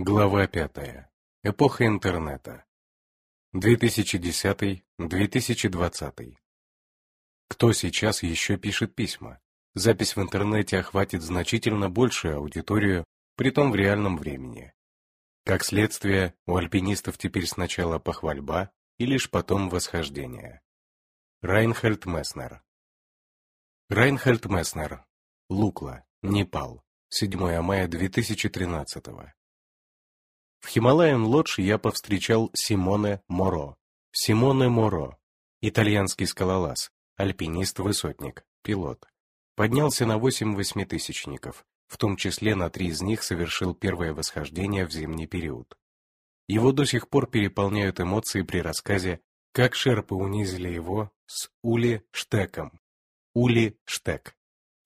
Глава пятая. Эпоха интернета. 2010-2020. Кто сейчас еще пишет письма? Запись в интернете охватит значительно большую аудиторию, притом в реальном времени. Как следствие, у альпинистов теперь сначала похвальба и лишь потом восхождение. Райнхельд Месснер. Райнхельд Месснер. Лукла, Непал. 7 мая 2013 года. В Хималаян Лодж я повстречал Симоне Моро. Симоне Моро, итальянский скалолаз, альпинист-высотник, пилот. Поднялся на восемь восьмитысячников, в том числе на три из них совершил первое восхождение в зимний период. Его до сих пор переполняют эмоции при рассказе, как шерпы унизили его с Ули Штеком. Ули Штек,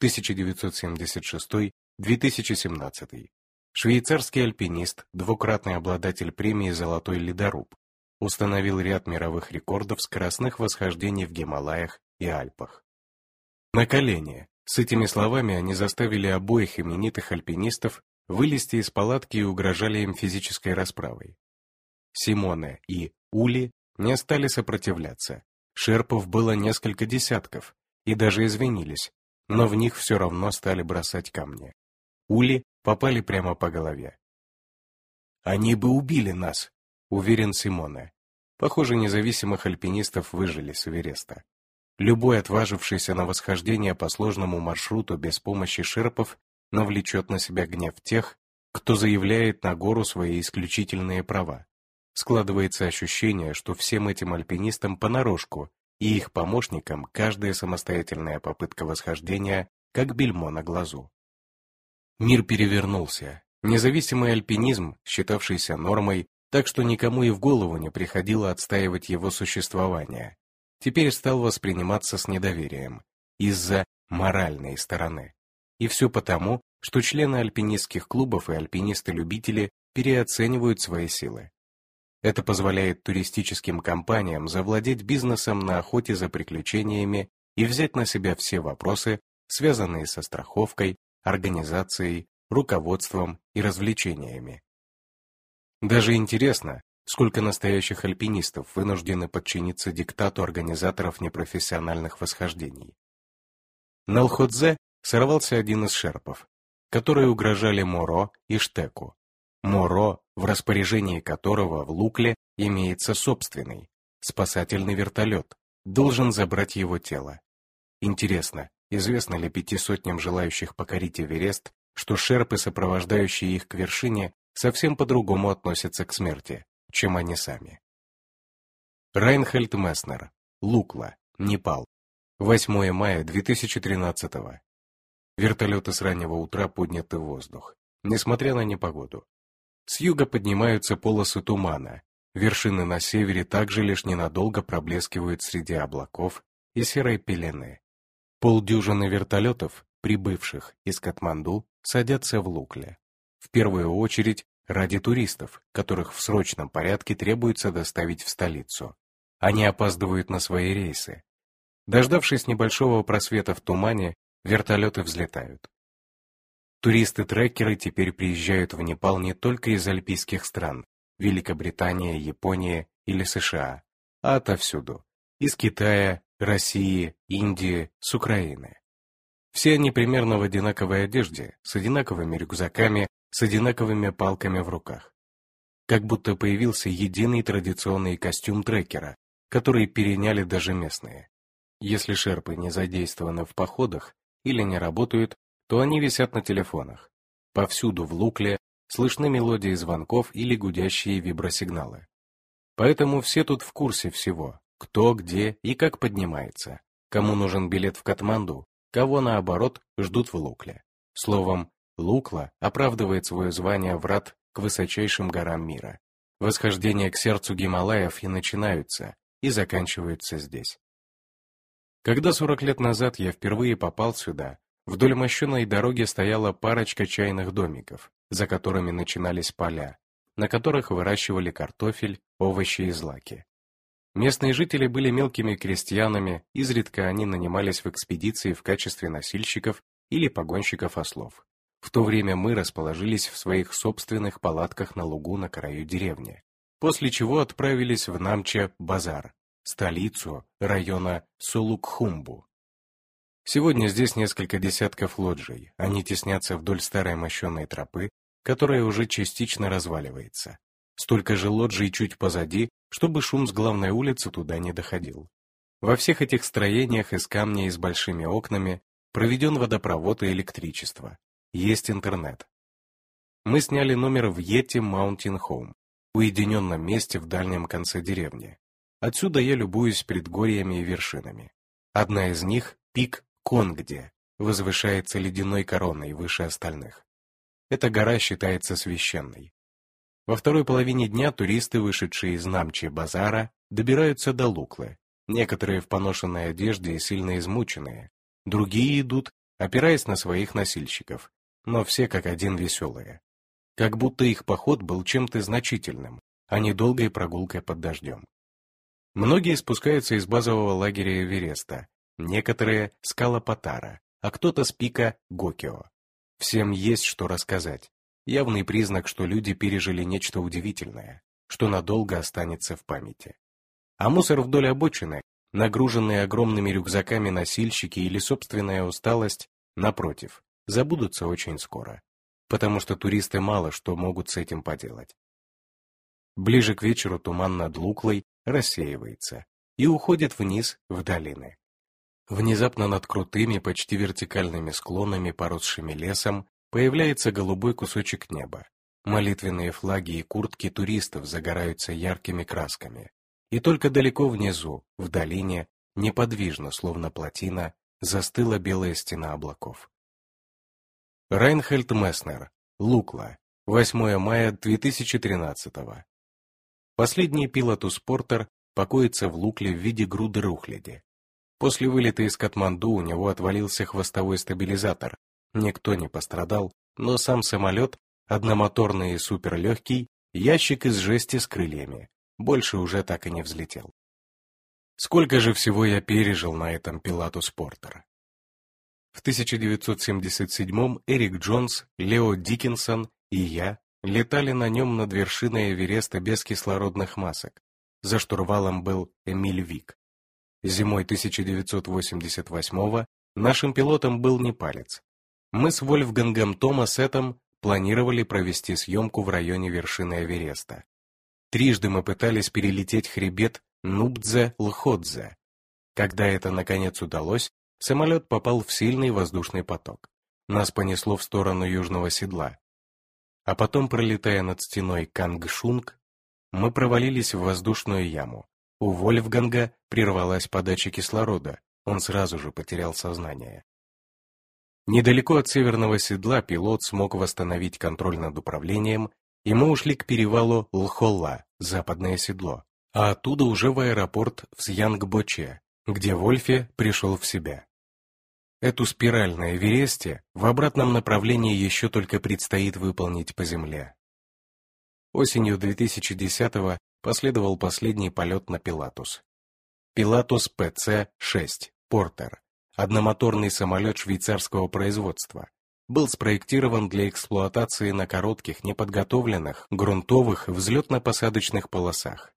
1976-2017. Швейцарский альпинист, двукратный обладатель премии «Золотой ледоруб», установил ряд мировых рекордов скоростных восхождений в Гималаях и Альпах. На колени. С этими словами они заставили обоих именитых альпинистов вылезти из палатки и угрожали им физической расправой. Симоне и Ули не стали сопротивляться. Шерпов было несколько десятков, и даже извинились, но в них все равно стали бросать камни. Ули попали прямо по голове. «Они бы убили нас», — уверен Симоне. Похоже, независимых альпинистов выжили с Эвереста. Любой, отважившийся на восхождение по сложному маршруту без помощи шерпов, навлечет на себя гнев тех, кто заявляет на гору свои исключительные права. Складывается ощущение, что всем этим альпинистам понарошку и их помощникам каждая самостоятельная попытка восхождения как бельмо на глазу. Мир перевернулся. Независимый альпинизм, считавшийся нормой, так что никому и в голову не приходило отстаивать его существование, теперь стал восприниматься с недоверием из-за моральной стороны. И все потому, что члены альпинистских клубов и альпинисты-любители переоценивают свои силы. Это позволяет туристическим компаниям завладеть бизнесом на охоте за приключениями и взять на себя все вопросы, связанные со страховкой, организацией, руководством и развлечениями. Даже интересно, сколько настоящих альпинистов вынуждены подчиниться диктату организаторов непрофессиональных восхождений. На Лходзе сорвался один из шерпов, которые угрожали Моро и Штеку. Моро, в распоряжении которого в Лукле имеется собственный, спасательный вертолет, должен забрать его тело. Интересно, Известно ли пяти сотням желающих покорить Эверест, что шерпы, сопровождающие их к вершине, совсем по-другому относятся к смерти, чем они сами. Райнхельд Месснер, Лукла, Непал. 8 мая 2013 -го. Вертолеты с раннего утра подняты в воздух, несмотря на непогоду. С юга поднимаются полосы тумана, вершины на севере также лишь ненадолго проблескивают среди облаков и серой пелены. Полдюжины вертолетов, прибывших из Катманду, садятся в Лукле. В первую очередь ради туристов, которых в срочном порядке требуется доставить в столицу. Они опаздывают на свои рейсы. Дождавшись небольшого просвета в тумане, вертолеты взлетают. Туристы-трекеры теперь приезжают в Непал не только из альпийских стран, Великобритания, Япония или США, а отовсюду. Из Китая, России, Индии, с Украины. Все они примерно в одинаковой одежде, с одинаковыми рюкзаками, с одинаковыми палками в руках. Как будто появился единый традиционный костюм трекера, который переняли даже местные. Если шерпы не задействованы в походах или не работают, то они висят на телефонах. Повсюду в Лукле слышны мелодии звонков или гудящие вибросигналы. Поэтому все тут в курсе всего, кто, где и как поднимается, кому нужен билет в Катманду, кого, наоборот, ждут в Лукле. Словом, Лукла оправдывает свое звание врат к высочайшим горам мира. Восхождения к сердцу Гималаев и начинаются, и заканчиваются здесь. Когда 40 лет назад я впервые попал сюда, вдоль мощенной дороги стояла парочка чайных домиков, за которыми начинались поля, на которых выращивали картофель, овощи и злаки. Местные жители были мелкими крестьянами, изредка они нанимались в экспедиции в качестве носильщиков или погонщиков ослов. В то время мы расположились в своих собственных палатках на лугу на краю деревни, после чего отправились в Намче-Базар, столицу района Сулукхумбу. Сегодня здесь несколько десятков лоджий, они теснятся вдоль старой мощенной тропы, которая уже частично разваливается. Столько же лоджий чуть позади, чтобы шум с главной улицы туда не доходил. Во всех этих строениях из камня и с большими окнами проведен водопровод и электричество. Есть интернет. Мы сняли номер в Йети Маунтин Хоум, уединенном месте в дальнем конце деревни. Отсюда я любуюсь предгорьями и вершинами. Одна из них — пик Конгде, возвышается ледяной короной выше остальных. Эта гора считается священной. Во второй половине дня туристы, вышедшие из Намчи базара, добираются до Луклы. Некоторые в поношенной одежде и сильно измученные. Другие идут, опираясь на своих носильщиков, но все как один веселые. Как будто их поход был чем-то значительным, а не долгой прогулкой под дождем. Многие спускаются из базового лагеря Эвереста, некоторые — с Калапатара, а кто-то с пика Гокио. Всем есть что рассказать. Явный признак, что люди пережили нечто удивительное, что надолго останется в памяти. А мусор вдоль обочины, нагруженные огромными рюкзаками носильщики или собственная усталость, напротив, забудутся очень скоро, потому что туристы мало что могут с этим поделать. Ближе к вечеру туман над Луклой рассеивается и уходит вниз в долины. Внезапно над крутыми, почти вертикальными склонами, поросшими лесом, появляется голубой кусочек неба. Молитвенные флаги и куртки туристов загораются яркими красками. И только далеко внизу, в долине, неподвижно, словно плотина, застыла белая стена облаков. Райнхельд Месснер, Лукла, 8 мая 2013 Последний пилотус Портер покоится в Лукле в виде груды рухляди. После вылета из Катманду у него отвалился хвостовой стабилизатор. Никто не пострадал, но сам самолет, одномоторный и суперлегкий, ящик из жести с крыльями, больше уже так и не взлетел. Сколько же всего я пережил на этом Пилатус Портер. В 1977-м Эрик Джонс, Лео Диккенсон и я летали на нем над вершиной Эвереста без кислородных масок. За штурвалом был Эмиль Вик. Зимой 1988-го нашим пилотом был не палец. Мы с Вольфгангом Томасетом планировали провести съемку в районе вершины Эвереста. Трижды мы пытались перелететь хребет Нубдзе-Лходзе. Когда это наконец удалось, самолет попал в сильный воздушный поток. Нас понесло в сторону южного седла. А потом, пролетая над стеной Кангшунг, мы провалились в воздушную яму. У Вольфганга прервалась подача кислорода, он сразу же потерял сознание. Недалеко от северного седла пилот смог восстановить контроль над управлением, и мы ушли к перевалу Лхолла, западное седло, а оттуда уже в аэропорт в Сьянгбоче, где Вольфе пришел в себя. Эту спираль на Эвересте в обратном направлении еще только предстоит выполнить по земле. Осенью 2010-го последовал последний полет на Пилатус. Пилатус ПЦ-6 «Портер» — одномоторный самолет швейцарского производства. Был спроектирован для эксплуатации на коротких, неподготовленных, грунтовых взлетно-посадочных полосах.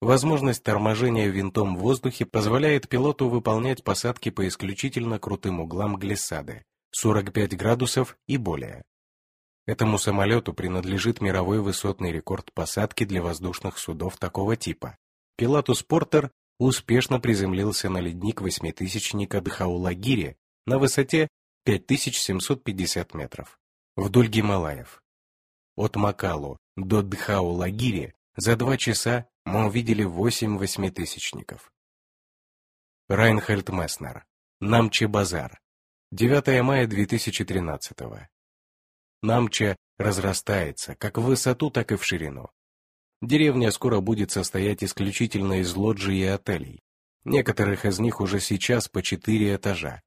Возможность торможения винтом в воздухе позволяет пилоту выполнять посадки по исключительно крутым углам глиссады 45 градусов и более. Этому самолету принадлежит мировой высотный рекорд посадки для воздушных судов такого типа. Пилатус Портер успешно приземлился на ледник восьмитысячника Дхаулагири на высоте 5750 метров, вдоль Гималаев. От Макалу до Дхаулагири за два часа мы увидели восемь восьмитысячников. Райнхельд Месснер. Намче Базар. 9 мая 2013 -го. Намча разрастается как в высоту, так и в ширину. Деревня скоро будет состоять исключительно из лоджий и отелей. Некоторых из них уже сейчас по четыре этажа.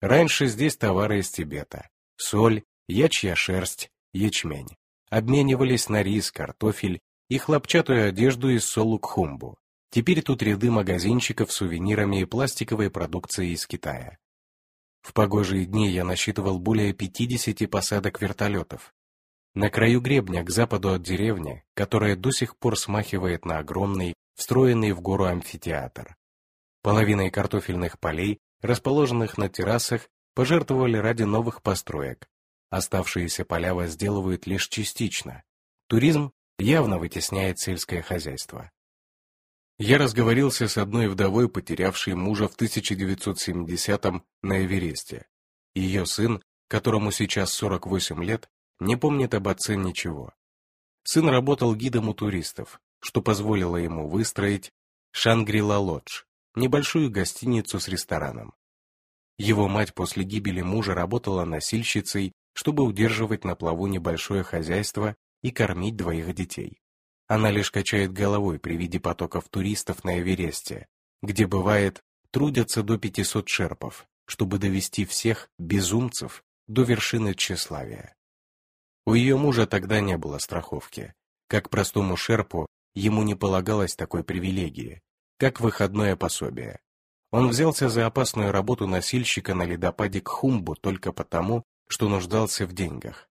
Раньше здесь товары из Тибета. Соль, ячья шерсть, ячмень. Обменивались на рис, картофель и хлопчатую одежду из Солукхумбу. Теперь тут ряды магазинчиков с сувенирами и пластиковой продукцией из Китая. В погожие дни я насчитывал более 50 посадок вертолетов. На краю гребня, к западу от деревни, которая до сих пор смахивает на огромный, встроенный в гору амфитеатр. Половиной картофельных полей, расположенных на террасах, пожертвовали ради новых построек. Оставшиеся поля возделывают лишь частично. Туризм явно вытесняет сельское хозяйство. Я разговорился с одной вдовой, потерявшей мужа в 1970-м на Эвересте. Ее сын, которому сейчас 48 лет, не помнит об отце ничего. Сын работал гидом у туристов, что позволило ему выстроить Шангрила Лодж, небольшую гостиницу с рестораном. Его мать после гибели мужа работала носильщицей, чтобы удерживать на плаву небольшое хозяйство и кормить двоих детей. Она лишь качает головой при виде потоков туристов на Эвересте, где, бывает, трудятся до 500 шерпов, чтобы довести всех безумцев до вершины тщеславия. У ее мужа тогда не было страховки. Как простому шерпу, ему не полагалось такой привилегии, как выходное пособие. Он взялся за опасную работу носильщика на ледопаде к Хумбу только потому, что нуждался в деньгах.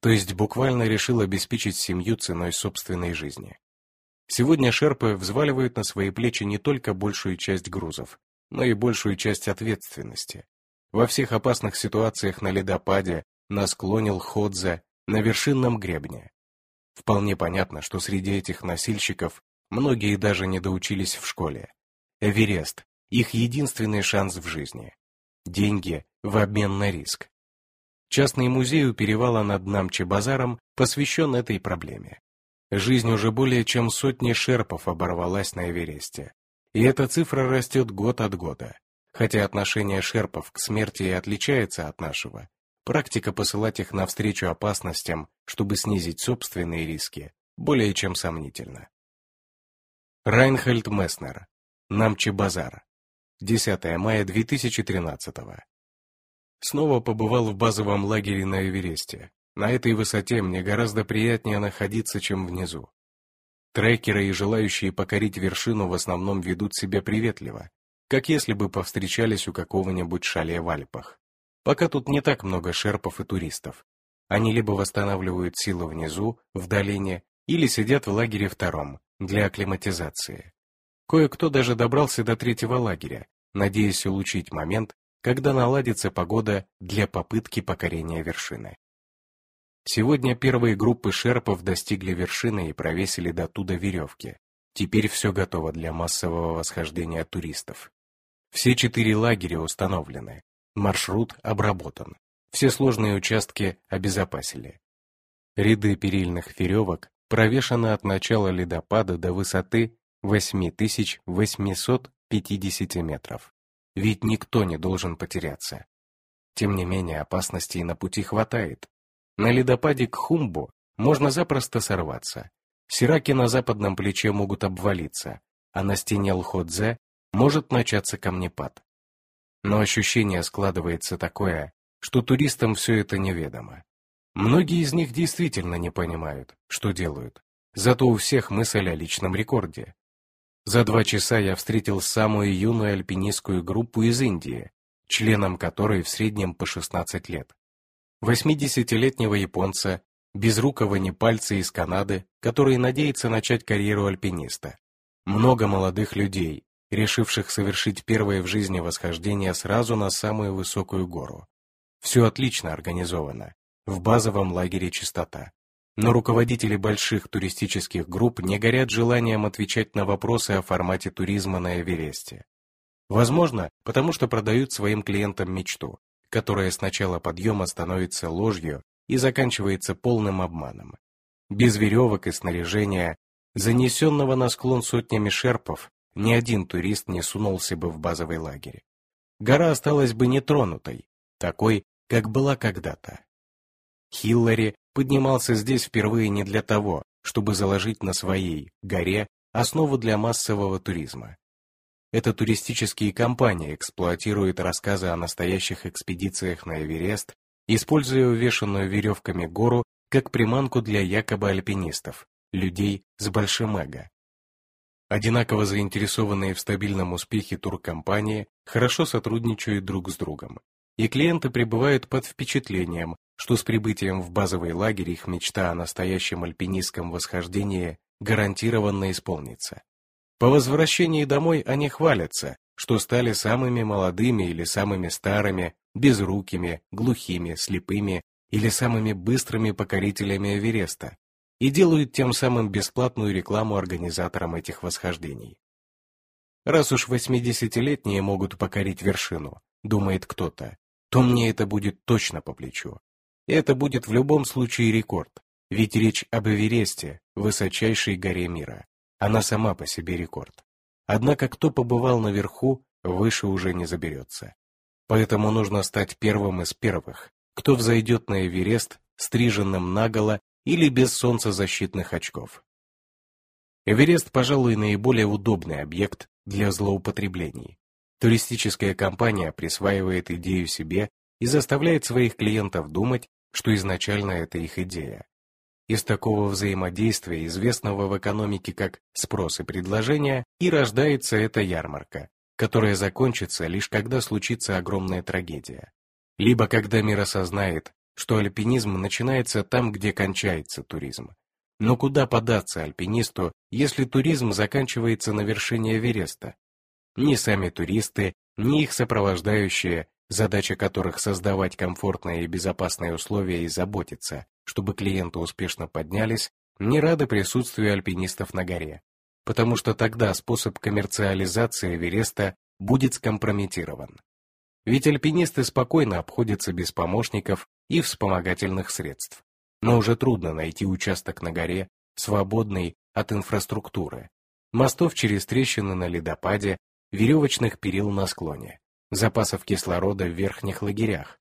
То есть буквально решил обеспечить семью ценой собственной жизни. Сегодня шерпы взваливают на свои плечи не только большую часть грузов, но и большую часть ответственности. Во всех опасных ситуациях на ледопаде, на склоне Лходза, на вершинном гребне. Вполне понятно, что среди этих носильщиков многие даже не доучились в школе. Эверест – их единственный шанс в жизни. Деньги в обмен на риск. Частный музей у перевала над Намче-базаром посвящен этой проблеме. Жизнь уже более чем сотни шерпов оборвалась на Эвересте. И эта цифра растет год от года. Хотя отношение шерпов к смерти и отличается от нашего, практика посылать их навстречу опасностям, чтобы снизить собственные риски, более чем сомнительна. Райнхельд Месснер. Намче-базар. 10 мая 2013 Снова побывал в базовом лагере на Эвересте. На этой высоте мне гораздо приятнее находиться, чем внизу. Трекеры и желающие покорить вершину в основном ведут себя приветливо, как если бы повстречались у какого-нибудь шале в Альпах. Пока тут не так много шерпов и туристов. Они либо восстанавливают силы внизу, в долине, или сидят в лагере втором, для акклиматизации. Кое-кто даже добрался до третьего лагеря, надеясь улучшить момент, когда наладится погода для попытки покорения вершины. Сегодня первые группы шерпов достигли вершины и провесили до туда веревки. Теперь все готово для массового восхождения туристов. Все четыре лагеря установлены. Маршрут обработан. Все сложные участки обезопасили. Ряды перильных веревок провешаны от начала ледопада до высоты 8850 метров ведь никто не должен потеряться. Тем не менее, опасностей на пути хватает. На ледопаде к Хумбу можно запросто сорваться. Сираки на западном плече могут обвалиться, а на стене Лходзе может начаться камнепад. Но ощущение складывается такое, что туристам все это неведомо. Многие из них действительно не понимают, что делают. Зато у всех мысль о личном рекорде. За два часа я встретил самую юную альпинистскую группу из Индии, членам которой в среднем по 16 лет. 80-летнего японца, безрукого непальца из Канады, который надеется начать карьеру альпиниста. Много молодых людей, решивших совершить первое в жизни восхождение сразу на самую высокую гору. Все отлично организовано. В базовом лагере чистота. Но руководители больших туристических групп не горят желанием отвечать на вопросы о формате туризма на Эвересте. Возможно, потому что продают своим клиентам мечту, которая с начала подъема становится ложью и заканчивается полным обманом. Без веревок и снаряжения, занесенного на склон сотнями шерпов, ни один турист не сунулся бы в базовый лагерь. Гора осталась бы нетронутой, такой, как была когда-то. Хиллари поднимался здесь впервые не для того, чтобы заложить на своей горе основу для массового туризма. Это туристические компании эксплуатируют рассказы о настоящих экспедициях на Эверест, используя увешанную веревками гору как приманку для якобы альпинистов, людей с большим эго. Одинаково заинтересованные в стабильном успехе туркомпании хорошо сотрудничают друг с другом. и клиенты пребывают под впечатлением, что с прибытием в базовый лагерь их мечта о настоящем альпинистском восхождении гарантированно исполнится. По возвращении домой они хвалятся, что стали самыми молодыми или самыми старыми, безрукими, глухими, слепыми или самыми быстрыми покорителями Эвереста и делают тем самым бесплатную рекламу организаторам этих восхождений. Раз уж 80-летние могут покорить вершину, думает кто-то, то мне это будет точно по плечу. И это будет в любом случае рекорд, ведь речь об Эвересте, высочайшей горе мира. Она сама по себе рекорд. Однако кто побывал наверху, выше уже не заберется. Поэтому нужно стать первым из первых, кто взойдет на Эверест, стриженным наголо или без солнцезащитных очков. Эверест, пожалуй, наиболее удобный объект для злоупотреблений. Туристическая компания присваивает идею себе и заставляет своих клиентов думать, что изначально это их идея. Из такого взаимодействия, известного в экономике как спрос и предложение, и рождается эта ярмарка, которая закончится лишь когда случится огромная трагедия. Либо когда мир осознает, что альпинизм начинается там, где кончается туризм. Но куда податься альпинисту, если туризм заканчивается на вершине Эвереста? Ни сами туристы, ни их сопровождающие, задача которых создавать комфортные и безопасные условия и заботиться, чтобы клиенты успешно поднялись, не рады присутствию альпинистов на горе, потому что тогда способ коммерциализации Эвереста будет скомпрометирован. Ведь альпинисты спокойно обходятся без помощников и вспомогательных средств. Но уже трудно найти участок на горе, свободный от инфраструктуры, мостов через трещины на ледопаде, веревочных перил на склоне, запасов кислорода в верхних лагерях.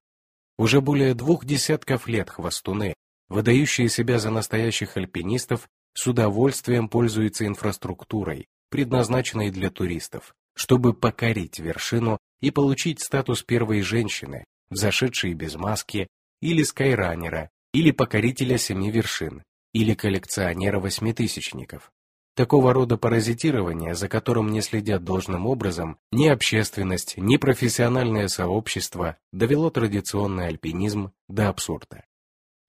Уже более двух десятков лет хвостуны, выдающие себя за настоящих альпинистов, с удовольствием пользуются инфраструктурой, предназначенной для туристов, чтобы покорить вершину и получить статус первой женщины, взошедшей без маски, или скайранера, или покорителя семи вершин, или коллекционера восьмитысячников. Такого рода паразитирование, за которым не следят должным образом, ни общественность, ни профессиональное сообщество, довело традиционный альпинизм до абсурда.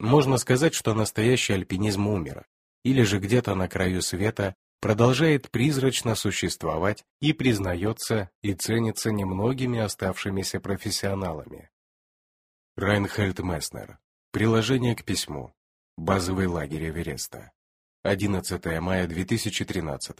Можно сказать, что настоящий альпинизм умер, или же где-то на краю света продолжает призрачно существовать и признается и ценится немногими оставшимися профессионалами. Райнхельд Месснер. Приложение к письму. Базовый лагерь Эвереста. 11 мая 2013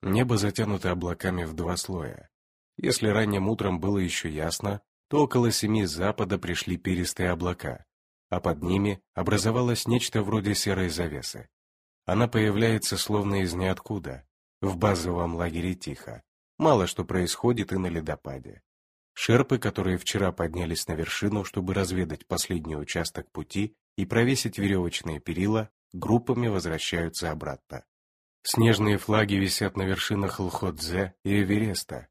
Небо затянуто облаками в два слоя. Если ранним утром было еще ясно, то около семи запада пришли перистые облака, а под ними образовалось нечто вроде серой завесы. Она появляется словно из ниоткуда. В базовом лагере тихо. Мало что происходит и на ледопаде. Шерпы, которые вчера поднялись на вершину, чтобы разведать последний участок пути и провесить веревочные перила, группами возвращаются обратно. Снежные флаги висят на вершинах Лходзе и Эвереста.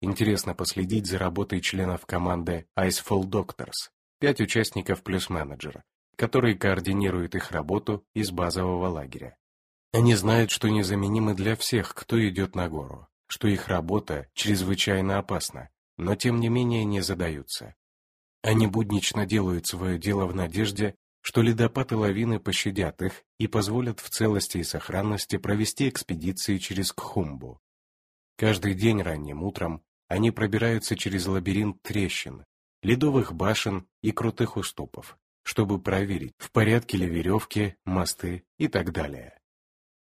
Интересно последить за работой членов команды Icefall Doctors, пять участников плюс менеджер, который координирует их работу из базового лагеря. Они знают, что незаменимы для всех, кто идет на гору, что их работа чрезвычайно опасна, но тем не менее не задаются. Они буднично делают свое дело в надежде, что ледопад и лавины пощадят их и позволят в целости и сохранности провести экспедиции через Кхумбу. Каждый день ранним утром они пробираются через лабиринт трещин, ледовых башен и крутых уступов, чтобы проверить, в порядке ли веревки, мосты и так далее.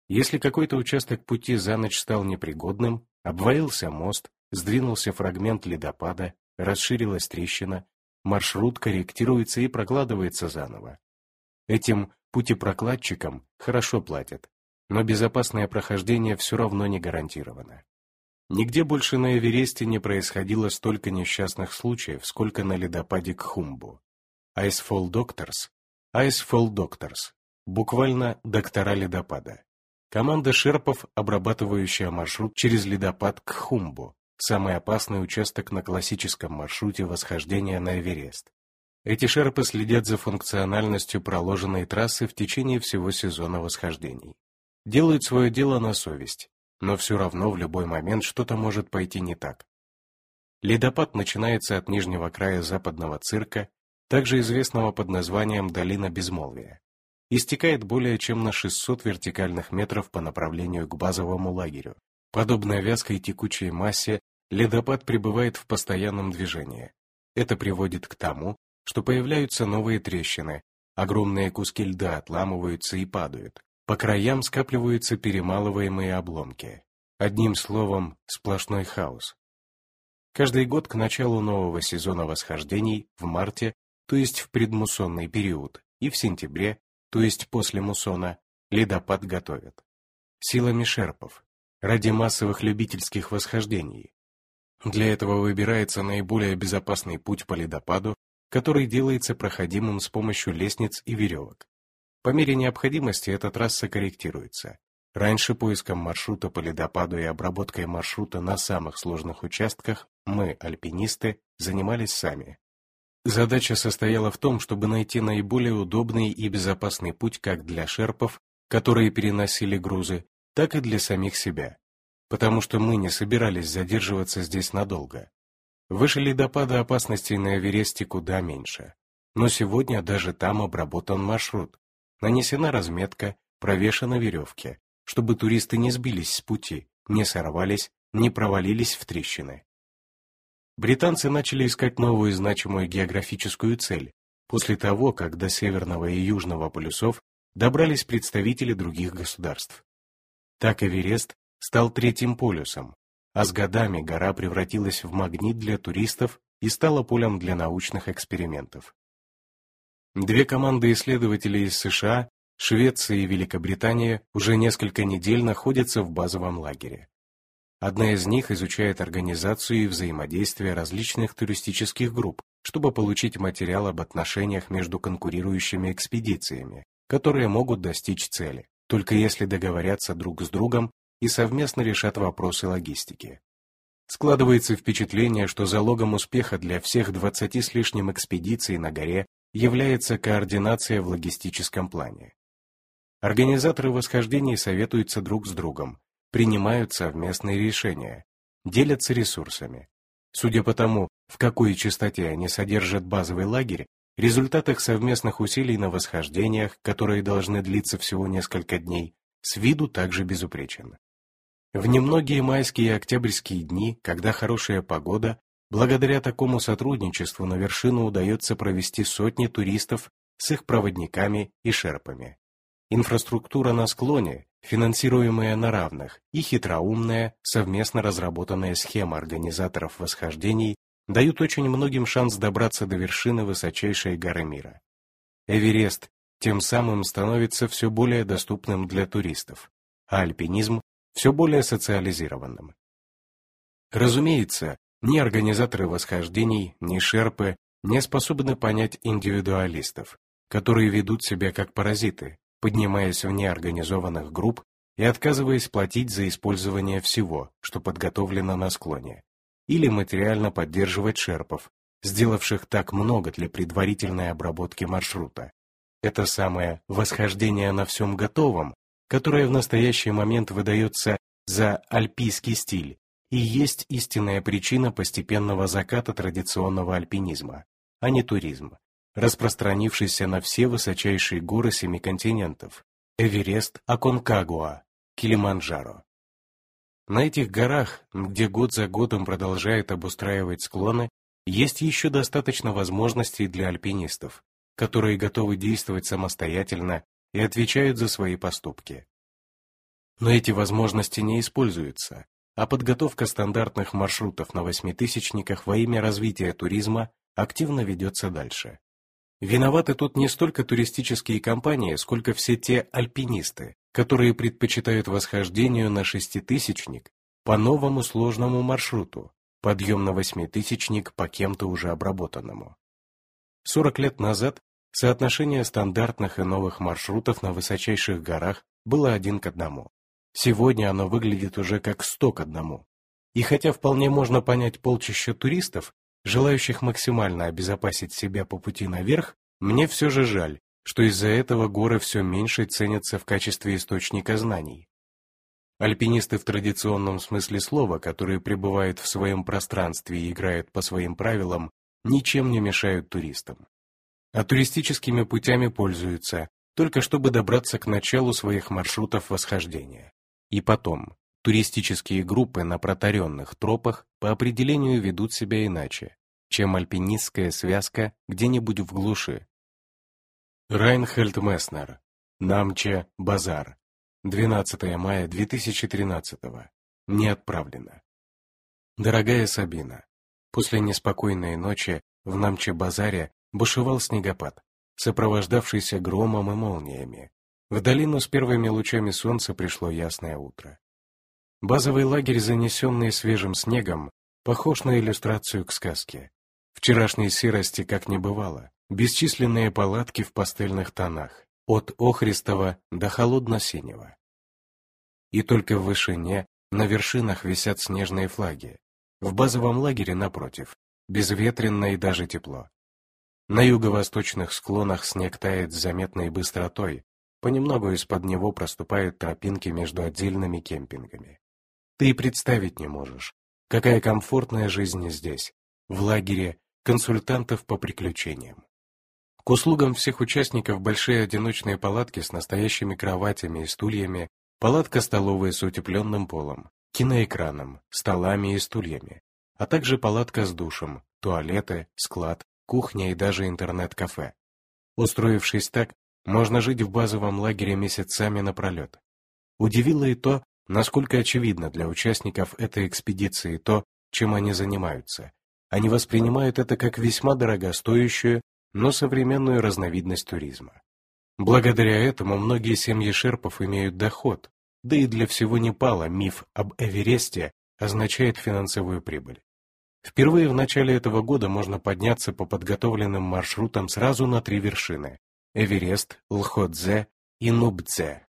Если какой-то участок пути за ночь стал непригодным, обвалился мост, сдвинулся фрагмент ледопада, расширилась трещина, маршрут корректируется и прокладывается заново. Этим путепрокладчикам хорошо платят, но безопасное прохождение все равно не гарантировано. Нигде больше на Эвересте не происходило столько несчастных случаев, сколько на ледопаде Кхумбу. Icefall Doctors, Icefall Doctors, буквально доктора ледопада. Команда шерпов, обрабатывающая маршрут через ледопад к Хумбу, самый опасный участок на классическом маршруте восхождения на Эверест. Эти шерпы следят за функциональностью проложенной трассы в течение всего сезона восхождений. Делают свое дело на совесть, но все равно в любой момент что-то может пойти не так. Ледопад начинается от нижнего края западного цирка, также известного под названием «Долина Безмолвия», истекает более чем на 600 вертикальных метров по направлению к базовому лагерю. Подобно вязкой текучей массе, ледопад пребывает в постоянном движении. Это приводит к тому, что появляются новые трещины, огромные куски льда отламываются и падают, по краям скапливаются перемалываемые обломки. Одним словом, сплошной хаос. Каждый год к началу нового сезона восхождений в марте, то есть в предмуссонный период, и в сентябре, то есть после муссона, ледопад готовят. Силами шерпов, ради массовых любительских восхождений. Для этого выбирается наиболее безопасный путь по ледопаду, который делается проходимым с помощью лестниц и веревок. По мере необходимости эта трасса корректируется. Раньше поиском маршрута по ледопаду и обработкой маршрута на самых сложных участках мы, альпинисты, занимались сами. Задача состояла в том, чтобы найти наиболее удобный и безопасный путь как для шерпов, которые переносили грузы, так и для самих себя, потому что мы не собирались задерживаться здесь надолго. Выше ледопада опасностей на Эвересте куда меньше. Но сегодня даже там обработан маршрут. Нанесена разметка, провешена веревки, чтобы туристы не сбились с пути, не сорвались, не провалились в трещины. Британцы начали искать новую значимую географическую цель после того, как до Северного и Южного полюсов добрались представители других государств. Так Эверест стал третьим полюсом, а с годами гора превратилась в магнит для туристов и стала полем для научных экспериментов. Две команды исследователей из США Швеция и Великобритания уже несколько недель находятся в базовом лагере. Одна из них изучает организацию и взаимодействие различных туристических групп, чтобы получить материал об отношениях между конкурирующими экспедициями, которые могут достичь цели, только если договорятся друг с другом и совместно решат вопросы логистики. Складывается впечатление, что залогом успеха для всех 20 с лишним экспедиций на горе является координация в логистическом плане. Организаторы восхождений советуются друг с другом, принимают совместные решения, делятся ресурсами. Судя по тому, в какой частоте они содержат базовый лагерь, результат их совместных усилий на восхождениях, которые должны длиться всего несколько дней, с виду также безупречен. В немногие майские и октябрьские дни, когда хорошая погода, благодаря такому сотрудничеству на вершину удается провести сотни туристов с их проводниками и шерпами. Инфраструктура на склоне, финансируемая на равных, и хитроумная, совместно разработанная схема организаторов восхождений дают очень многим шанс добраться до вершины высочайшей горы мира. Эверест тем самым становится все более доступным для туристов, а альпинизм все более социализированным. Разумеется, ни организаторы восхождений, ни шерпы не способны понять индивидуалистов, которые ведут себя как паразиты, поднимаясь в неорганизованных групп и отказываясь платить за использование всего, что подготовлено на склоне, или материально поддерживать шерпов, сделавших так много для предварительной обработки маршрута. Это самое восхождение на всем готовом, которое в настоящий момент выдается за альпийский стиль, и есть истинная причина постепенного заката традиционного альпинизма, а не туризм, распространившийся на все высочайшие горы семи континентов – Эверест, Аконкагуа, Килиманджаро. На этих горах, где год за годом продолжает обустраивать склоны, есть еще достаточно возможностей для альпинистов, которые готовы действовать самостоятельно и отвечают за свои поступки. Но эти возможности не используются, а подготовка стандартных маршрутов на восьмитысячниках во имя развития туризма активно ведется дальше. Виноваты тут не столько туристические компании, сколько все те альпинисты, которые предпочитают восхождению на шеститысячник по новому сложному маршруту, подъем на восьмитысячник по кем-то уже обработанному. 40 лет назад соотношение стандартных и новых маршрутов на высочайших горах было один к одному. Сегодня оно выглядит уже как сто к одному. И хотя вполне можно понять полчища туристов, желающих максимально обезопасить себя по пути наверх, мне все же жаль, что из-за этого горы все меньше ценятся в качестве источника знаний. Альпинисты в традиционном смысле слова, которые пребывают в своем пространстве и играют по своим правилам, ничем не мешают туристам. А туристическими путями пользуются, только чтобы добраться к началу своих маршрутов восхождения. И потом, туристические группы на протаренных тропах по определению ведут себя иначе, чем альпинистская связка где-нибудь в глуши. Райнхельд Месснер. Намче Базар. 12 мая 2013 Не отправлено. Дорогая Сабина, после неспокойной ночи в Намче-базаре бушевал снегопад, сопровождавшийся громом и молниями. В долину с первыми лучами солнца пришло ясное утро. Базовый лагерь, занесенный свежим снегом, похож на иллюстрацию к сказке. Вчерашней серости как не бывало, бесчисленные палатки в пастельных тонах, от охристого до холодно-синего. И только в вышине, на вершинах висят снежные флаги. В базовом лагере, напротив, безветренно и даже тепло. На юго-восточных склонах снег тает с заметной быстротой, понемногу из-под него проступают тропинки между отдельными кемпингами. Ты и представить не можешь, какая комфортная жизнь здесь, в лагере консультантов по приключениям. К услугам всех участников большие одиночные палатки с настоящими кроватями и стульями, палатка-столовая с утепленным полом, киноэкраном, столами и стульями, а также палатка с душем, туалеты, склад, кухня и даже интернет-кафе. Устроившись так, можно жить в базовом лагере месяцами напролет. Удивило и то, насколько очевидно для участников этой экспедиции то, чем они занимаются. Они воспринимают это как весьма дорогостоящую но современную разновидность туризма. Благодаря этому многие семьи шерпов имеют доход, да и для всего Непала миф об Эвересте означает финансовую прибыль. Впервые в начале этого года можно подняться по подготовленным маршрутам сразу на три вершины – Эверест, Лходзе и Нубдзе.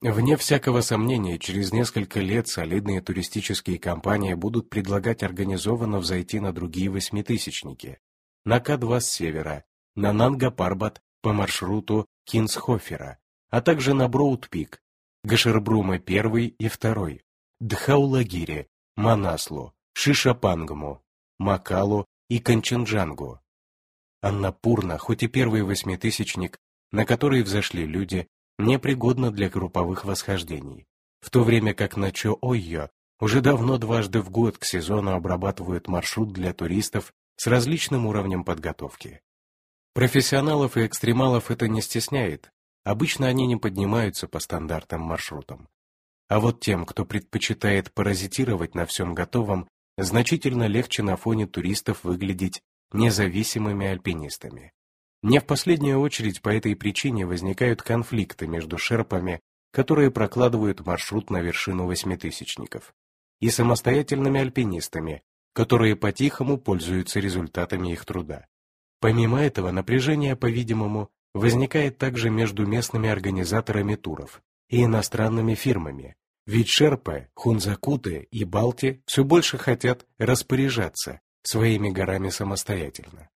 Вне всякого сомнения, через несколько лет солидные туристические компании будут предлагать организованно взойти на другие восьмитысячники, на К2 с севера, на Нанга-Парбат по маршруту Кинсхофера, а также на Броуд-Пик, Гашербрума 1 и 2, Дхаулагире, Манаслу, Шишапангму, Макалу и Канченджангу. Аннапурна, хоть и первый восьмитысячник, на который взошли люди, непригодна для групповых восхождений, в то время как на Чо-Ойо уже давно дважды в год к сезону обрабатывают маршрут для туристов с различным уровнем подготовки. Профессионалов и экстремалов это не стесняет, обычно они не поднимаются по стандартным маршрутам. А вот тем, кто предпочитает паразитировать на всем готовом, значительно легче на фоне туристов выглядеть независимыми альпинистами. Не в последнюю очередь по этой причине возникают конфликты между шерпами, которые прокладывают маршрут на вершину восьмитысячников, и самостоятельными альпинистами, которые по-тихому пользуются результатами их труда. Помимо этого, напряжение, по-видимому, возникает также между местными организаторами туров и иностранными фирмами, ведь Шерпы, Хунзакуты и Балти все больше хотят распоряжаться своими горами самостоятельно.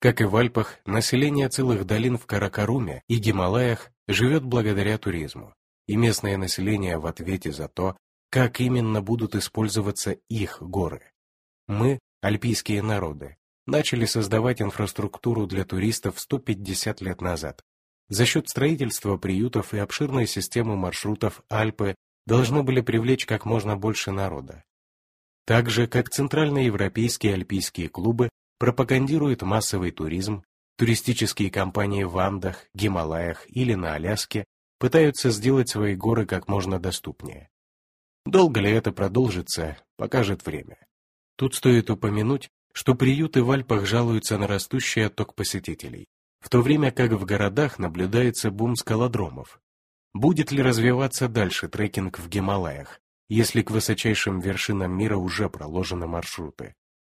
Как и в Альпах, население целых долин в Каракаруме и Гималаях живет благодаря туризму, и местное население в ответе за то как именно будут использоваться их горы. Мы, альпийские народы, начали создавать инфраструктуру для туристов 150 лет назад. За счет строительства приютов и обширной системы маршрутов Альпы должны были привлечь как можно больше народа. Так же, как центральноевропейские альпийские клубы пропагандируют массовый туризм, туристические компании в Андах, Гималаях или на Аляске пытаются сделать свои горы как можно доступнее. Долго ли это продолжится, покажет время. Тут стоит упомянуть, что приюты в Альпах жалуются на растущий отток посетителей, в то время как в городах наблюдается бум скалодромов. Будет ли развиваться дальше трекинг в Гималаях, если к высочайшим вершинам мира уже проложены маршруты?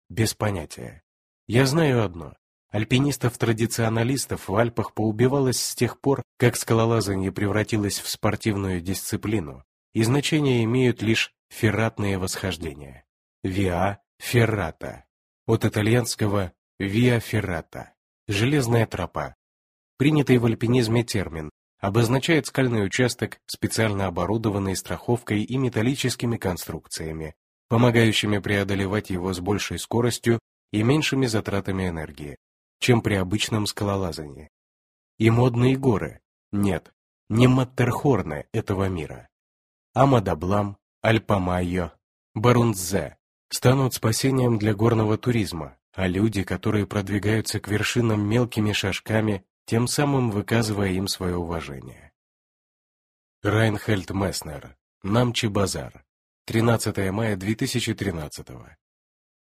Без понятия. Я знаю одно. Альпинистов-традиционалистов в Альпах поубивалось с тех пор, как скалолазание превратилось в спортивную дисциплину, и значение имеют лишь ферратные восхождения. Виа феррата. От итальянского via ferrata – железная тропа. Принятый в альпинизме термин, обозначает скальный участок, специально оборудованный страховкой и металлическими конструкциями, помогающими преодолевать его с большей скоростью и меньшими затратами энергии, чем при обычном скалолазании. И модные горы. Нет, не Маттерхорны этого мира. Амадаблам, Альпамайо, Барунзе станут спасением для горного туризма, а люди, которые продвигаются к вершинам мелкими шажками, тем самым выказывая им свое уважение. Райнхельд Месснер, Намчи Базар, 13 мая 2013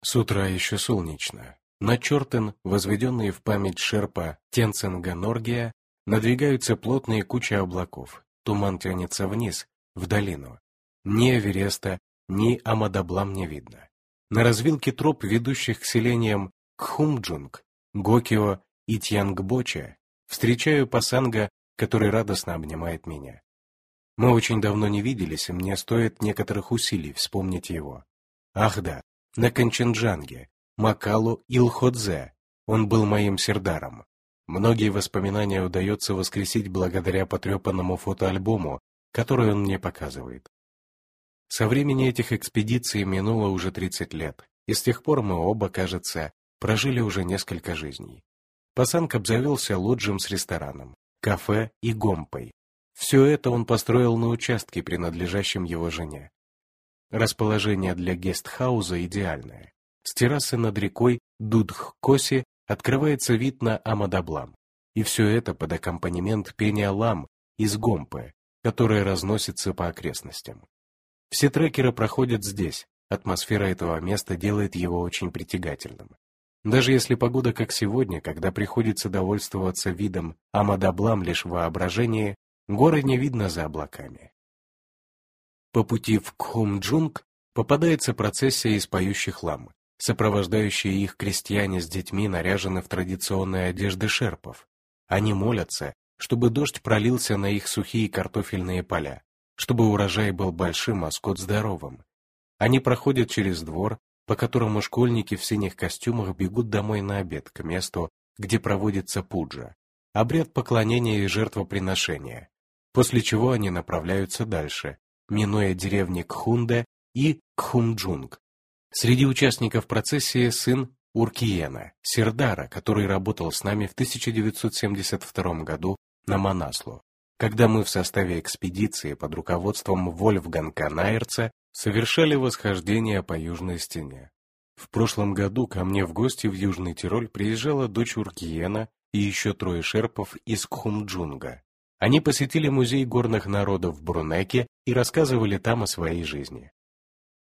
С утра еще солнечно. На Чертен, возведенные в память Шерпа Тенцинга Норгия, надвигаются плотные кучи облаков. Туман тянется вниз, в долину. Ни Эвереста, ни Амадаблам не видно. На развилке троп, ведущих к селениям Кхумджунг, Гокио и Тьянгбоча, встречаю Пасанга, который радостно обнимает меня. Мы очень давно не виделись, и мне стоит некоторых усилий вспомнить его. Ах да, на Канченджанге, Макалу Илходзе. Он был моим сердаром. Многие воспоминания удается воскресить благодаря потрепанному фотоальбому, который он мне показывает. Со времени этих экспедиций минуло уже 30 лет, и с тех пор мы оба, кажется, прожили уже несколько жизней. Пасанг обзавелся лоджем с рестораном, кафе и гомпой. Все это он построил на участке, принадлежащем его жене. Расположение для гестхауза идеальное. С террасы над рекой Дудх-Коси открывается вид на Амадаблам. И все это под аккомпанемент пения лам из Гомпы, которое разносится по окрестностям. Все трекеры проходят здесь, атмосфера этого места делает его очень притягательным. Даже если погода как сегодня, когда приходится довольствоваться видом Амадаблам лишь в воображении, горы не видно за облаками. По пути в Кхумджунг попадается процессия из поющих лам, Сопровождающие их крестьяне с детьми наряжены в традиционные одежды шерпов. Они молятся, чтобы дождь пролился на их сухие картофельные поля, чтобы урожай был большим, а скот здоровым. Они проходят через двор, по которому школьники в синих костюмах бегут домой на обед к месту, где проводится пуджа, обряд поклонения и жертвоприношения, после чего они направляются дальше, минуя деревни Кхунде и Кхумджунг, Среди участников процессии сын Уркиена, Сердара, который работал с нами в 1972 году на Манаслу, когда мы в составе экспедиции под руководством Вольфганга Найерца совершали восхождение по южной стене. В прошлом году ко мне в гости в Южный Тироль приезжала дочь Уркиена и еще трое шерпов из Кхумджунга. Они посетили музей горных народов в Брунеке и рассказывали там о своей жизни.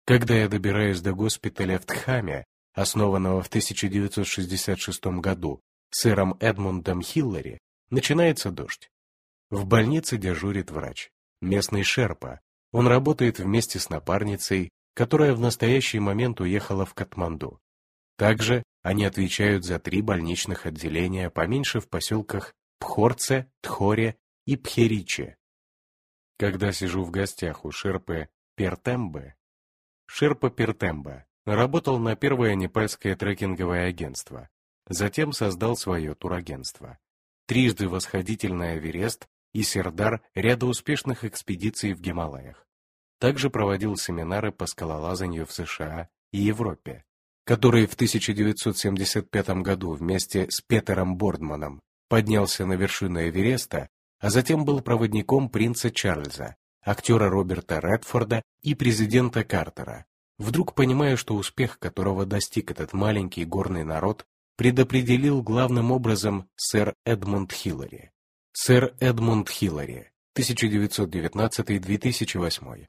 Когда я добираюсь до госпиталя в Тхаме, основанного в 1966 году сэром Эдмундом Хиллари, начинается дождь. В больнице дежурит врач, местный шерпа. Он работает вместе с напарницей, которая в настоящий момент уехала в Катманду. Также они отвечают за три больничных отделения поменьше в поселках Пхорце, Тхоре и Пхериче. Когда сижу в гостях у шерпы Пертембе, Шерпа Пертемба работал на первое непальское трекинговое агентство, затем создал свое турагентство. Трижды восходитель на Эверест и Сердар ряда успешных экспедиций в Гималаях. Также проводил семинары по скалолазанию в США и Европе, который в 1975 году вместе с Петером Бордманом поднялся на вершину Эвереста, а затем был проводником принца Чарльза, актера Роберта Редфорда и президента Картера. Вдруг понимая, что успех, которого достиг этот маленький горный народ, предопределил главным образом сэр Эдмунд Хиллари. Сэр Эдмунд Хиллари, 1919-2008.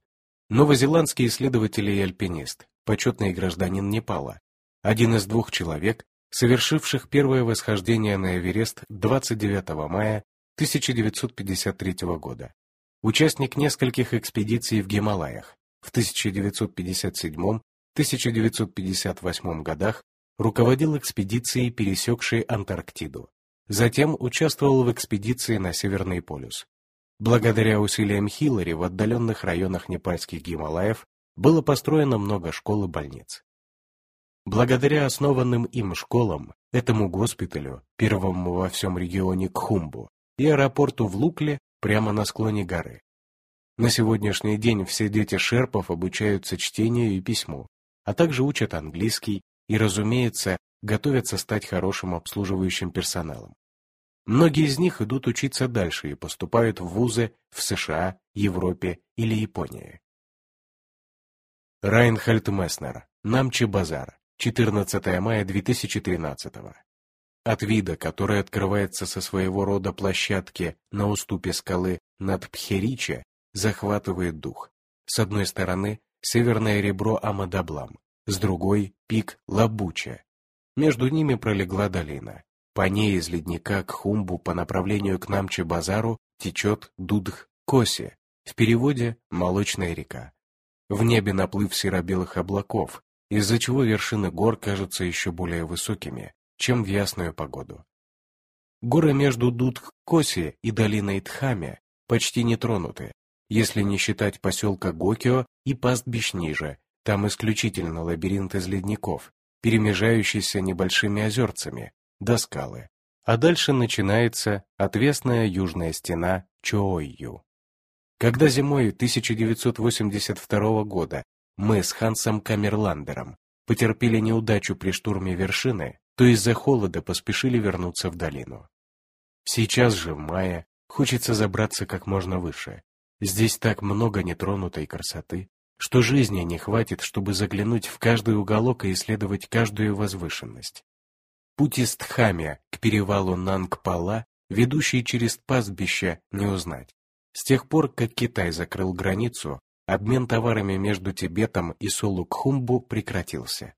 Новозеландский исследователь и альпинист, почетный гражданин Непала, один из двух человек, совершивших первое восхождение на Эверест 29 мая 1953 года участник нескольких экспедиций в Гималаях. В 1957-1958 годах руководил экспедицией, пересекшей Антарктиду. Затем участвовал в экспедиции на Северный полюс. Благодаря усилиям Хиллари в отдаленных районах непальских Гималаев было построено много школ и больниц. Благодаря основанным им школам, этому госпиталю, первому во всем регионе Кхумбу, и аэропорту в Лукле прямо на склоне горы. На сегодняшний день все дети шерпов обучаются чтению и письму, а также учат английский и, разумеется, готовятся стать хорошим обслуживающим персоналом. Многие из них идут учиться дальше и поступают в вузы в США, Европе или Японии. Райнхальд Месснер, Намчи Базар, 14 мая 2013 От вида, который открывается со своего рода площадки на уступе скалы над Пхерича, захватывает дух. С одной стороны, северное ребро Амадаблам, с другой — пик Лабуча. Между ними пролегла долина. По ней из ледника к Хумбу по направлению к Намче-базару течет Дудх-Коси, в переводе «молочная река». В небе наплыв серо-белых облаков, из-за чего вершины гор кажутся еще более высокими, чем в ясную погоду. Горы между Дудх-Коси и долиной Тхаме почти не тронуты, если не считать поселка Гокио и пастбищ ниже, там исключительно лабиринт из ледников, перемежающийся небольшими озерцами, до скалы. А дальше начинается отвесная южная стена Чоойю. Когда зимой 1982 года мы с Хансом Камерландером потерпели неудачу при штурме вершины, то из-за холода поспешили вернуться в долину. Сейчас же, в мае, хочется забраться как можно выше. Здесь так много нетронутой красоты, что жизни не хватит, чтобы заглянуть в каждый уголок и исследовать каждую возвышенность. Путь из Тхамия к перевалу Нангпала, ведущий через пастбище, не узнать. С тех пор, как Китай закрыл границу, обмен товарами между Тибетом и Сулукхумбу прекратился.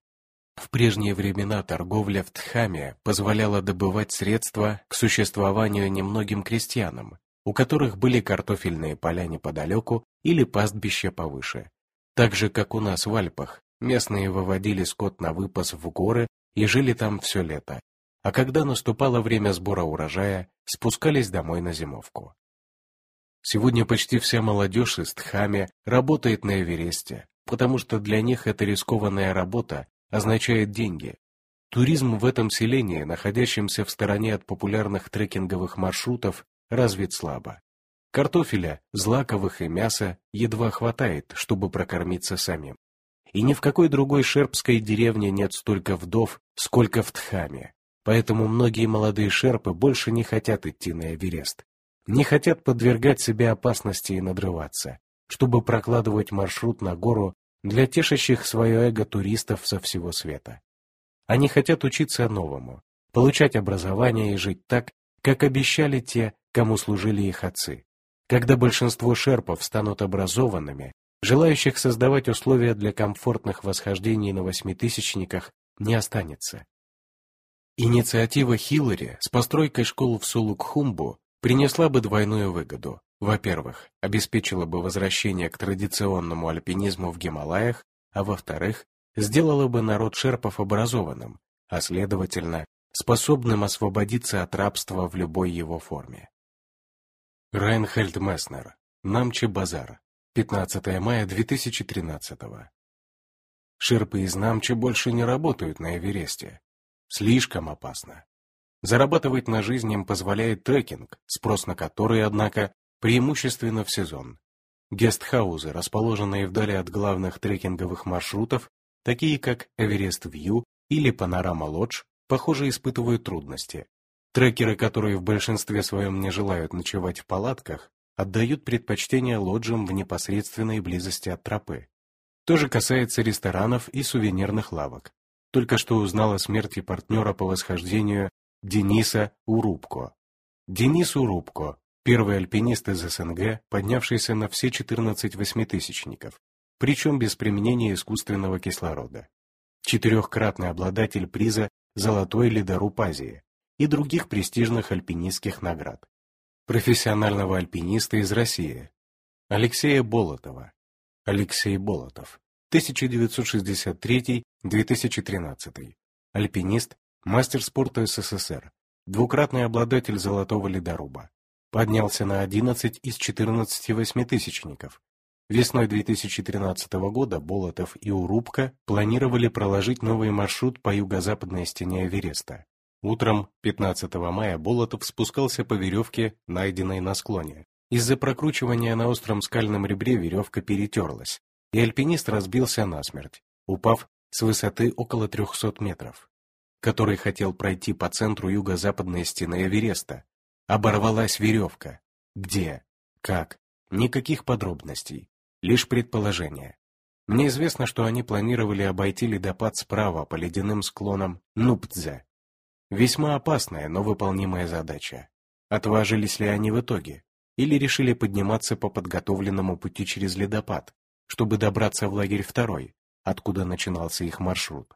В прежние времена торговля в Тхаме позволяла добывать средства к существованию немногим крестьянам, у которых были картофельные поля неподалеку или пастбища повыше. Так же, как у нас в Альпах, местные выводили скот на выпас в горы и жили там все лето, а когда наступало время сбора урожая, спускались домой на зимовку. Сегодня почти вся молодежь из Тхами работает на Эвересте, потому что для них эта рискованная работа означает деньги. Туризм в этом селении, находящемся в стороне от популярных трекинговых маршрутов, развит слабо. Картофеля, злаковых и мяса едва хватает, чтобы прокормиться самим. И ни в какой другой шерпской деревне нет столько вдов, сколько в Тхаме. Поэтому многие молодые шерпы больше не хотят идти на Эверест. Не хотят подвергать себе опасности и надрываться, чтобы прокладывать маршрут на гору для тешащих свое эго туристов со всего света. Они хотят учиться новому, получать образование и жить так, как обещали те, кому служили их отцы. Когда большинство шерпов станут образованными, желающих создавать условия для комфортных восхождений на восьмитысячниках не останется. Инициатива Хиллари с постройкой школ в Сулукхумбу принесла бы двойную выгоду. Во-первых, обеспечила бы возвращение к традиционному альпинизму в Гималаях, а во-вторых, сделала бы народ шерпов образованным, а следовательно, способным освободиться от рабства в любой его форме. Райнхельд Месснер. Намче Базар. 15 мая 2013 Шерпы из Намче больше не работают на Эвересте. Слишком опасно. Зарабатывать на жизнь им позволяет трекинг, спрос на который, однако, преимущественно в сезон. Гестхаузы, расположенные вдали от главных трекинговых маршрутов, такие как Эверест Вью или Панорама Лодж, похоже, испытывают трудности, Трекеры, которые в большинстве своем не желают ночевать в палатках, отдают предпочтение лоджиям в непосредственной близости от тропы. То же касается ресторанов и сувенирных лавок. Только что узнал о смерти партнера по восхождению Дениса Урубко. Денис Урубко – первый альпинист из СНГ, поднявшийся на все 14 восьмитысячников, причем без применения искусственного кислорода. Четырехкратный обладатель приза «Золотой ледоруб Азии», и других престижных альпинистских наград. Профессионального альпиниста из России. Алексея Болотова. Алексей Болотов. 1963-2013. Альпинист, мастер спорта СССР. Двукратный обладатель золотого ледоруба. Поднялся на 11 из 14 восьмитысячников. Весной 2013 года Болотов и Урубка планировали проложить новый маршрут по юго-западной стене Эвереста. Утром 15 мая Болотов спускался по веревке, найденной на склоне, Из-за прокручивания на остром скальном ребре веревка перетерлась, и альпинист разбился насмерть, упав с высоты около 300 метров, который хотел пройти по центру юго-западной стены Эвереста. Оборвалась веревка. Где? Как? Никаких подробностей. Лишь предположения. Мне известно, что они планировали обойти ледопад справа по ледяным склонам Нупдзе. Весьма опасная, но выполнимая задача. Отважились ли они в итоге? Или решили подниматься по подготовленному пути через ледопад, чтобы добраться в лагерь второй, откуда начинался их маршрут?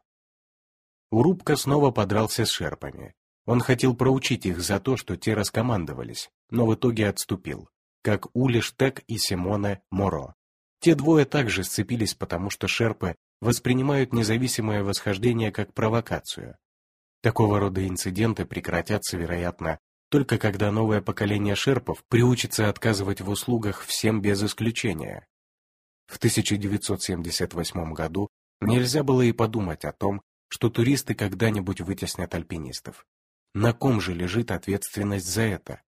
Урубка снова подрался с шерпами. Он хотел проучить их за то, что те раскомандовались, но в итоге отступил, как Улиш Тек и Симоне Моро. Те двое также сцепились, потому что шерпы воспринимают независимое восхождение как провокацию. Такого рода инциденты прекратятся, вероятно, только когда новое поколение шерпов приучится отказывать в услугах всем без исключения. В 1978 году нельзя было и подумать о том, что туристы когда-нибудь вытеснят альпинистов. На ком же лежит ответственность за это?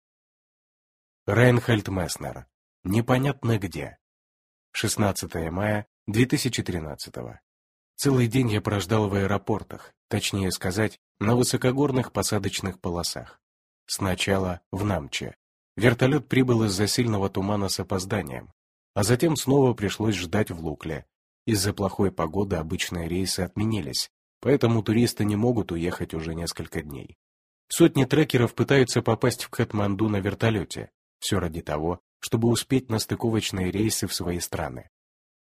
Рейнхальд Месснер. Непонятно где. 16 мая 2013 Целый день я прождал в аэропортах, точнее сказать, на высокогорных посадочных полосах. Сначала в Намче. Вертолет прибыл из-за сильного тумана с опозданием, а затем снова пришлось ждать в Лукле. Из-за плохой погоды обычные рейсы отменились, поэтому туристы не могут уехать уже несколько дней. Сотни трекеров пытаются попасть в Катманду на вертолете, все ради того, чтобы успеть на стыковочные рейсы в свои страны.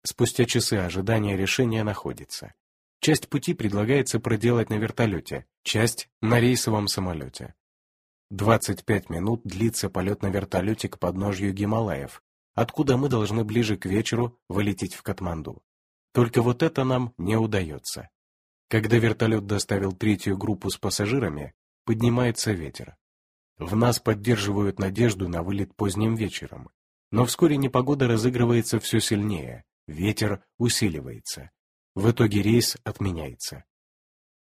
Спустя часы ожидания решения находится. Часть пути предлагается проделать на вертолете, часть — на рейсовом самолете. 25 минут длится полет на вертолете к подножью Гималаев, откуда мы должны ближе к вечеру вылететь в Катманду. Только вот это нам не удается. Когда вертолет доставил третью группу с пассажирами, поднимается ветер. В нас поддерживают надежду на вылет поздним вечером. Но вскоре непогода разыгрывается все сильнее, ветер усиливается. В итоге рейс отменяется.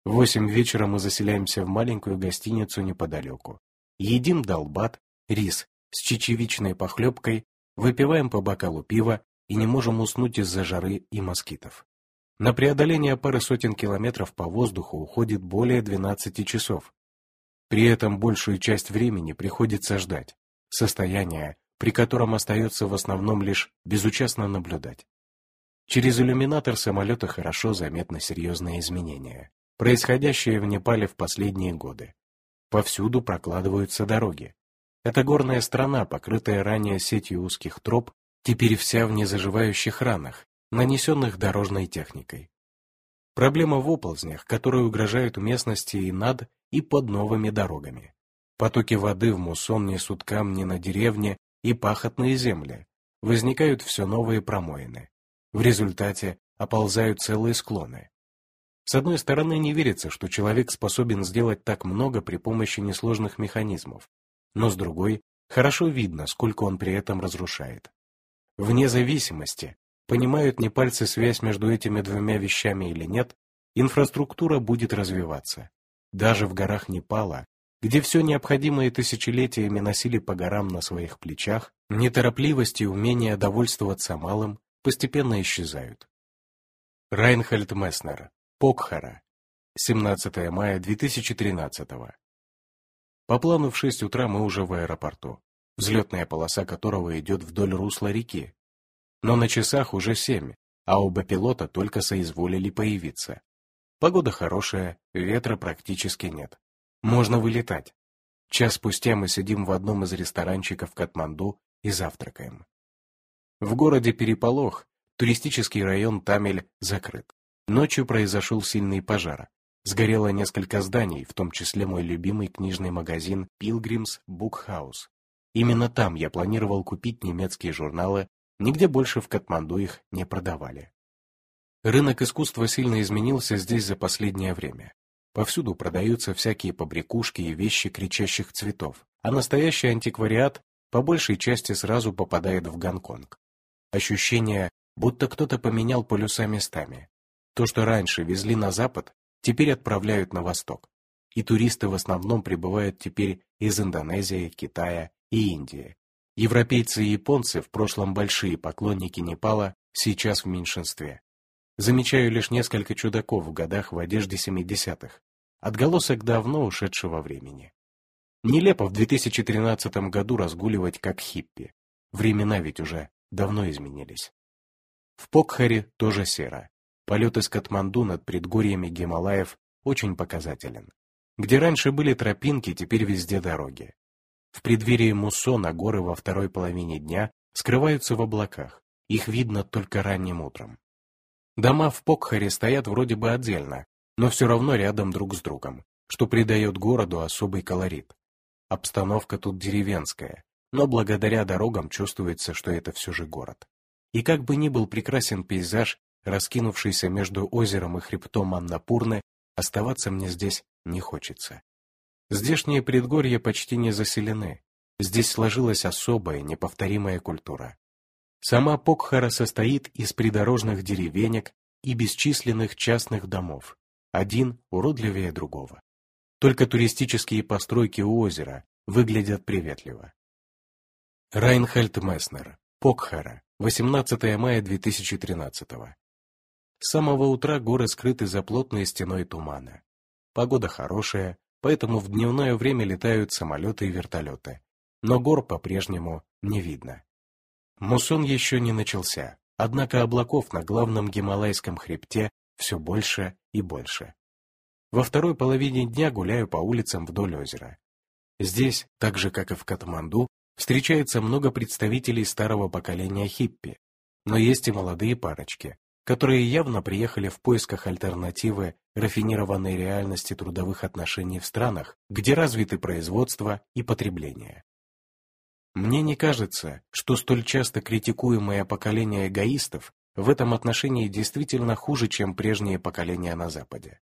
В восемь вечера мы заселяемся в маленькую гостиницу неподалеку. Едим долбат, рис с чечевичной похлебкой, выпиваем по бокалу пива и не можем уснуть из-за жары и москитов. На преодоление пары сотен километров по воздуху уходит более 12 часов, при этом большую часть времени приходится ждать, состояние, при котором остается в основном лишь безучастно наблюдать. Через иллюминатор самолета хорошо заметны серьезные изменения, происходящие в Непале в последние годы. Повсюду прокладываются дороги. Эта горная страна, покрытая ранее сетью узких троп, теперь вся в незаживающих ранах, нанесенных дорожной техникой. Проблема в оползнях, которые угрожают местности и над, и под новыми дорогами. Потоки воды в муссон несут камни на деревне и пахотные земли. Возникают все новые промоины. В результате оползают целые склоны. С одной стороны, не верится, что человек способен сделать так много при помощи несложных механизмов, но с другой, хорошо видно, сколько он при этом разрушает. Вне зависимости, Понимают не пальцы связь между этими двумя вещами или нет, инфраструктура будет развиваться. Даже в горах Непала, где все необходимое тысячелетиями носили по горам на своих плечах, неторопливость и умение довольствоваться малым постепенно исчезают. Райнхальд Месснер. Покхара. 17 мая 2013 По плану в 6 утра мы уже в аэропорту, взлетная полоса которого идет вдоль русла реки, но на часах уже семь, а оба пилота только соизволили появиться. Погода хорошая, ветра практически нет. Можно вылетать. Час спустя мы сидим в одном из ресторанчиков Катманду и завтракаем. В городе переполох, туристический район Тамель закрыт. Ночью произошел сильный пожар. Сгорело несколько зданий, в том числе мой любимый книжный магазин Pilgrims Book House. Именно там я планировал купить немецкие журналы Нигде больше в Катманду их не продавали. Рынок искусства сильно изменился здесь за последнее время. Повсюду продаются всякие побрякушки и вещи кричащих цветов, а настоящий антиквариат по большей части сразу попадает в Гонконг. Ощущение, будто кто-то поменял полюса местами. То, что раньше везли на запад, теперь отправляют на восток. И туристы в основном прибывают теперь из Индонезии, Китая и Индии, Европейцы и японцы, в прошлом большие поклонники Непала, сейчас в меньшинстве. Замечаю лишь несколько чудаков в годах в одежде 70-х, отголосок давно ушедшего времени. Нелепо в 2013 году разгуливать как хиппи. Времена ведь уже давно изменились. В Покхаре тоже серо. Полет из Катманду над предгорьями Гималаев очень показателен. Где раньше были тропинки, теперь везде дороги. В преддверии муссона горы во второй половине дня скрываются в облаках, их видно только ранним утром. Дома в Покхаре стоят вроде бы отдельно, но все равно рядом друг с другом, что придает городу особый колорит. Обстановка тут деревенская, но благодаря дорогам чувствуется, что это все же город. И как бы ни был прекрасен пейзаж, раскинувшийся между озером и хребтом Аннапурны, оставаться мне здесь не хочется. Здешние предгорья почти не заселены. Здесь сложилась особая, неповторимая культура. Сама Покхара состоит из придорожных деревенек и бесчисленных частных домов, один уродливее другого. Только туристические постройки у озера выглядят приветливо. Райнхальд Месснер, Покхара, 18 мая 2013 С самого утра горы скрыты за плотной стеной тумана. Погода хорошая, поэтому в дневное время летают самолеты и вертолеты. Но гор по-прежнему не видно. Муссон еще не начался, однако облаков на главном гималайском хребте все больше и больше. Во второй половине дня гуляю по улицам вдоль озера. Здесь, так же как и в Катманду, встречается много представителей старого поколения хиппи, но есть и молодые парочки, которые явно приехали в поисках альтернативы рафинированной реальности трудовых отношений в странах, где развиты производство и потребление. Мне не кажется, что столь часто критикуемое поколение эгоистов в этом отношении действительно хуже, чем прежние поколения на Западе.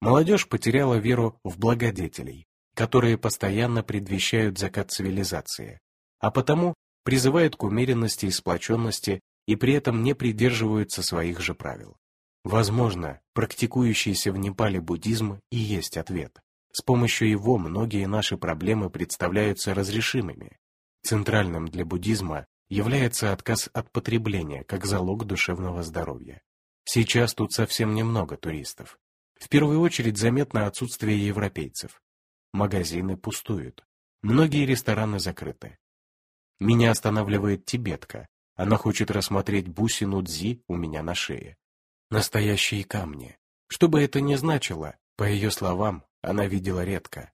Молодежь потеряла веру в благодетелей, которые постоянно предвещают закат цивилизации, а потому призывают к умеренности и сплоченности и при этом не придерживаются своих же правил. Возможно, практикующийся в Непале буддизм и есть ответ. С помощью его многие наши проблемы представляются разрешимыми. Центральным для буддизма является отказ от потребления как залог душевного здоровья. Сейчас тут совсем немного туристов. В первую очередь заметно отсутствие европейцев. Магазины пустуют. Многие рестораны закрыты. Меня останавливает тибетка, она хочет рассмотреть бусину Дзи у меня на шее. Настоящие камни. Что бы это ни значило, по ее словам, она видела редко.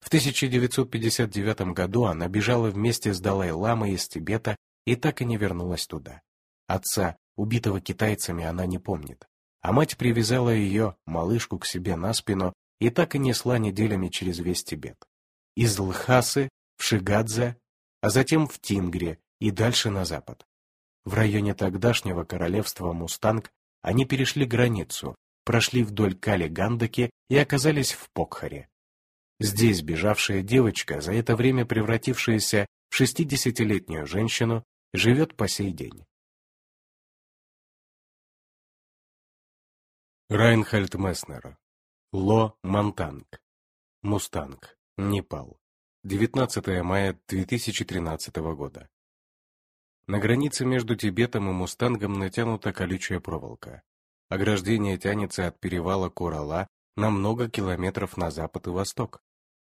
В 1959 году она бежала вместе с Далай-ламой из Тибета и так и не вернулась туда. Отца, убитого китайцами, она не помнит. А мать привязала ее, малышку, к себе на спину и так и несла неделями через весь Тибет. Из Лхасы в Шигадзе, а затем в Тингре, и дальше на запад. В районе тогдашнего королевства Мустанг они перешли границу, прошли вдоль Кали-Гандаки и оказались в Покхаре. Здесь бежавшая девочка, за это время превратившаяся в шестидесятилетнюю женщину, живет по сей день. Райнхальд Месснер. Ло Монтанг. Мустанг. Непал. 19 мая 2013 года. На границе между Тибетом и Мустангом натянута колючая проволока. Ограждение тянется от перевала Курала на много километров на запад и восток.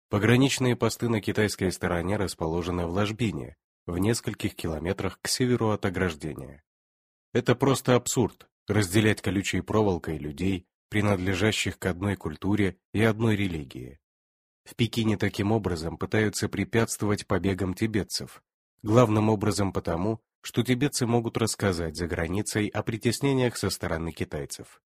Пограничные посты на китайской стороне расположены в ложбине, в нескольких километрах к северу от ограждения. Это просто абсурд – разделять колючей проволокой людей, принадлежащих к одной культуре и одной религии. В Пекине таким образом пытаются препятствовать побегам тибетцев, главным образом потому, что тибетцы могут рассказать за границей о притеснениях со стороны китайцев.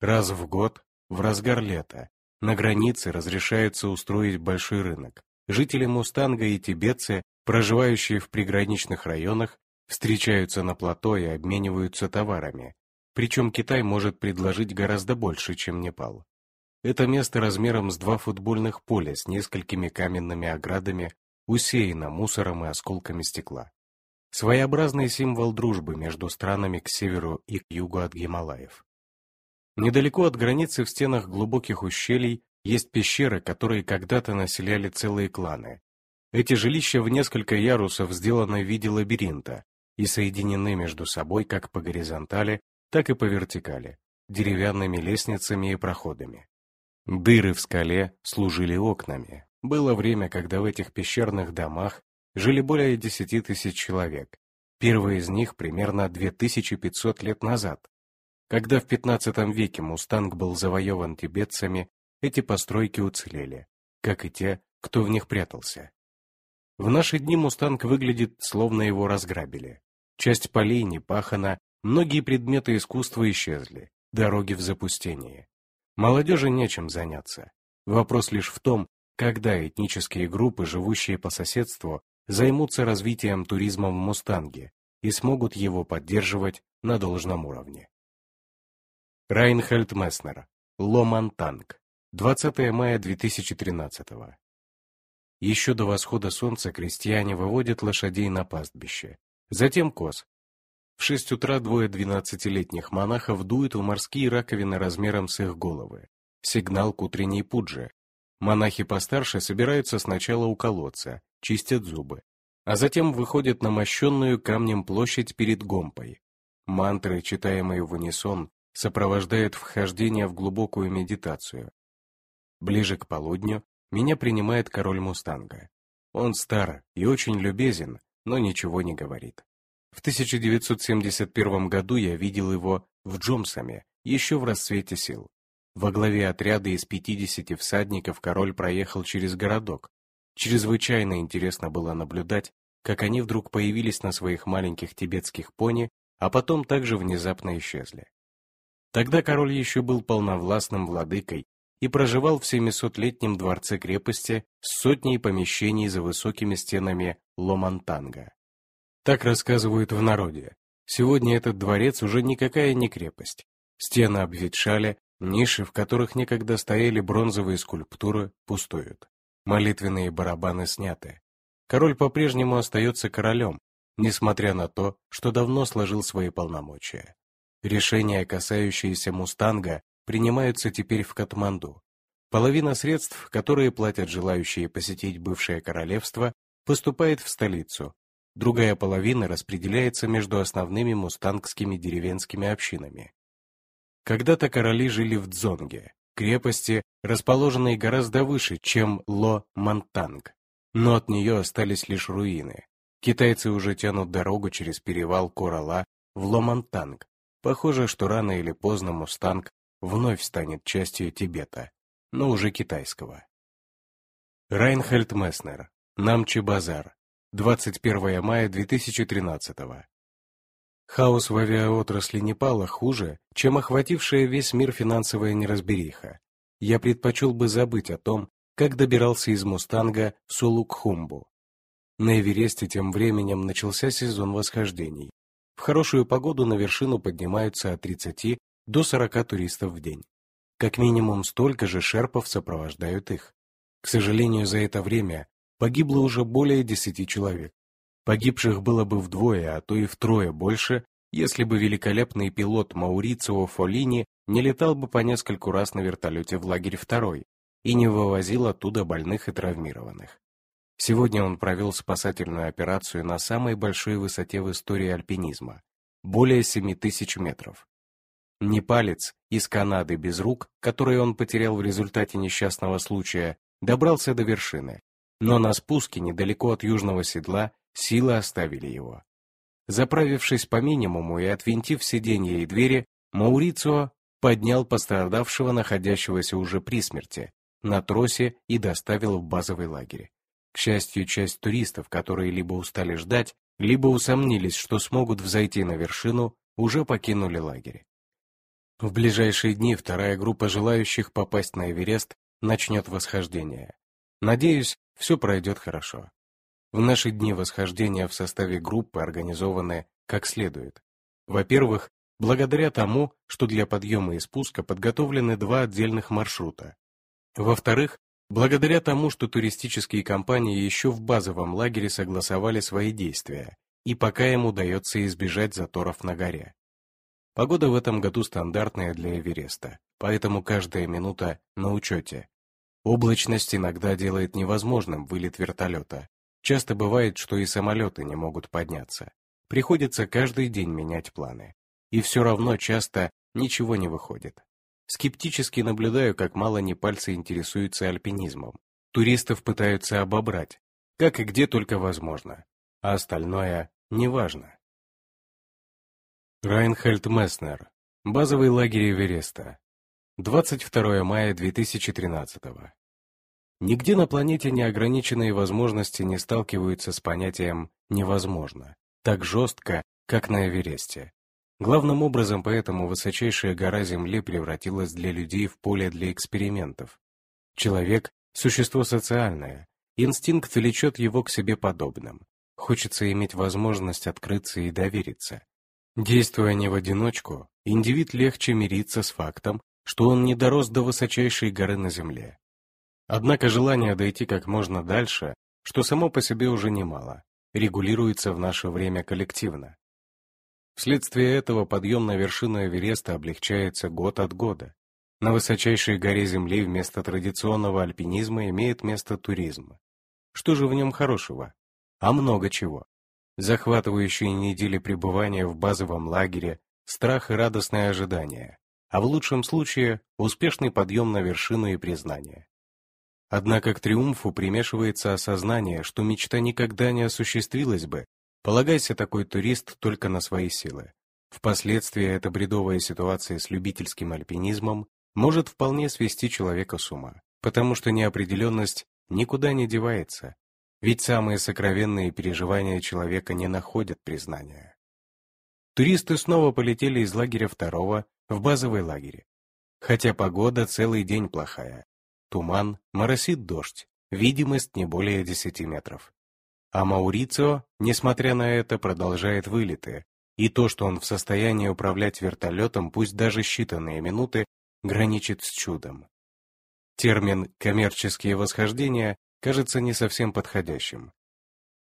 Раз в год, в разгар лета, на границе разрешается устроить большой рынок. Жители Мустанга и тибетцы, проживающие в приграничных районах, встречаются на плато и обмениваются товарами. Причем Китай может предложить гораздо больше, чем Непал. Это место размером с два футбольных поля с несколькими каменными оградами усеяно мусором и осколками стекла. Своеобразный символ дружбы между странами к северу и к югу от Гималаев. Недалеко от границы в стенах глубоких ущелий есть пещеры, которые когда-то населяли целые кланы. Эти жилища в несколько ярусов сделаны в виде лабиринта и соединены между собой как по горизонтали, так и по вертикали, деревянными лестницами и проходами. Дыры в скале служили окнами. Было время, когда в этих пещерных домах жили более 10 тысяч человек. Первые из них примерно 2500 лет назад. Когда в 15 веке Мустанг был завоеван тибетцами, эти постройки уцелели, как и те, кто в них прятался. В наши дни Мустанг выглядит, словно его разграбили. Часть полей не пахана, многие предметы искусства исчезли, дороги в запустении. Молодежи нечем заняться. Вопрос лишь в том, когда этнические группы, живущие по соседству, займутся развитием туризма в Мустанге и смогут его поддерживать на должном уровне. Райнхельд Месснер. Ломантанг. 20 мая 2013 Еще до восхода солнца крестьяне выводят лошадей на пастбище, затем коз. В шесть утра двое двенадцатилетних монахов дуют в морские раковины размером с их головы. Сигнал к утренней пудже. Монахи постарше собираются сначала у колодца, чистят зубы, а затем выходят на мощенную камнем площадь перед Гомпой. Мантры, читаемые в унисон, сопровождают вхождение в глубокую медитацию. Ближе к полудню меня принимает король Мустанга. Он стар и очень любезен, но ничего не говорит. В 1971 году я видел его в Джомсаме, еще в расцвете сил. Во главе отряда из 50 всадников король проехал через городок. Чрезвычайно интересно было наблюдать, как они вдруг появились на своих маленьких тибетских пони, а потом также внезапно исчезли. Тогда король еще был полновластным владыкой и проживал в 700-летнем дворце-крепости с сотней помещений за высокими стенами Ломантанга. Так рассказывают в народе. Сегодня этот дворец уже никакая не крепость. Стены обветшали, ниши, в которых некогда стояли бронзовые скульптуры, пустуют. Молитвенные барабаны сняты. Король по-прежнему остается королем, несмотря на то, что давно сложил свои полномочия. Решения, касающиеся Мустанга, принимаются теперь в Катманду. Половина средств, которые платят желающие посетить бывшее королевство, поступает в столицу. Другая половина распределяется между основными мустангскими деревенскими общинами. Когда-то короли жили в Дзонге, крепости, расположенной гораздо выше, чем Ло-Мантанг, но от нее остались лишь руины. Китайцы уже тянут дорогу через перевал Корала в Ло-Мантанг. Похоже, что рано или поздно Мустанг вновь станет частью Тибета, но уже китайского. Райнхельд Месснер, Намчи Базар, 21 мая 2013 Хаос в авиаотрасли Непала хуже, чем охватившая весь мир финансовая неразбериха. Я предпочел бы забыть о том, как добирался из Мустанга в Сулукхумбу. На Эвересте тем временем начался сезон восхождений. В хорошую погоду на вершину поднимаются от 30 до 40 туристов в день. Как минимум столько же шерпов сопровождают их. К сожалению, за это время погибло уже более 10 человек. Погибших было бы вдвое, а то и втрое больше, если бы великолепный пилот Маурицио Фолини не летал бы по нескольку раз на вертолете в лагерь второй и не вывозил оттуда больных и травмированных. Сегодня он провел спасательную операцию на самой большой высоте в истории альпинизма – более 7 тысяч метров. Непалец из Канады без рук, который он потерял в результате несчастного случая, добрался до вершины, но на спуске недалеко от южного седла силы оставили его. Заправившись по минимуму и отвинтив сиденья и двери, Маурицио поднял пострадавшего, находящегося уже при смерти, на тросе и доставил в базовый лагерь. К счастью, часть туристов, которые либо устали ждать, либо усомнились, что смогут взойти на вершину, уже покинули лагерь. В ближайшие дни вторая группа желающих попасть на Эверест начнет восхождение. Надеюсь, все пройдет хорошо. В наши дни восхождения в составе группы организованы как следует. Во-первых, благодаря тому, что для подъема и спуска подготовлены два отдельных маршрута. Во-вторых, благодаря тому, что туристические компании еще в базовом лагере согласовали свои действия, и пока им удается избежать заторов на горе. Погода в этом году стандартная для Эвереста, поэтому каждая минута на учете. Облачность иногда делает невозможным вылет вертолета, Часто бывает, что и самолеты не могут подняться. Приходится каждый день менять планы. И все равно часто ничего не выходит. Скептически наблюдаю, как мало непальцы интересуются альпинизмом. Туристов пытаются обобрать, как и где только возможно, а остальное неважно. Райнхельд Месснер. Базовый лагерь Эвереста. 22 мая 2013 Нигде на планете неограниченные возможности не сталкиваются с понятием «невозможно» так жестко, как на Эвересте. Главным образом поэтому высочайшая гора Земли превратилась для людей в поле для экспериментов. Человек – существо социальное, инстинкт влечет его к себе подобным. Хочется иметь возможность открыться и довериться. Действуя не в одиночку, индивид легче мириться с фактом, что он не дорос до высочайшей горы на Земле. Однако желание дойти как можно дальше, что само по себе уже немало, регулируется в наше время коллективно. Вследствие этого подъем на вершину Эвереста облегчается год от года. На высочайшей горе Земли вместо традиционного альпинизма имеет место туризм. Что же в нем хорошего? А много чего. Захватывающие недели пребывания в базовом лагере, страх и радостное ожидание, а в лучшем случае успешный подъем на вершину и признание. Однако к триумфу примешивается осознание, что мечта никогда не осуществилась бы, Полагайся такой турист только на свои силы. Впоследствии эта бредовая ситуация с любительским альпинизмом может вполне свести человека с ума, потому что неопределенность никуда не девается, ведь самые сокровенные переживания человека не находят признания. Туристы снова полетели из лагеря второго в базовый лагерь. Хотя погода целый день плохая. Туман, моросит дождь, видимость не более 10 метров. А Маурицио, несмотря на это, продолжает вылеты, и то, что он в состоянии управлять вертолетом, пусть даже считанные минуты, граничит с чудом. Термин «коммерческие восхождения» кажется не совсем подходящим.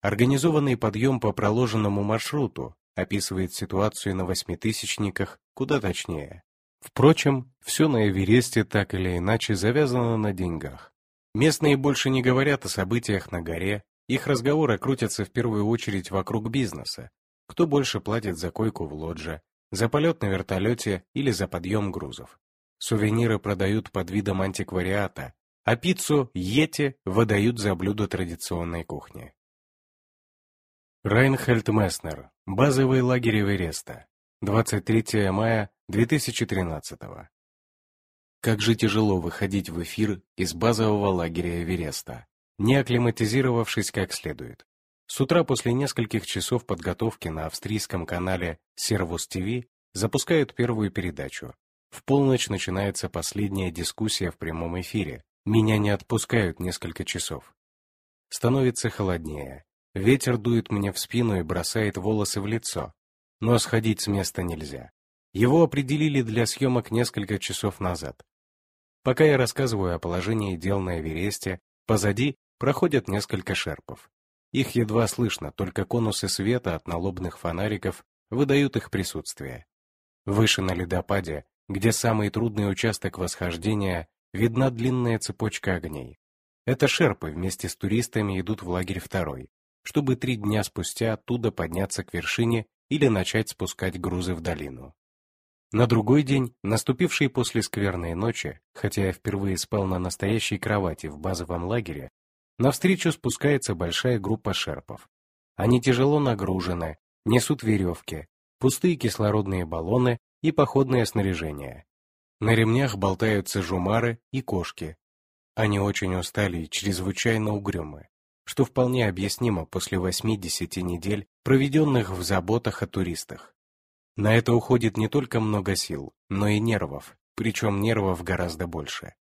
Организованный подъем по проложенному маршруту описывает ситуацию на восьмитысячниках куда точнее. Впрочем, все на Эвересте так или иначе завязано на деньгах. Местные больше не говорят о событиях на горе, их разговоры крутятся в первую очередь вокруг бизнеса. Кто больше платит за койку в лодже, за полет на вертолете или за подъем грузов. Сувениры продают под видом антиквариата, а пиццу Йети выдают за блюдо традиционной кухни. Райнхельд Месснер. Базовый лагерь Эвереста. 23 мая 2013 Как же тяжело выходить в эфир из базового лагеря Эвереста не акклиматизировавшись как следует. С утра после нескольких часов подготовки на австрийском канале Servus TV запускают первую передачу. В полночь начинается последняя дискуссия в прямом эфире. Меня не отпускают несколько часов. Становится холоднее. Ветер дует мне в спину и бросает волосы в лицо. Но сходить с места нельзя. Его определили для съемок несколько часов назад. Пока я рассказываю о положении дел на Эвересте, позади проходят несколько шерпов. Их едва слышно, только конусы света от налобных фонариков выдают их присутствие. Выше на ледопаде, где самый трудный участок восхождения, видна длинная цепочка огней. Это шерпы вместе с туристами идут в лагерь второй, чтобы три дня спустя оттуда подняться к вершине или начать спускать грузы в долину. На другой день, наступивший после скверной ночи, хотя я впервые спал на настоящей кровати в базовом лагере, Навстречу спускается большая группа шерпов. Они тяжело нагружены, несут веревки, пустые кислородные баллоны и походное снаряжение. На ремнях болтаются жумары и кошки. Они очень устали и чрезвычайно угрюмы, что вполне объяснимо после 8-10 недель, проведенных в заботах о туристах. На это уходит не только много сил, но и нервов, причем нервов гораздо больше.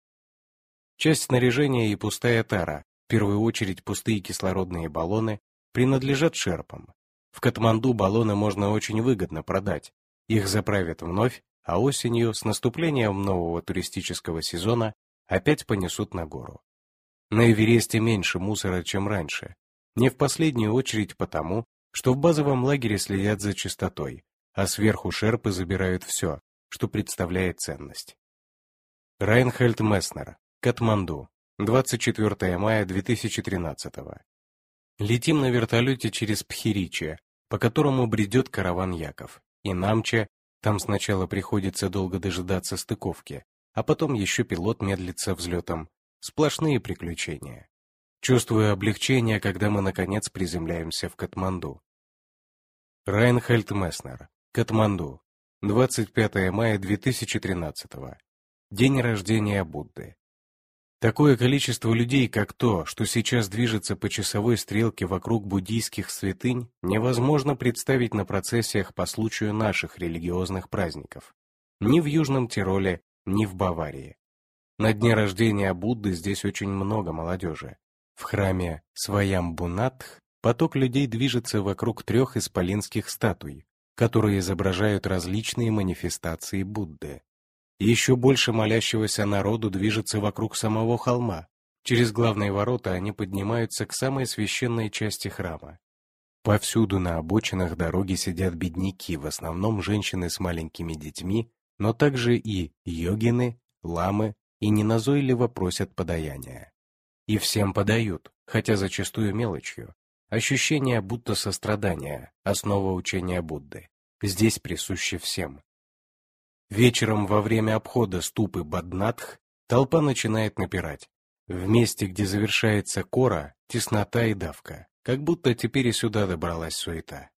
Часть снаряжения и пустая тара, в первую очередь пустые кислородные баллоны, принадлежат шерпам. В Катманду баллоны можно очень выгодно продать. Их заправят вновь, а осенью, с наступлением нового туристического сезона, опять понесут на гору. На Эвересте меньше мусора, чем раньше. Не в последнюю очередь потому, что в базовом лагере следят за чистотой, а сверху шерпы забирают все, что представляет ценность. Райнхельд Месснер, Катманду, 24 мая 2013 Летим на вертолете через Пхириче, по которому бредет караван Яков, и Намча, там сначала приходится долго дожидаться стыковки, а потом еще пилот медлится взлетом. Сплошные приключения. Чувствую облегчение, когда мы, наконец, приземляемся в Катманду. Райнхельд Месснер. Катманду. 25 мая 2013. День рождения Будды. Такое количество людей, как то, что сейчас движется по часовой стрелке вокруг буддийских святынь, невозможно представить на процессиях по случаю наших религиозных праздников. Ни в Южном Тироле, ни в Баварии. На дне рождения Будды здесь очень много молодежи. В храме Сваямбунатх поток людей движется вокруг трех исполинских статуй, которые изображают различные манифестации Будды. Еще больше молящегося народу движется вокруг самого холма. Через главные ворота они поднимаются к самой священной части храма. Повсюду на обочинах дороги сидят бедняки, в основном женщины с маленькими детьми, но также и йогины, ламы и неназойливо просят подаяния. И всем подают, хотя зачастую мелочью. Ощущение будто сострадания, основа учения Будды. Здесь присуще всем. Вечером во время обхода ступы Баднатх толпа начинает напирать. В месте, где завершается кора, теснота и давка, как будто теперь и сюда добралась суета.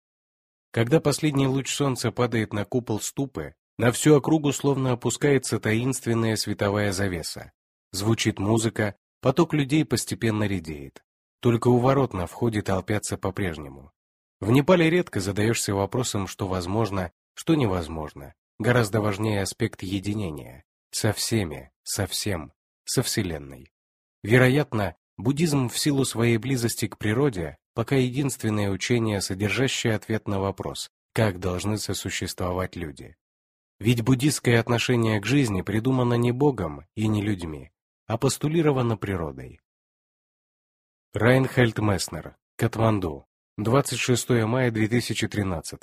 Когда последний луч солнца падает на купол ступы, на всю округу словно опускается таинственная световая завеса. Звучит музыка, поток людей постепенно редеет. Только у ворот на входе толпятся по-прежнему. В Непале редко задаешься вопросом, что возможно, что невозможно, Гораздо важнее аспект единения. Со всеми, со всем, со Вселенной. Вероятно, буддизм в силу своей близости к природе пока единственное учение, содержащее ответ на вопрос, как должны сосуществовать люди. Ведь буддистское отношение к жизни придумано не Богом и не людьми, а постулировано природой. Райнхельд Месснер, Катманду, 26 мая 2013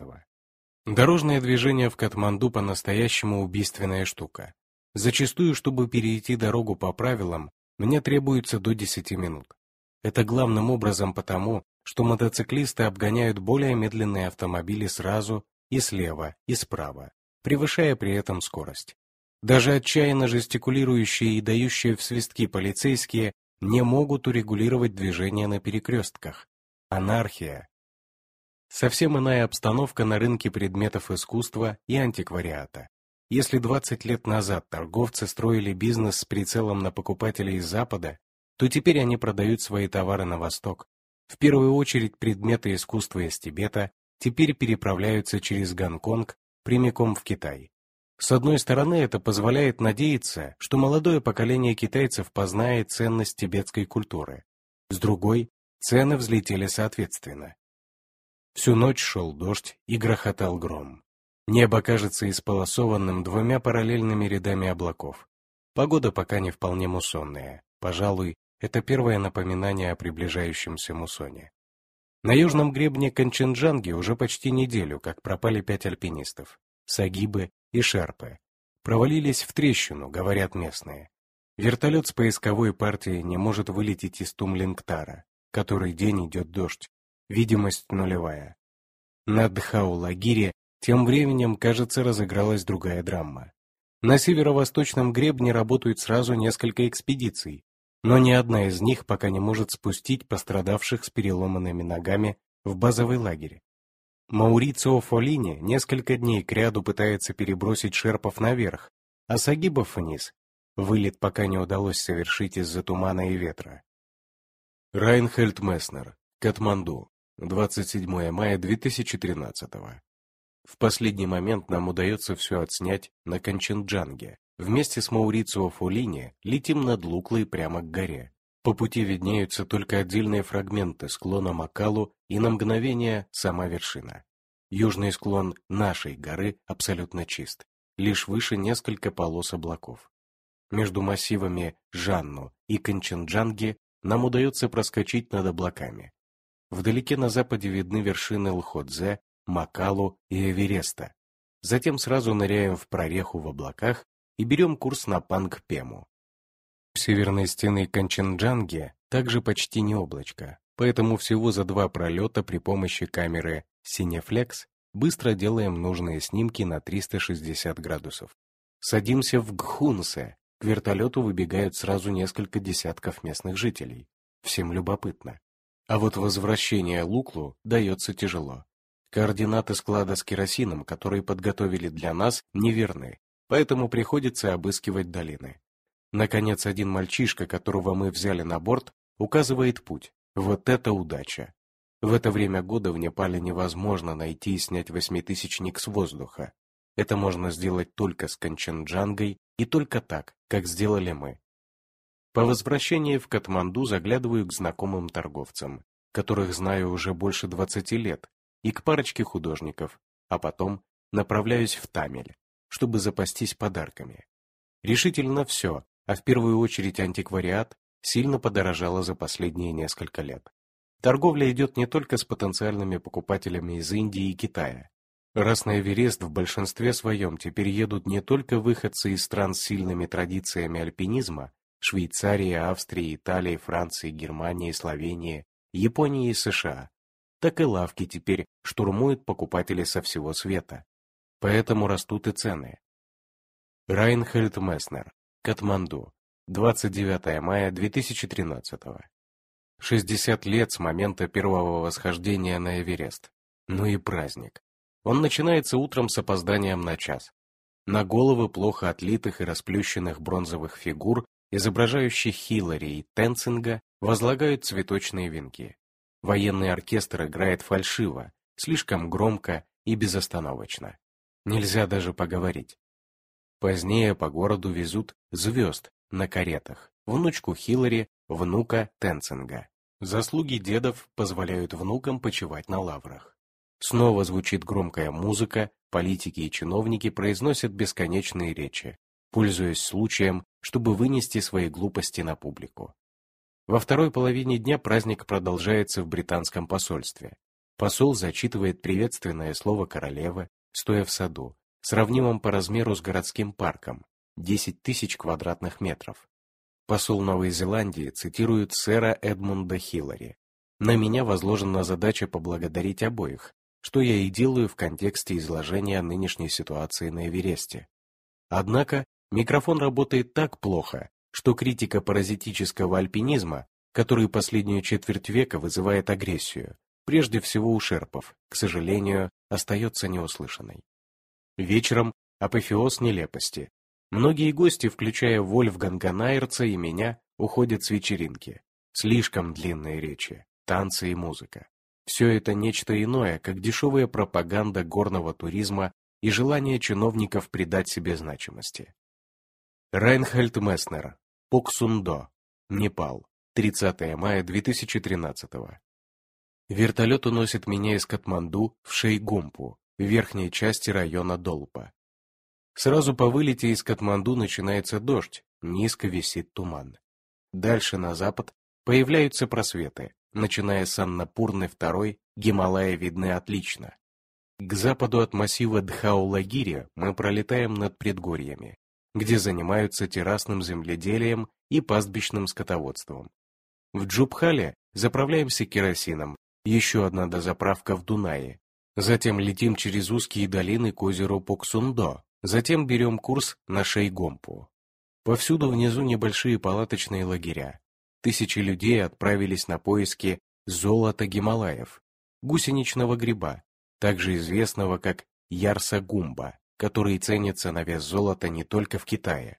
Дорожное движение в Катманду по-настоящему убийственная штука. Зачастую, чтобы перейти дорогу по правилам, мне требуется до 10 минут. Это главным образом потому, что мотоциклисты обгоняют более медленные автомобили сразу и слева, и справа, превышая при этом скорость. Даже отчаянно жестикулирующие и дающие в свистки полицейские не могут урегулировать движение на перекрестках. Анархия, Совсем иная обстановка на рынке предметов искусства и антиквариата. Если 20 лет назад торговцы строили бизнес с прицелом на покупателей из Запада, то теперь они продают свои товары на Восток. В первую очередь предметы искусства из Тибета теперь переправляются через Гонконг прямиком в Китай. С одной стороны, это позволяет надеяться, что молодое поколение китайцев познает ценность тибетской культуры. С другой, цены взлетели соответственно. Всю ночь шел дождь и грохотал гром. Небо кажется исполосованным двумя параллельными рядами облаков. Погода пока не вполне муссонная. Пожалуй, это первое напоминание о приближающемся муссоне. На южном гребне Канченджанги уже почти неделю, как пропали пять альпинистов. Сагибы и Шерпы. Провалились в трещину, говорят местные. Вертолет с поисковой партией не может вылететь из Тумлингтара. Который день идет дождь видимость нулевая. На Дхаулагире тем временем, кажется, разыгралась другая драма. На северо-восточном гребне работают сразу несколько экспедиций, но ни одна из них пока не может спустить пострадавших с переломанными ногами в базовый лагерь. Маурицио Фолини несколько дней кряду пытается перебросить шерпов наверх, а сагибов вниз. Вылет пока не удалось совершить из-за тумана и ветра. Райнхельд Месснер, Катманду, 27 мая 2013 В последний момент нам удается все отснять на Канченджанге. Вместе с Маурицио Фулини летим над Луклой прямо к горе. По пути виднеются только отдельные фрагменты склона Макалу и на мгновение сама вершина. Южный склон нашей горы абсолютно чист, лишь выше несколько полос облаков. Между массивами Жанну и Канченджанги нам удается проскочить над облаками. Вдалеке на западе видны вершины Лходзе, Макалу и Эвереста. Затем сразу ныряем в прореху в облаках и берем курс на Пангпему. Северной стены Канченджанги также почти не облачко. поэтому всего за два пролета при помощи камеры Cineflex быстро делаем нужные снимки на 360 градусов. Садимся в Гхунсе, к вертолету выбегают сразу несколько десятков местных жителей. Всем любопытно. А вот возвращение Луклу дается тяжело. Координаты склада с керосином, которые подготовили для нас, неверны, поэтому приходится обыскивать долины. Наконец, один мальчишка, которого мы взяли на борт, указывает путь. Вот это удача! В это время года в Непале невозможно найти и снять восьмитысячник с воздуха. Это можно сделать только с Канченджангой и только так, как сделали мы. По возвращении в Катманду заглядываю к знакомым торговцам, которых знаю уже больше 20 лет, и к парочке художников, а потом направляюсь в Тамель, чтобы запастись подарками. Решительно все, а в первую очередь антиквариат, сильно подорожало за последние несколько лет. Торговля идет не только с потенциальными покупателями из Индии и Китая. Раз на Эверест в большинстве своем теперь едут не только выходцы из стран с сильными традициями альпинизма, Швейцарии, Австрии, Италии, Франции, Германии, Словении, Японии и США, так и лавки теперь штурмуют покупатели со всего света. Поэтому растут и цены. Райнхельд Месснер, Катманду, 29 мая 2013 60 лет с момента первого восхождения на Эверест. Ну и праздник. Он начинается утром с опозданием на час. На головы плохо отлитых и расплющенных бронзовых фигур изображающих Хиллари и Тенцинга, возлагают цветочные венки. Военный оркестр играет фальшиво, слишком громко и безостановочно. Нельзя даже поговорить. Позднее по городу везут звезд на каретах, внучку Хиллари, внука Тенцинга. Заслуги дедов позволяют внукам почивать на лаврах. Снова звучит громкая музыка, политики и чиновники произносят бесконечные речи, пользуясь случаем, чтобы вынести свои глупости на публику. Во второй половине дня праздник продолжается в британском посольстве. Посол зачитывает приветственное слово королевы, стоя в саду, сравнимом по размеру с городским парком, 10 тысяч квадратных метров. Посол Новой Зеландии цитирует сэра Эдмунда Хиллари. На меня возложена задача поблагодарить обоих, что я и делаю в контексте изложения нынешней ситуации на Эвересте. Однако Микрофон работает так плохо, что критика паразитического альпинизма, который последнюю четверть века вызывает агрессию, прежде всего у шерпов, к сожалению, остается неуслышанной. Вечером апофеоз нелепости. Многие гости, включая Вольфганга Найерца и меня, уходят с вечеринки. Слишком длинные речи, танцы и музыка. Все это нечто иное, как дешевая пропаганда горного туризма и желание чиновников придать себе значимости. Райнхельд Месснер. Поксундо. Непал. 30 мая 2013 Вертолет уносит меня из Катманду в Шейгумпу, верхней части района Долпа. Сразу по вылете из Катманду начинается дождь, низко висит туман. Дальше на запад появляются просветы, начиная с Аннапурны II, Гималая видны отлично. К западу от массива Дхаулагири мы пролетаем над предгорьями где занимаются террасным земледелием и пастбищным скотоводством. В Джубхале заправляемся керосином, еще одна дозаправка в Дунае. Затем летим через узкие долины к озеру Поксундо, затем берем курс на Шейгомпу. Повсюду внизу небольшие палаточные лагеря. Тысячи людей отправились на поиски золота Гималаев, гусеничного гриба, также известного как ярса-гумба который ценится на вес золота не только в Китае.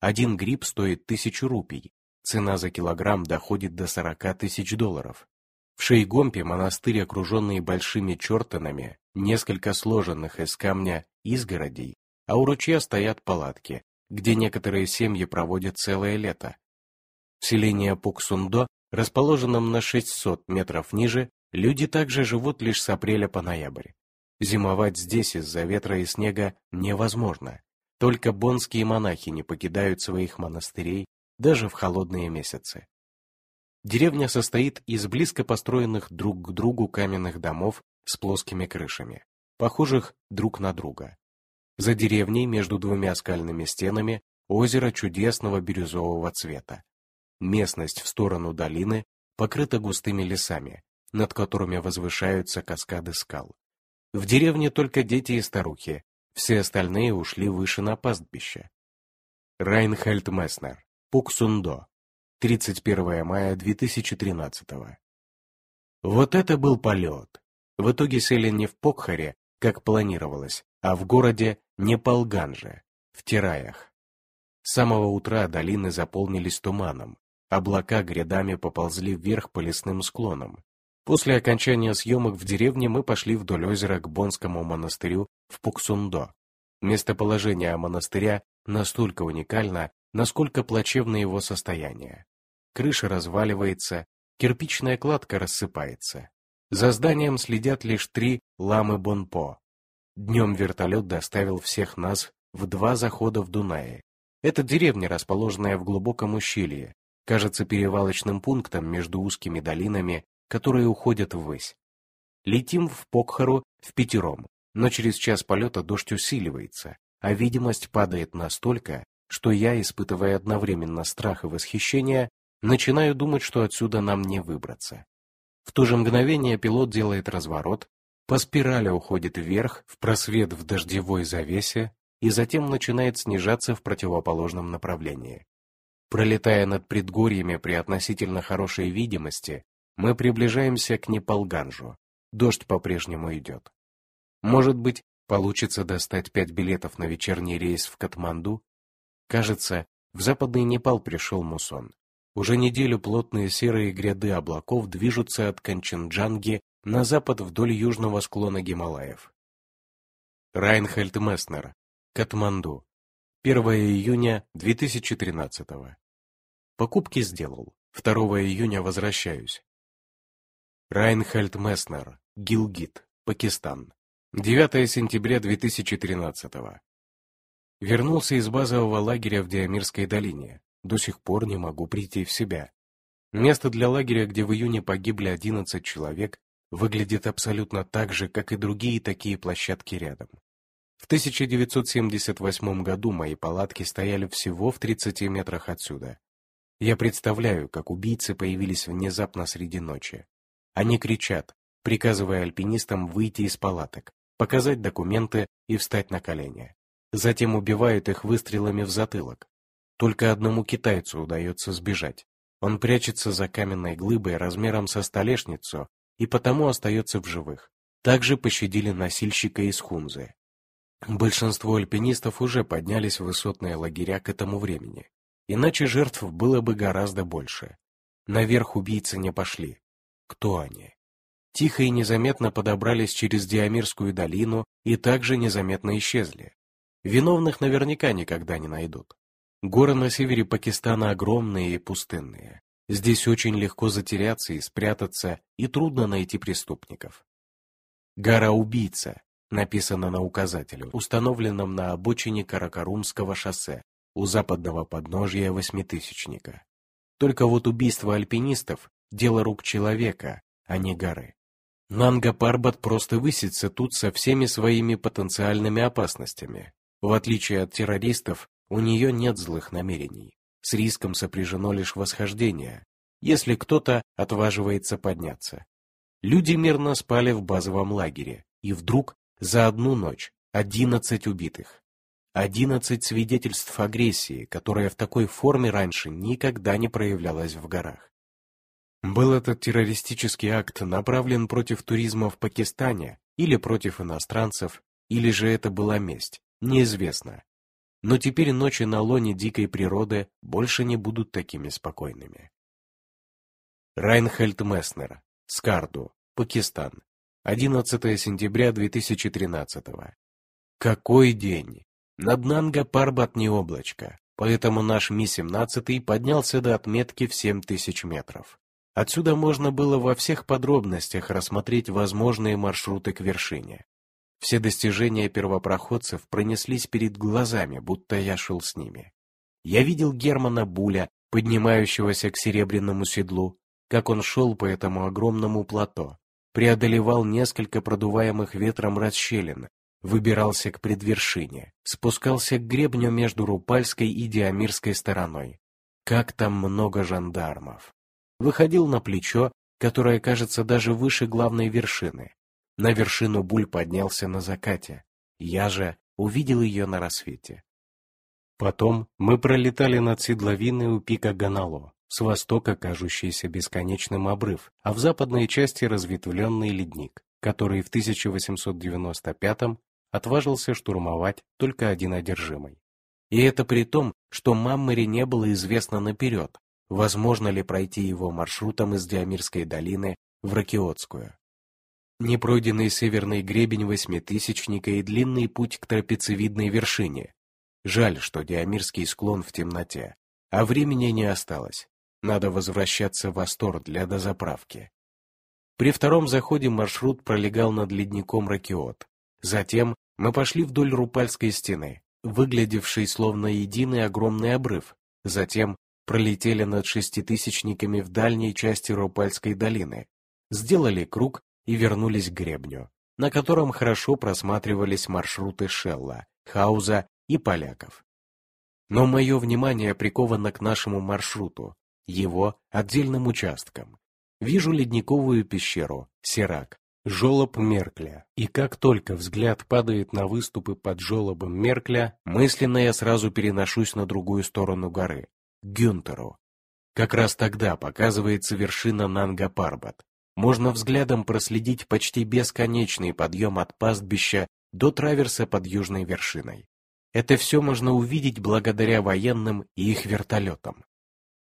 Один гриб стоит тысячу рупий, цена за килограмм доходит до 40 тысяч долларов. В Шейгомпе монастырь, окруженный большими чертанами, несколько сложенных из камня изгородей, а у ручья стоят палатки, где некоторые семьи проводят целое лето. В селении Пуксундо, расположенном на 600 метров ниже, люди также живут лишь с апреля по ноябрь. Зимовать здесь из-за ветра и снега невозможно. Только бонские монахи не покидают своих монастырей даже в холодные месяцы. Деревня состоит из близко построенных друг к другу каменных домов с плоскими крышами, похожих друг на друга. За деревней между двумя скальными стенами озеро чудесного бирюзового цвета. Местность в сторону долины покрыта густыми лесами, над которыми возвышаются каскады скал. В деревне только дети и старухи, все остальные ушли выше на пастбище. Райнхальд Месснер, Пуксундо, 31 мая 2013 Вот это был полет! В итоге сели не в Покхаре, как планировалось, а в городе Непалганже, в Тираях. С самого утра долины заполнились туманом, облака грядами поползли вверх по лесным склонам, После окончания съемок в деревне мы пошли вдоль озера к Бонскому монастырю в Пуксундо. Местоположение монастыря настолько уникально, насколько плачевно его состояние. Крыша разваливается, кирпичная кладка рассыпается. За зданием следят лишь три ламы Бонпо. Днем вертолет доставил всех нас в два захода в Дунае. Это деревня, расположенная в глубоком ущелье, кажется перевалочным пунктом между узкими долинами которые уходят ввысь. Летим в Покхару в пятером, но через час полета дождь усиливается, а видимость падает настолько, что я, испытывая одновременно страх и восхищение, начинаю думать, что отсюда нам не выбраться. В то же мгновение пилот делает разворот, по спирали уходит вверх, в просвет в дождевой завесе, и затем начинает снижаться в противоположном направлении. Пролетая над предгорьями при относительно хорошей видимости, мы приближаемся к Непалганжу. Дождь по-прежнему идет. Может быть, получится достать пять билетов на вечерний рейс в Катманду? Кажется, в западный Непал пришел мусон. Уже неделю плотные серые гряды облаков движутся от Канченджанги на запад вдоль южного склона Гималаев. Райнхельд Месснер, Катманду, 1 июня 2013 Покупки сделал. 2 июня возвращаюсь. Райнхальд Месснер, Гилгит, Пакистан. 9 сентября 2013 Вернулся из базового лагеря в Диамирской долине. До сих пор не могу прийти в себя. Место для лагеря, где в июне погибли 11 человек, выглядит абсолютно так же, как и другие такие площадки рядом. В 1978 году мои палатки стояли всего в 30 метрах отсюда. Я представляю, как убийцы появились внезапно среди ночи. Они кричат, приказывая альпинистам выйти из палаток, показать документы и встать на колени. Затем убивают их выстрелами в затылок. Только одному китайцу удается сбежать. Он прячется за каменной глыбой размером со столешницу и потому остается в живых. Также пощадили носильщика из Хунзы. Большинство альпинистов уже поднялись в высотные лагеря к этому времени. Иначе жертв было бы гораздо больше. Наверх убийцы не пошли. Кто они? Тихо и незаметно подобрались через Диамирскую долину и также незаметно исчезли. Виновных наверняка никогда не найдут. Горы на севере Пакистана огромные и пустынные. Здесь очень легко затеряться и спрятаться, и трудно найти преступников. «Гора-убийца» написано на указателе, установленном на обочине Каракарумского шоссе у западного подножья восьмитысячника. Только вот убийство альпинистов дело рук человека, а не горы. Нанга Парбат просто высится тут со всеми своими потенциальными опасностями. В отличие от террористов, у нее нет злых намерений. С риском сопряжено лишь восхождение, если кто-то отваживается подняться. Люди мирно спали в базовом лагере, и вдруг за одну ночь 11 убитых. 11 свидетельств агрессии, которая в такой форме раньше никогда не проявлялась в горах. Был этот террористический акт направлен против туризма в Пакистане или против иностранцев, или же это была месть, неизвестно. Но теперь ночи на лоне дикой природы больше не будут такими спокойными. Райнхельд Месснер, Скарду, Пакистан, 11 сентября 2013 Какой день! Над Нанга Парбат не облачко, поэтому наш Ми-17 поднялся до отметки в 7000 метров. Отсюда можно было во всех подробностях рассмотреть возможные маршруты к вершине. Все достижения первопроходцев пронеслись перед глазами, будто я шел с ними. Я видел Германа Буля, поднимающегося к серебряному седлу, как он шел по этому огромному плато, преодолевал несколько продуваемых ветром расщелин, выбирался к предвершине, спускался к гребню между Рупальской и Диамирской стороной. Как там много жандармов! выходил на плечо, которое кажется даже выше главной вершины. На вершину Буль поднялся на закате. Я же увидел ее на рассвете. Потом мы пролетали над седловиной у пика Ганало, с востока кажущийся бесконечным обрыв, а в западной части разветвленный ледник, который в 1895 отважился штурмовать только один одержимый. И это при том, что Маммере не было известно наперед, возможно ли пройти его маршрутом из Диамирской долины в Ракиотскую. Непройденный северный гребень восьмитысячника и длинный путь к трапециевидной вершине. Жаль, что Диамирский склон в темноте, а времени не осталось. Надо возвращаться в Астор для дозаправки. При втором заходе маршрут пролегал над ледником Ракиот. Затем мы пошли вдоль Рупальской стены, выглядевшей словно единый огромный обрыв. Затем пролетели над шеститысячниками в дальней части Рупальской долины, сделали круг и вернулись к гребню, на котором хорошо просматривались маршруты Шелла, Хауза и поляков. Но мое внимание приковано к нашему маршруту, его отдельным участкам. Вижу ледниковую пещеру, Сирак, жолоб Меркля, и как только взгляд падает на выступы под жолобом Меркля, мысленно я сразу переношусь на другую сторону горы, Гюнтеру. Как раз тогда показывается вершина Нанга-Парбат, можно взглядом проследить почти бесконечный подъем от пастбища до траверса под южной вершиной. Это все можно увидеть благодаря военным и их вертолетам.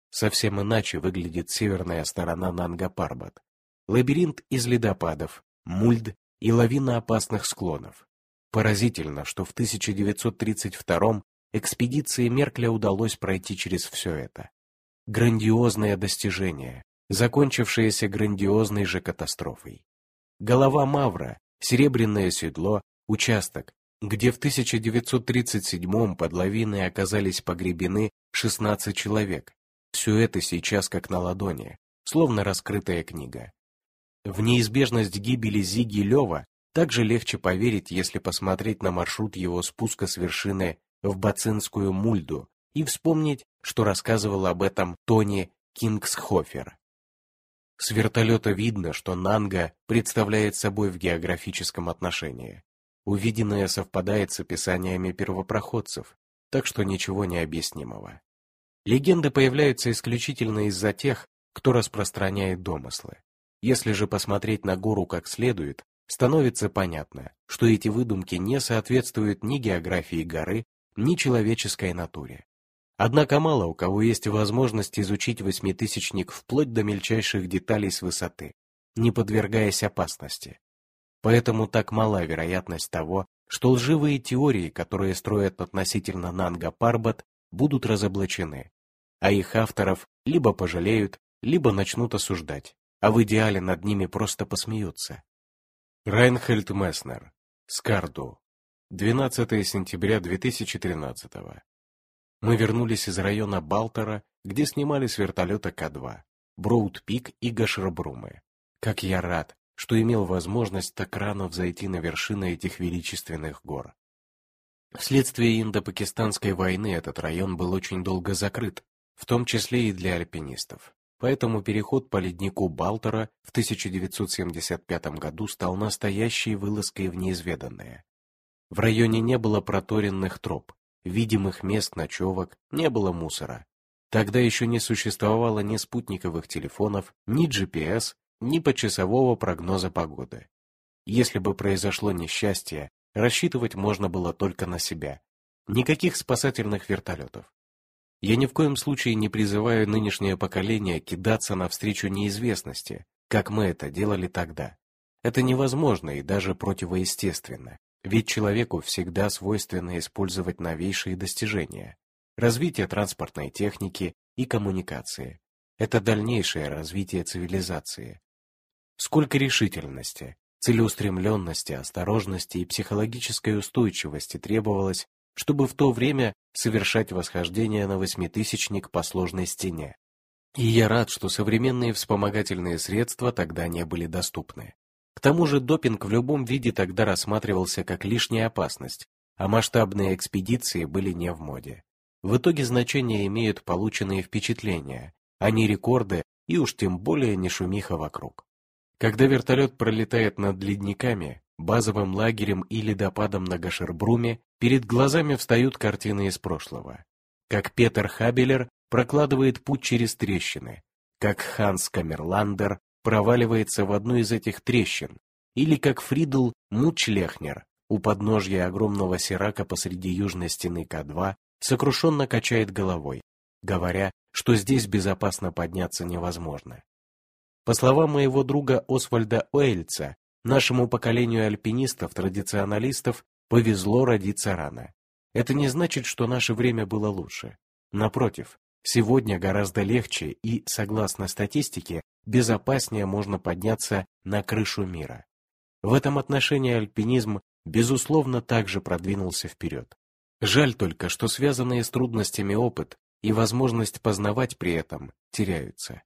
Совсем иначе выглядит северная сторона Нанга-Парбат. Лабиринт из ледопадов, мульд и лавина опасных склонов. Поразительно, что в 1932 экспедиции Меркля удалось пройти через все это. Грандиозное достижение, закончившееся грандиозной же катастрофой. Голова Мавра, серебряное седло, участок, где в 1937 под лавиной оказались погребены 16 человек. Все это сейчас как на ладони, словно раскрытая книга. В неизбежность гибели Зиги Лева также легче поверить, если посмотреть на маршрут его спуска с вершины в Бацинскую Мульду и вспомнить, что рассказывал об этом Тони Кингсхофер. С вертолета видно, что Нанга представляет собой в географическом отношении. Увиденное совпадает с описаниями первопроходцев, так что ничего необъяснимого. Легенды появляются исключительно из-за тех, кто распространяет домыслы. Если же посмотреть на гору как следует, становится понятно, что эти выдумки не соответствуют ни географии горы, ни человеческой натуре. Однако мало у кого есть возможность изучить восьмитысячник вплоть до мельчайших деталей с высоты, не подвергаясь опасности. Поэтому так мала вероятность того, что лживые теории, которые строят относительно Нанга Парбат, будут разоблачены, а их авторов либо пожалеют, либо начнут осуждать, а в идеале над ними просто посмеются. Райнхельд Месснер. Скарду. 12 сентября 2013 мы вернулись из района Балтера, где снимали с вертолета К-2, Броуд-Пик и Гашрабрумы. Как я рад, что имел возможность так рано взойти на вершины этих величественных гор. Вследствие индо-пакистанской войны этот район был очень долго закрыт, в том числе и для альпинистов. Поэтому переход по леднику Балтера в 1975 году стал настоящей вылазкой в неизведанное. В районе не было проторенных троп, видимых мест ночевок, не было мусора. Тогда еще не существовало ни спутниковых телефонов, ни GPS, ни почасового прогноза погоды. Если бы произошло несчастье, рассчитывать можно было только на себя. Никаких спасательных вертолетов. Я ни в коем случае не призываю нынешнее поколение кидаться навстречу неизвестности, как мы это делали тогда. Это невозможно и даже противоестественно. Ведь человеку всегда свойственно использовать новейшие достижения. Развитие транспортной техники и коммуникации – это дальнейшее развитие цивилизации. Сколько решительности, целеустремленности, осторожности и психологической устойчивости требовалось, чтобы в то время совершать восхождение на восьмитысячник по сложной стене. И я рад, что современные вспомогательные средства тогда не были доступны. К тому же допинг в любом виде тогда рассматривался как лишняя опасность, а масштабные экспедиции были не в моде. В итоге значение имеют полученные впечатления, а не рекорды, и уж тем более не шумиха вокруг. Когда вертолет пролетает над ледниками, базовым лагерем и ледопадом на Гашербруме, перед глазами встают картины из прошлого. Как Петер Хабелер прокладывает путь через трещины, как Ханс Камерландер проваливается в одну из этих трещин, или как Фридл Мучлехнер у подножья огромного сирака посреди южной стены К2 сокрушенно качает головой, говоря, что здесь безопасно подняться невозможно. По словам моего друга Освальда Уэльца, нашему поколению альпинистов-традиционалистов повезло родиться рано. Это не значит, что наше время было лучше. Напротив, сегодня гораздо легче и, согласно статистике, безопаснее можно подняться на крышу мира. В этом отношении альпинизм, безусловно, также продвинулся вперед. Жаль только, что связанные с трудностями опыт и возможность познавать при этом теряются.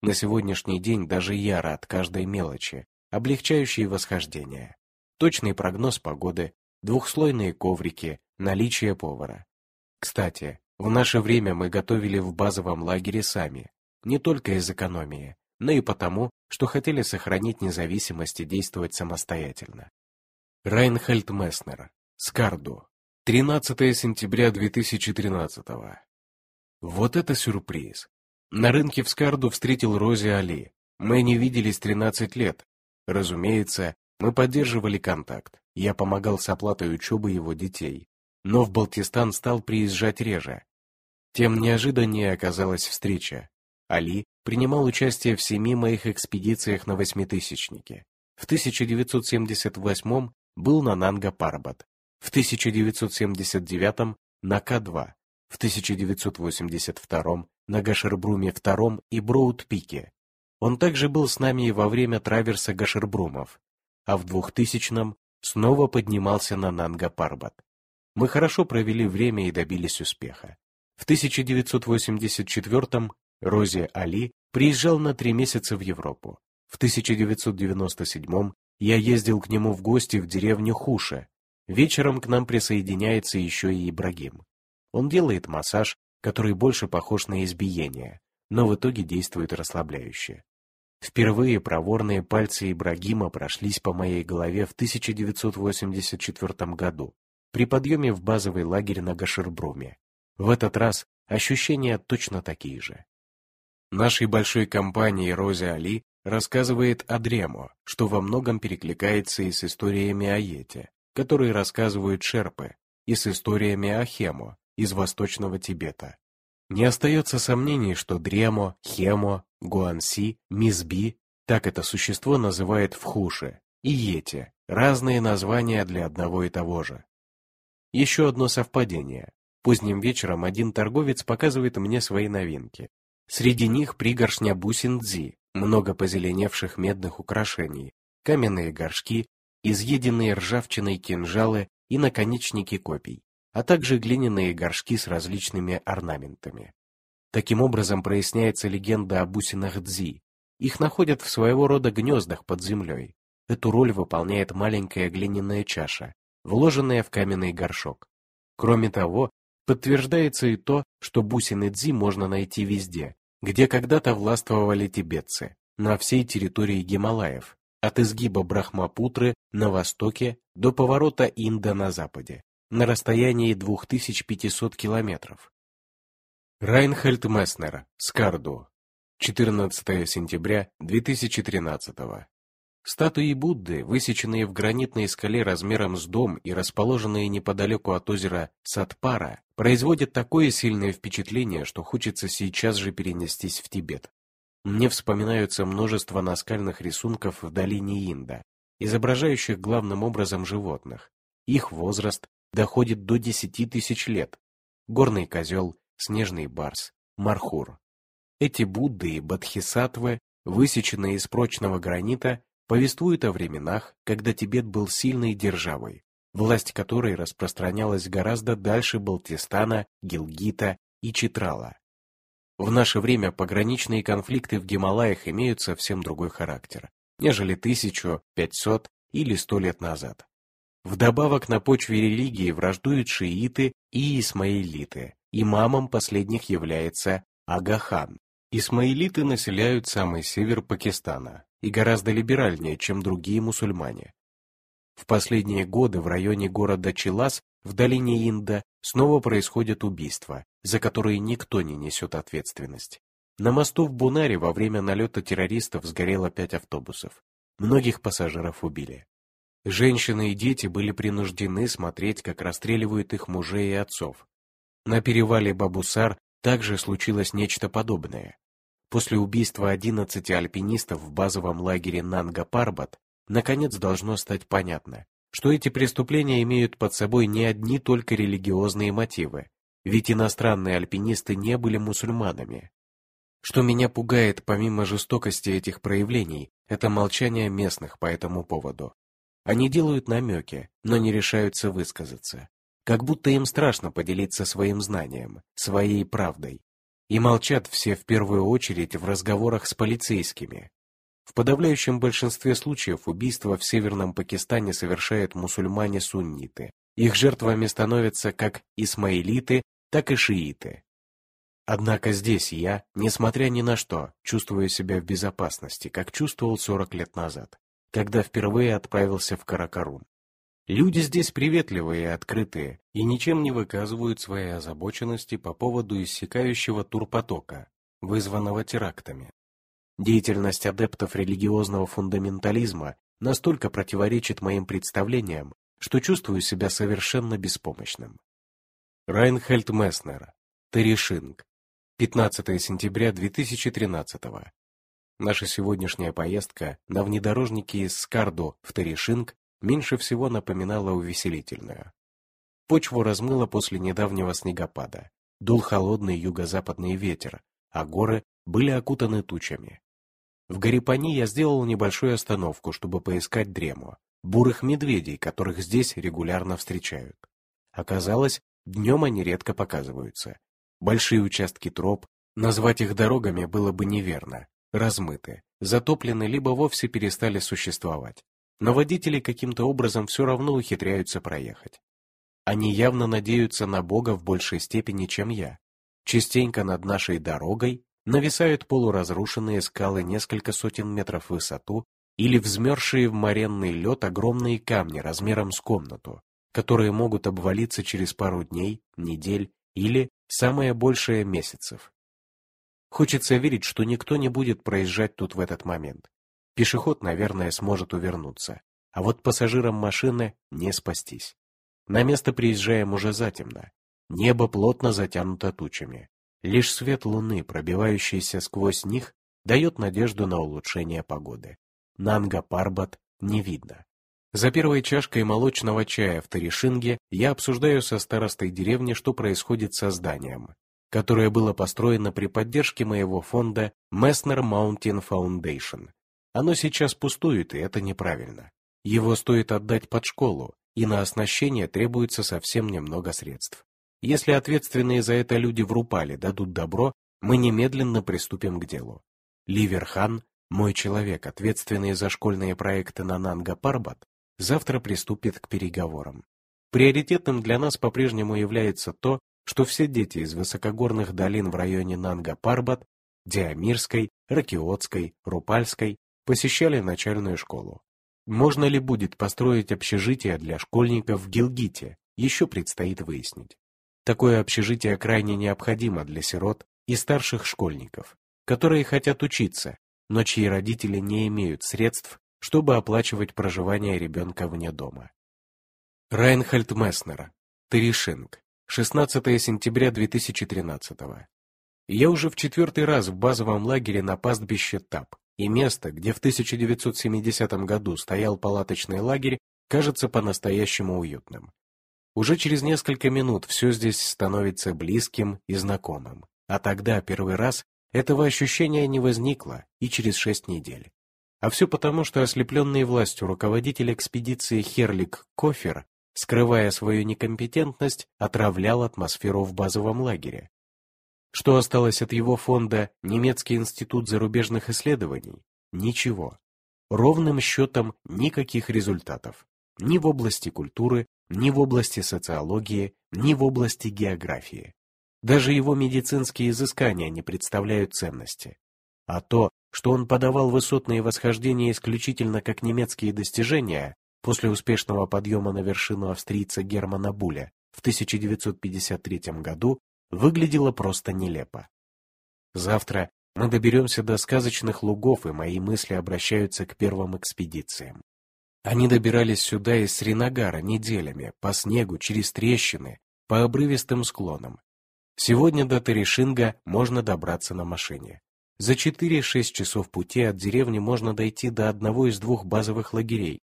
На сегодняшний день даже я рад каждой мелочи, облегчающей восхождение. Точный прогноз погоды, двухслойные коврики, наличие повара. Кстати, в наше время мы готовили в базовом лагере сами, не только из экономии, но и потому, что хотели сохранить независимость и действовать самостоятельно. Райнхельд Месснер, Скарду, 13 сентября 2013 Вот это сюрприз. На рынке в Скарду встретил Рози Али. Мы не виделись 13 лет. Разумеется, мы поддерживали контакт. Я помогал с оплатой учебы его детей. Но в Балтистан стал приезжать реже. Тем неожиданнее оказалась встреча. Али принимал участие в семи моих экспедициях на восьмитысячнике. В 1978 был на Нанга-Парбат, в 1979 на К2, в 1982 на Гашербруме II и Броуд-Пике. Он также был с нами и во время траверса Гашербрумов, а в 2000-м снова поднимался на Нанга-Парбат. Мы хорошо провели время и добились успеха. В 1984-м Рози Али приезжал на три месяца в Европу. В 1997-м я ездил к нему в гости в деревню Хуша, Вечером к нам присоединяется еще и Ибрагим. Он делает массаж, который больше похож на избиение, но в итоге действует расслабляюще. Впервые проворные пальцы Ибрагима прошлись по моей голове в 1984 году при подъеме в базовый лагерь на Гашербруме. В этот раз ощущения точно такие же. Нашей большой компании Рози Али рассказывает о Дремо, что во многом перекликается и с историями о Йете которые рассказывают шерпы, и с историями о Хемо из Восточного Тибета. Не остается сомнений, что Дремо, Хемо, Гуанси, Мизби, так это существо называет в Хуше, и Йети, разные названия для одного и того же. Еще одно совпадение. Поздним вечером один торговец показывает мне свои новинки. Среди них пригоршня бусин дзи, много позеленевших медных украшений, каменные горшки, изъеденные ржавчиной кинжалы и наконечники копий, а также глиняные горшки с различными орнаментами. Таким образом проясняется легенда о бусинах Дзи. Их находят в своего рода гнездах под землей. Эту роль выполняет маленькая глиняная чаша, вложенная в каменный горшок. Кроме того, подтверждается и то, что бусины Дзи можно найти везде, где когда-то властвовали тибетцы, на всей территории Гималаев, от изгиба Брахмапутры на востоке до поворота Инда на западе, на расстоянии 2500 километров. Райнхельд Месснер, Скарду, 14 сентября 2013 Статуи Будды, высеченные в гранитной скале размером с дом и расположенные неподалеку от озера Сатпара, производят такое сильное впечатление, что хочется сейчас же перенестись в Тибет. Мне вспоминаются множество наскальных рисунков в долине Инда, изображающих главным образом животных. Их возраст доходит до 10 тысяч лет. Горный козел, снежный барс, мархур. Эти Будды и Бодхисаттвы, высеченные из прочного гранита, повествуют о временах, когда Тибет был сильной державой, власть которой распространялась гораздо дальше Балтистана, Гилгита и Читрала. В наше время пограничные конфликты в Гималаях имеют совсем другой характер, нежели тысячу, пятьсот или сто лет назад. Вдобавок на почве религии враждуют шииты и исмаилиты. Имамом последних является Агахан, Исмаилиты населяют самый север Пакистана и гораздо либеральнее, чем другие мусульмане. В последние годы в районе города Чилас в долине Инда снова происходят убийства, за которые никто не несет ответственность. На мосту в Бунаре во время налета террористов сгорело пять автобусов. Многих пассажиров убили. Женщины и дети были принуждены смотреть, как расстреливают их мужей и отцов. На перевале Бабусар также случилось нечто подобное. После убийства 11 альпинистов в базовом лагере Нанга-Парбат наконец должно стать понятно, что эти преступления имеют под собой не одни только религиозные мотивы, ведь иностранные альпинисты не были мусульманами. Что меня пугает помимо жестокости этих проявлений, это молчание местных по этому поводу. Они делают намеки, но не решаются высказаться. Как будто им страшно поделиться своим знанием, своей правдой. И молчат все в первую очередь в разговорах с полицейскими. В подавляющем большинстве случаев убийства в Северном Пакистане совершают мусульмане-сунниты. Их жертвами становятся как исмаилиты, так и шииты. Однако здесь я, несмотря ни на что, чувствую себя в безопасности, как чувствовал 40 лет назад, когда впервые отправился в Каракарум. Люди здесь приветливые и открытые, и ничем не выказывают своей озабоченности по поводу иссякающего турпотока, вызванного терактами. Деятельность адептов религиозного фундаментализма настолько противоречит моим представлениям, что чувствую себя совершенно беспомощным. Райнхельд Месснер, Теришинг, 15 сентября 2013 Наша сегодняшняя поездка на внедорожнике из Скарду в Теришинг меньше всего напоминала увеселительную. Почву размыло после недавнего снегопада. Дул холодный юго-западный ветер, а горы были окутаны тучами. В Гарипани я сделал небольшую остановку, чтобы поискать дрему, бурых медведей, которых здесь регулярно встречают. Оказалось, днем они редко показываются, Большие участки троп, назвать их дорогами было бы неверно, размыты, затоплены либо вовсе перестали существовать. Но водители каким-то образом все равно ухитряются проехать. Они явно надеются на Бога в большей степени, чем я. Частенько над нашей дорогой нависают полуразрушенные скалы несколько сотен метров в высоту или взмерзшие в моренный лед огромные камни размером с комнату, которые могут обвалиться через пару дней, недель или, самое большее, месяцев. Хочется верить, что никто не будет проезжать тут в этот момент. Пешеход, наверное, сможет увернуться, а вот пассажирам машины не спастись. На место приезжаем уже затемно. Небо плотно затянуто тучами. Лишь свет луны, пробивающийся сквозь них, дает надежду на улучшение погоды. Нанга Парбат не видно. За первой чашкой молочного чая в Таришинге я обсуждаю со старостой деревни, что происходит со зданием, которое было построено при поддержке моего фонда Messner Mountain Foundation. Оно сейчас пустует, и это неправильно. Его стоит отдать под школу, и на оснащение требуется совсем немного средств. Если ответственные за это люди в Рупале дадут добро, мы немедленно приступим к делу. Ливерхан, мой человек, ответственный за школьные проекты на Нанга Парбат, завтра приступит к переговорам. Приоритетным для нас по-прежнему является то, что все дети из высокогорных долин в районе Нанга-Парбат, Диамирской, Ракиотской, Рупальской посещали начальную школу. Можно ли будет построить общежитие для школьников в Гилгите, еще предстоит выяснить. Такое общежитие крайне необходимо для сирот и старших школьников, которые хотят учиться, но чьи родители не имеют средств чтобы оплачивать проживание ребенка вне дома. Райнхальд Месснер, Теришинг, 16 сентября 2013 Я уже в четвертый раз в базовом лагере на пастбище ТАП, и место, где в 1970 году стоял палаточный лагерь, кажется по-настоящему уютным. Уже через несколько минут все здесь становится близким и знакомым, а тогда первый раз этого ощущения не возникло и через шесть недель. А все потому, что ослепленный властью руководитель экспедиции Херлик Кофер, скрывая свою некомпетентность, отравлял атмосферу в базовом лагере. Что осталось от его фонда «Немецкий институт зарубежных исследований»? Ничего. Ровным счетом никаких результатов. Ни в области культуры, ни в области социологии, ни в области географии. Даже его медицинские изыскания не представляют ценности. А то, что он подавал высотные восхождения исключительно как немецкие достижения, после успешного подъема на вершину австрийца Германа Буля в 1953 году, выглядело просто нелепо. Завтра мы доберемся до сказочных лугов, и мои мысли обращаются к первым экспедициям. Они добирались сюда из Сринагара неделями, по снегу, через трещины, по обрывистым склонам. Сегодня до Терешинга можно добраться на машине. За 4-6 часов пути от деревни можно дойти до одного из двух базовых лагерей.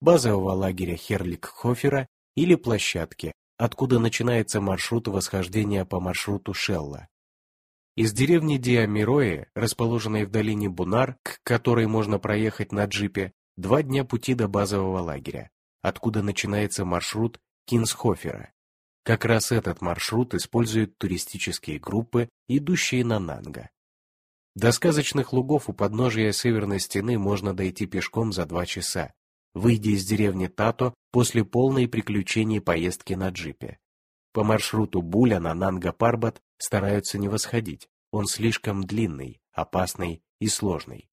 Базового лагеря Херлик-Хофера или площадки, откуда начинается маршрут восхождения по маршруту Шелла. Из деревни Диамироe, расположенной в долине Бунар, к которой можно проехать на джипе, два дня пути до базового лагеря, откуда начинается маршрут Кинсхофера. Как раз этот маршрут используют туристические группы, идущие на Нанга. До сказочных лугов у подножия северной стены можно дойти пешком за два часа, выйдя из деревни Тато после полной приключений поездки на джипе. По маршруту Буля на Нанга-Парбат стараются не восходить, он слишком длинный, опасный и сложный.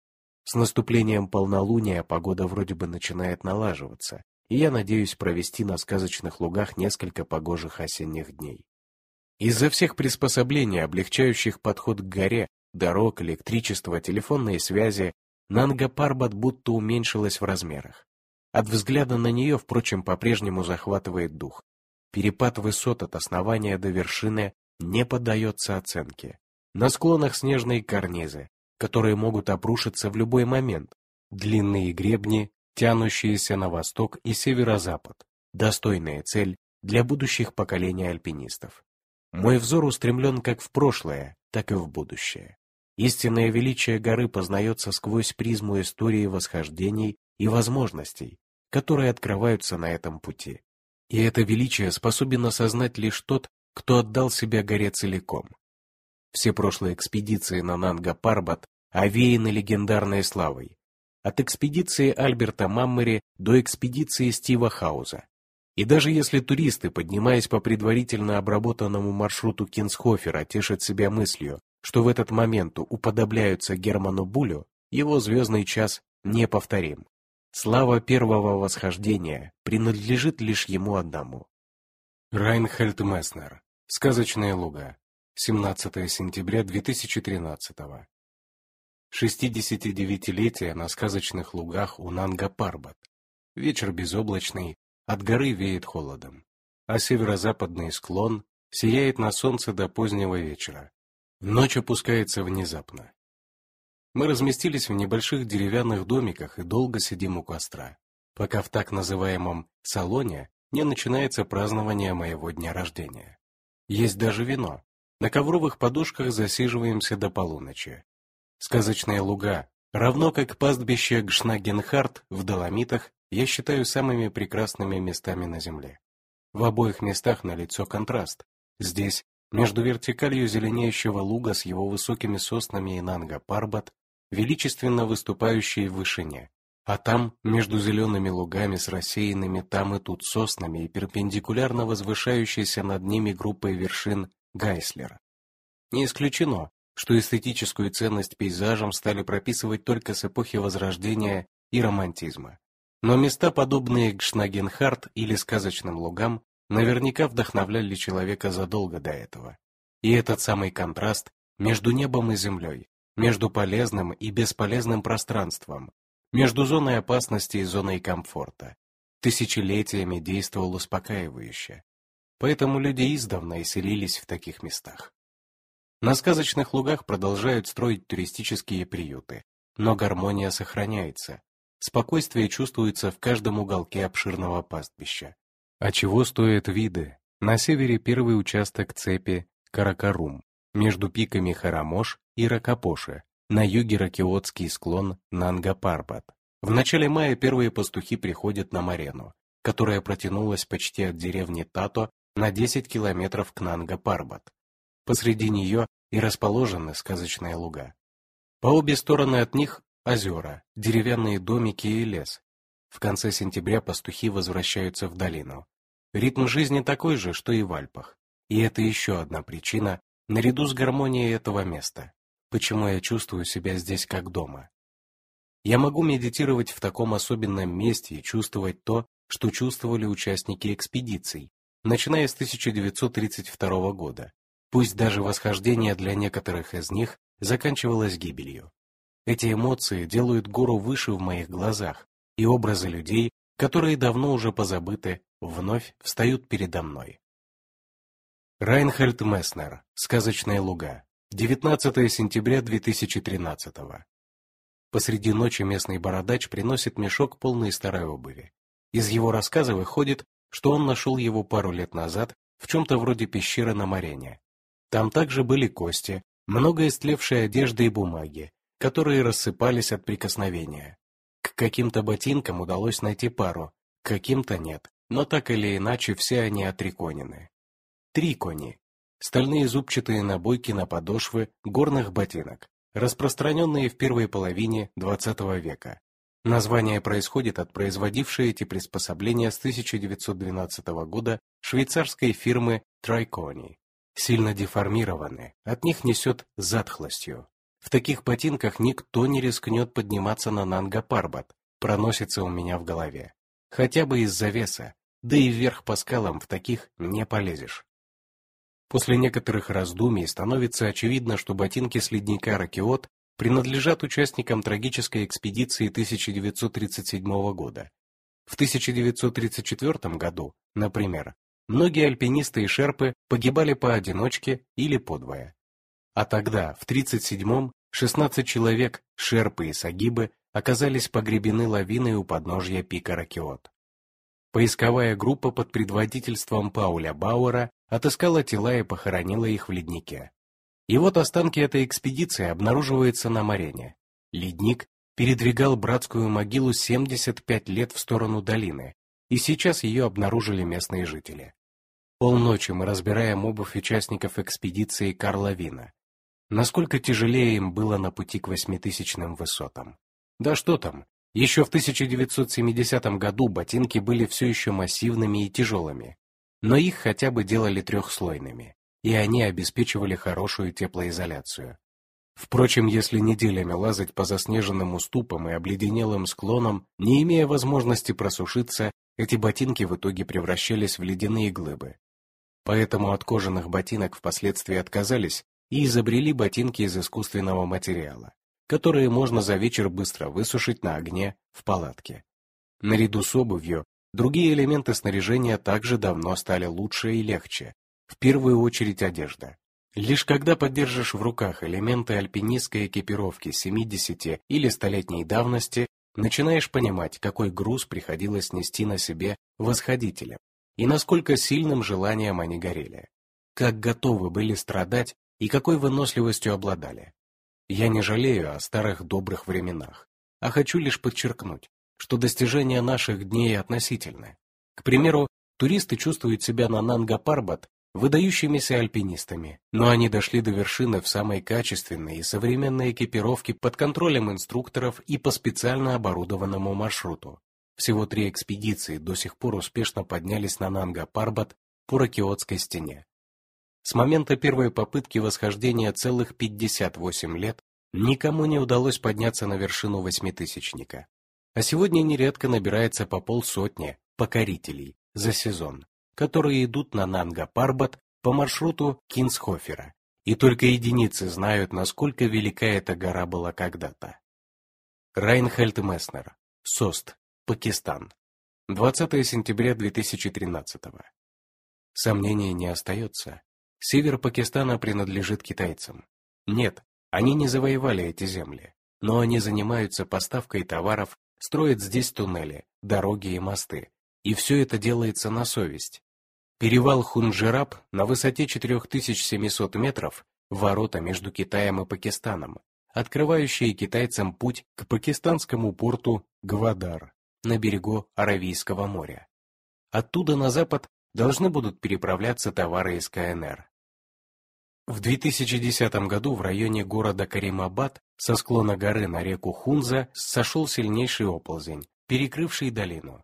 С наступлением полнолуния погода вроде бы начинает налаживаться, и я надеюсь провести на сказочных лугах несколько погожих осенних дней. Из-за всех приспособлений, облегчающих подход к горе, дорог, электричества, телефонной связи, Нанга Парбат будто уменьшилась в размерах. От взгляда на нее, впрочем, по-прежнему захватывает дух. Перепад высот от основания до вершины не поддается оценке. На склонах снежные карнизы, которые могут обрушиться в любой момент, длинные гребни, тянущиеся на восток и северо-запад, достойная цель для будущих поколений альпинистов. Мой взор устремлен как в прошлое, так и в будущее. Истинное величие горы познается сквозь призму истории восхождений и возможностей, которые открываются на этом пути. И это величие способен осознать лишь тот, кто отдал себя горе целиком. Все прошлые экспедиции на Нанга-Парбат овеяны легендарной славой. От экспедиции Альберта Маммери до экспедиции Стива Хауза. И даже если туристы, поднимаясь по предварительно обработанному маршруту Кинсхофера, тешат себя мыслью, что в этот момент уподобляются Герману Булю, его звездный час неповторим. Слава первого восхождения принадлежит лишь ему одному. Райнхельд Месснер. Сказочные луга. 17 сентября 2013 69-летие на сказочных лугах у Нанга-Парбат. Вечер безоблачный, от горы веет холодом, а северо-западный склон сияет на солнце до позднего вечера. Ночь опускается внезапно. Мы разместились в небольших деревянных домиках и долго сидим у костра, пока в так называемом «салоне» не начинается празднование моего дня рождения. Есть даже вино. На ковровых подушках засиживаемся до полуночи. Сказочные луга, равно как пастбище Гшнагенхарт в Доломитах, я считаю самыми прекрасными местами на Земле. В обоих местах налицо контраст. Здесь, между вертикалью зеленеющего луга с его высокими соснами и нанга-парбат, величественно выступающие в вышине, а там, между зелеными лугами с рассеянными там и тут соснами и перпендикулярно возвышающейся над ними группой вершин Гайслера. Не исключено, что эстетическую ценность пейзажам стали прописывать только с эпохи Возрождения и романтизма. Но места, подобные Гшнагенхарт или сказочным лугам, наверняка вдохновляли человека задолго до этого. И этот самый контраст между небом и землей, между полезным и бесполезным пространством, между зоной опасности и зоной комфорта. Тысячелетиями действовал успокаивающе. Поэтому люди издавна и селились в таких местах. На сказочных лугах продолжают строить туристические приюты, но гармония сохраняется. Спокойствие чувствуется в каждом уголке обширного пастбища. А чего стоят виды? На севере первый участок цепи Каракарум, между пиками Харамош и Ракапоши, на юге Ракиотский склон Нанга-Парбат. В начале мая первые пастухи приходят на Марену, которая протянулась почти от деревни Тато на 10 километров к Нанга-Парбат. Посреди нее и расположены сказочные луга. По обе стороны от них озера, деревянные домики и лес. В конце сентября пастухи возвращаются в долину. Ритм жизни такой же, что и в Альпах. И это еще одна причина, наряду с гармонией этого места, почему я чувствую себя здесь как дома. Я могу медитировать в таком особенном месте и чувствовать то, что чувствовали участники экспедиций, начиная с 1932 года, пусть даже восхождение для некоторых из них заканчивалось гибелью. Эти эмоции делают гору выше в моих глазах, и образы людей, которые давно уже позабыты, вновь встают передо мной. Райнхальд Месснер. Сказочные луга. 19 сентября 2013 Посреди ночи местный бородач приносит мешок полный старой обуви. Из его рассказа выходит, что он нашел его пару лет назад в чем-то вроде пещеры на Марене. Там также были кости, много истлевшей одежды и бумаги, которые рассыпались от прикосновения. К каким-то ботинкам удалось найти пару, к каким-то нет, но так или иначе все они отреконены. Трикони – стальные зубчатые набойки на подошвы горных ботинок, распространенные в первой половине XX века. Название происходит от производившей эти приспособления с 1912 года швейцарской фирмы Трайкони. Сильно деформированы, от них несет затхлостью. В таких ботинках никто не рискнет подниматься на Нанга-Парбат, проносится у меня в голове. Хотя бы из-за веса, да и вверх по скалам в таких не полезешь. После некоторых раздумий становится очевидно, что ботинки с ледника Ракиот принадлежат участникам трагической экспедиции 1937 года. В 1934 году, например, многие альпинисты и шерпы погибали поодиночке или подвое. А тогда, в 1937-м, 16 человек, шерпы и сагибы, оказались погребены лавиной у подножья пика Ракиот. Поисковая группа под предводительством Пауля Бауэра отыскала тела и похоронила их в леднике. И вот останки этой экспедиции обнаруживаются на Марене. Ледник передвигал братскую могилу 75 лет в сторону долины, и сейчас ее обнаружили местные жители. Полночи мы разбираем обувь участников экспедиции Карла Вина. Насколько тяжелее им было на пути к восьмитысячным высотам. Да что там, еще в 1970 году ботинки были все еще массивными и тяжелыми, но их хотя бы делали трехслойными, и они обеспечивали хорошую теплоизоляцию. Впрочем, если неделями лазать по заснеженным уступам и обледенелым склонам, не имея возможности просушиться, эти ботинки в итоге превращались в ледяные глыбы. Поэтому от кожаных ботинок впоследствии отказались и изобрели ботинки из искусственного материала которые можно за вечер быстро высушить на огне в палатке. Наряду с обувью, другие элементы снаряжения также давно стали лучше и легче, в первую очередь одежда. Лишь когда поддержишь в руках элементы альпинистской экипировки 70 или столетней давности, начинаешь понимать, какой груз приходилось нести на себе восходителям и насколько сильным желанием они горели, как готовы были страдать и какой выносливостью обладали. Я не жалею о старых добрых временах, а хочу лишь подчеркнуть, что достижения наших дней относительны. К примеру, туристы чувствуют себя на Нанга-Парбат выдающимися альпинистами, но они дошли до вершины в самой качественной и современной экипировке под контролем инструкторов и по специально оборудованному маршруту. Всего три экспедиции до сих пор успешно поднялись на Нанга-Парбат по Ракиотской стене. С момента первой попытки восхождения целых 58 лет никому не удалось подняться на вершину восьмитысячника. А сегодня нередко набирается по полсотни покорителей за сезон, которые идут на Нанга-Парбат по маршруту Кинсхофера, и только единицы знают, насколько велика эта гора была когда-то. Райнхельд Месснер, СОСТ, Пакистан. 20 сентября 2013 Сомнения не остается. Север Пакистана принадлежит китайцам. Нет, они не завоевали эти земли, но они занимаются поставкой товаров, строят здесь туннели, дороги и мосты. И все это делается на совесть. Перевал Хунджираб на высоте 4700 метров – ворота между Китаем и Пакистаном, открывающие китайцам путь к пакистанскому порту Гвадар на берегу Аравийского моря. Оттуда на запад должны будут переправляться товары из КНР. В 2010 году в районе города Каримабад со склона горы на реку Хунза сошел сильнейший оползень, перекрывший долину.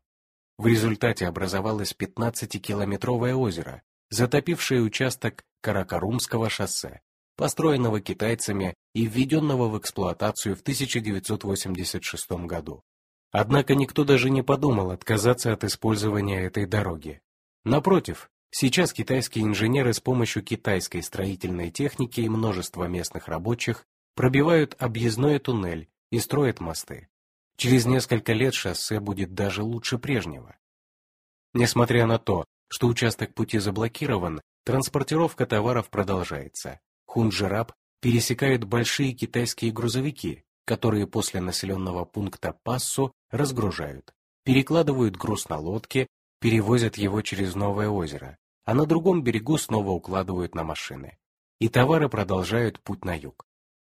В результате образовалось 15-километровое озеро, затопившее участок Каракарумского шоссе, построенного китайцами и введенного в эксплуатацию в 1986 году. Однако никто даже не подумал отказаться от использования этой дороги. Напротив, сейчас китайские инженеры с помощью китайской строительной техники и множества местных рабочих пробивают объездной туннель и строят мосты. Через несколько лет шоссе будет даже лучше прежнего. Несмотря на то, что участок пути заблокирован, транспортировка товаров продолжается. Хунджираб пересекают большие китайские грузовики, которые после населенного пункта Пассо разгружают, перекладывают груз на лодки, перевозят его через новое озеро, а на другом берегу снова укладывают на машины. И товары продолжают путь на юг.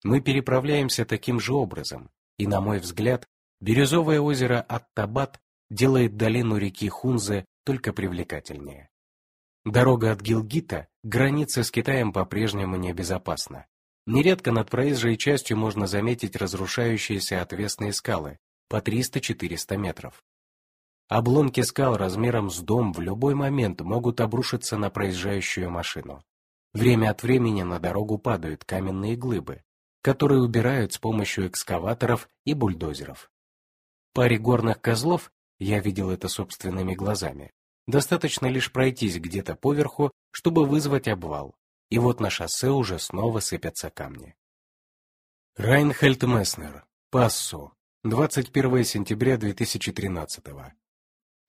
Мы переправляемся таким же образом, и, на мой взгляд, бирюзовое озеро Аттабад делает долину реки Хунзе только привлекательнее. Дорога от Гилгита к границе с Китаем по-прежнему небезопасна. Нередко над проезжей частью можно заметить разрушающиеся отвесные скалы по 300-400 метров. Обломки скал размером с дом в любой момент могут обрушиться на проезжающую машину. Время от времени на дорогу падают каменные глыбы, которые убирают с помощью экскаваторов и бульдозеров. Паре горных козлов, я видел это собственными глазами, достаточно лишь пройтись где-то поверху, чтобы вызвать обвал, и вот на шоссе уже снова сыпятся камни. Райнхельд Месснер, Пассо, 21 сентября 2013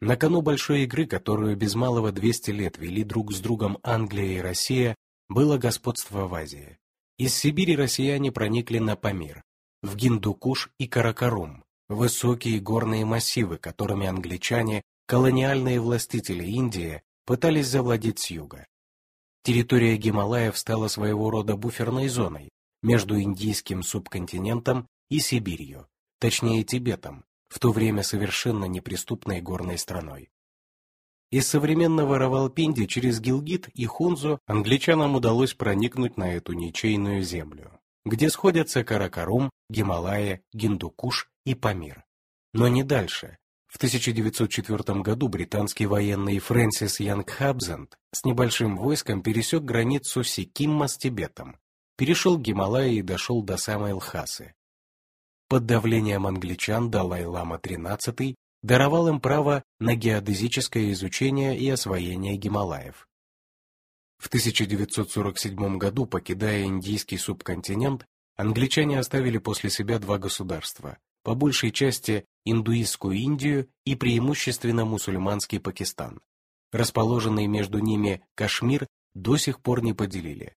На кону большой игры, которую без малого 200 лет вели друг с другом Англия и Россия, было господство в Азии. Из Сибири россияне проникли на Памир, в Гиндукуш и Каракарум, высокие горные массивы, которыми англичане, колониальные властители Индии, пытались завладеть с юга. Территория Гималаев стала своего рода буферной зоной между индийским субконтинентом и Сибирью, точнее Тибетом, в то время совершенно неприступной горной страной. Из современного Равалпинди через Гилгит и Хунзу англичанам удалось проникнуть на эту ничейную землю, где сходятся Каракарум, Гималая, Гиндукуш и Памир. Но не дальше. В 1904 году британский военный Фрэнсис Янг Хабзенд с небольшим войском пересек границу Сикимма с Тибетом, перешел Гималаи и дошел до самой Лхасы. Под давлением англичан Далай-лама XIII даровал им право на геодезическое изучение и освоение Гималаев. В 1947 году, покидая индийский субконтинент, англичане оставили после себя два государства, по большей части индуистскую Индию и преимущественно мусульманский Пакистан. Расположенный между ними Кашмир до сих пор не поделили.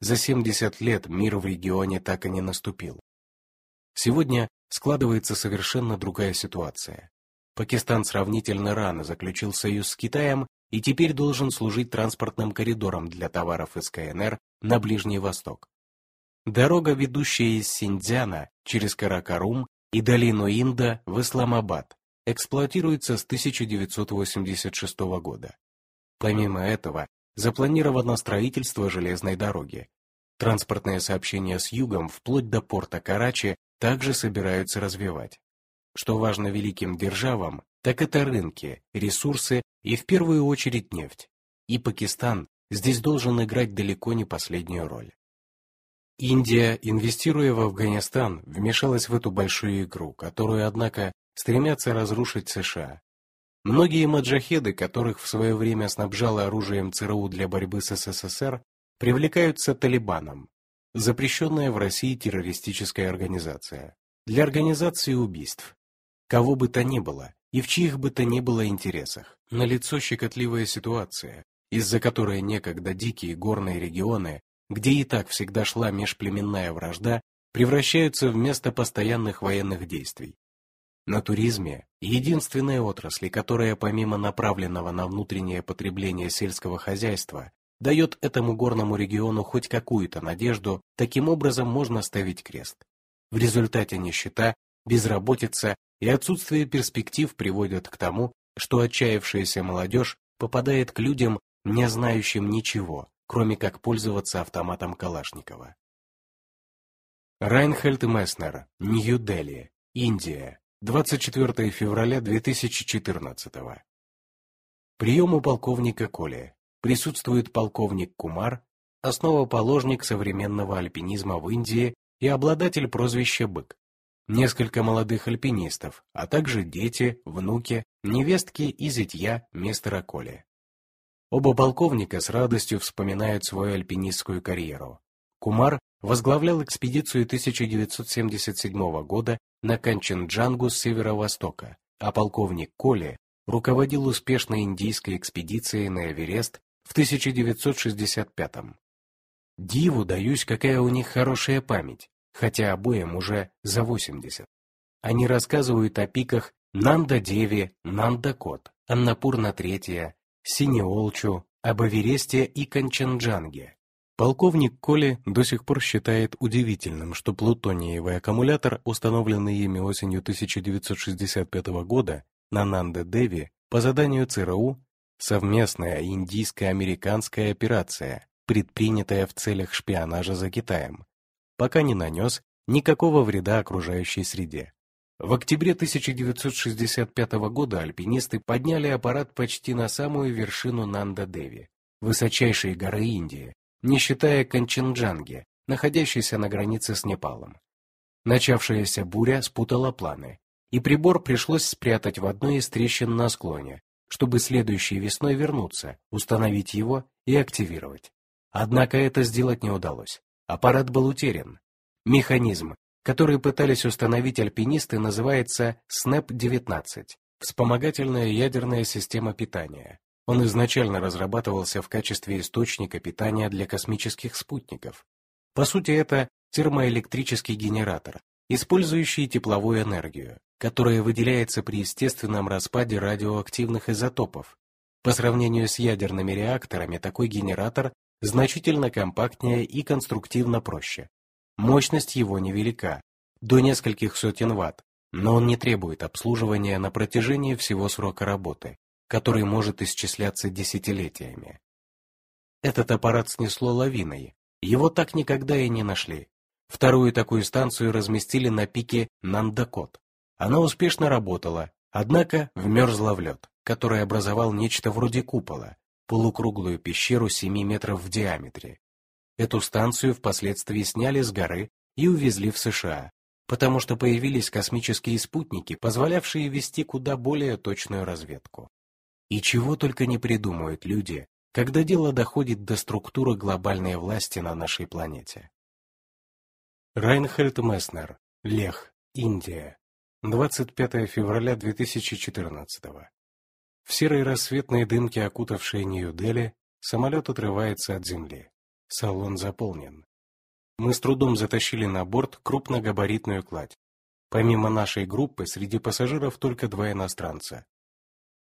За 70 лет мир в регионе так и не наступил. Сегодня складывается совершенно другая ситуация. Пакистан сравнительно рано заключил союз с Китаем и теперь должен служить транспортным коридором для товаров из КНР на Ближний Восток. Дорога, ведущая из Синдзяна через Каракарум и долину Инда в Исламабад, эксплуатируется с 1986 года. Помимо этого, запланировано строительство железной дороги. Транспортное сообщение с югом вплоть до порта Карачи также собираются развивать. Что важно великим державам, так это рынки, ресурсы и в первую очередь нефть. И Пакистан здесь должен играть далеко не последнюю роль. Индия, инвестируя в Афганистан, вмешалась в эту большую игру, которую, однако, стремятся разрушить США. Многие маджахеды, которых в свое время снабжало оружием ЦРУ для борьбы с СССР, привлекаются Талибаном, запрещенная в России террористическая организация, для организации убийств, кого бы то ни было и в чьих бы то ни было интересах. Налицо щекотливая ситуация, из-за которой некогда дикие горные регионы, где и так всегда шла межплеменная вражда, превращаются в место постоянных военных действий. На туризме единственной отрасли, которая помимо направленного на внутреннее потребление сельского хозяйства дает этому горному региону хоть какую-то надежду, таким образом можно ставить крест. В результате нищета, безработица и отсутствие перспектив приводят к тому, что отчаявшаяся молодежь попадает к людям, не знающим ничего, кроме как пользоваться автоматом Калашникова. Райнхельд Месснер, Нью-Дели, Индия, 24 февраля 2014 Прием у полковника Коли. Присутствует полковник Кумар, основоположник современного альпинизма в Индии и обладатель прозвища «Бык». Несколько молодых альпинистов, а также дети, внуки, невестки и зятья мистера Коли. Оба полковника с радостью вспоминают свою альпинистскую карьеру. Кумар возглавлял экспедицию 1977 года на Канченджангу с северо-востока, а полковник Коли руководил успешной индийской экспедицией на Эверест в 1965 -м. Диву даюсь, какая у них хорошая память, хотя обоим уже за 80. Они рассказывают о пиках Нанда-Деви, Нанда-Кот, Аннапурна-Третья, Синеолчу, об Эвересте и Канченджанге. Полковник Коли до сих пор считает удивительным, что плутониевый аккумулятор, установленный ими осенью 1965 года на Нанда-Деви по заданию ЦРУ, совместная индийско-американская операция, предпринятая в целях шпионажа за Китаем, пока не нанес никакого вреда окружающей среде. В октябре 1965 года альпинисты подняли аппарат почти на самую вершину Нанда-Деви, высочайшей горы Индии, не считая Канченджанги, находящейся на границе с Непалом. Начавшаяся буря спутала планы, и прибор пришлось спрятать в одной из трещин на склоне, чтобы следующей весной вернуться, установить его и активировать. Однако это сделать не удалось. Аппарат был утерян. Механизм, который пытались установить альпинисты, называется СНЭП-19 – вспомогательная ядерная система питания. Он изначально разрабатывался в качестве источника питания для космических спутников. По сути, это термоэлектрический генератор, использующий тепловую энергию, которая выделяется при естественном распаде радиоактивных изотопов. По сравнению с ядерными реакторами, такой генератор значительно компактнее и конструктивно проще. Мощность его невелика, до нескольких сотен ватт, но он не требует обслуживания на протяжении всего срока работы, который может исчисляться десятилетиями. Этот аппарат снесло лавиной, его так никогда и не нашли. Вторую такую станцию разместили на пике Нандакот. Она успешно работала, однако вмерзла в лед, который образовал нечто вроде купола, полукруглую пещеру 7 метров в диаметре. Эту станцию впоследствии сняли с горы и увезли в США, потому что появились космические спутники, позволявшие вести куда более точную разведку. И чего только не придумают люди, когда дело доходит до структуры глобальной власти на нашей планете. Райнхельд Месснер, Лех, Индия, 25 февраля 2014 в серой рассветной дымке, окутавшей Нью-Дели, самолет отрывается от земли. Салон заполнен. Мы с трудом затащили на борт крупногабаритную кладь. Помимо нашей группы, среди пассажиров только два иностранца.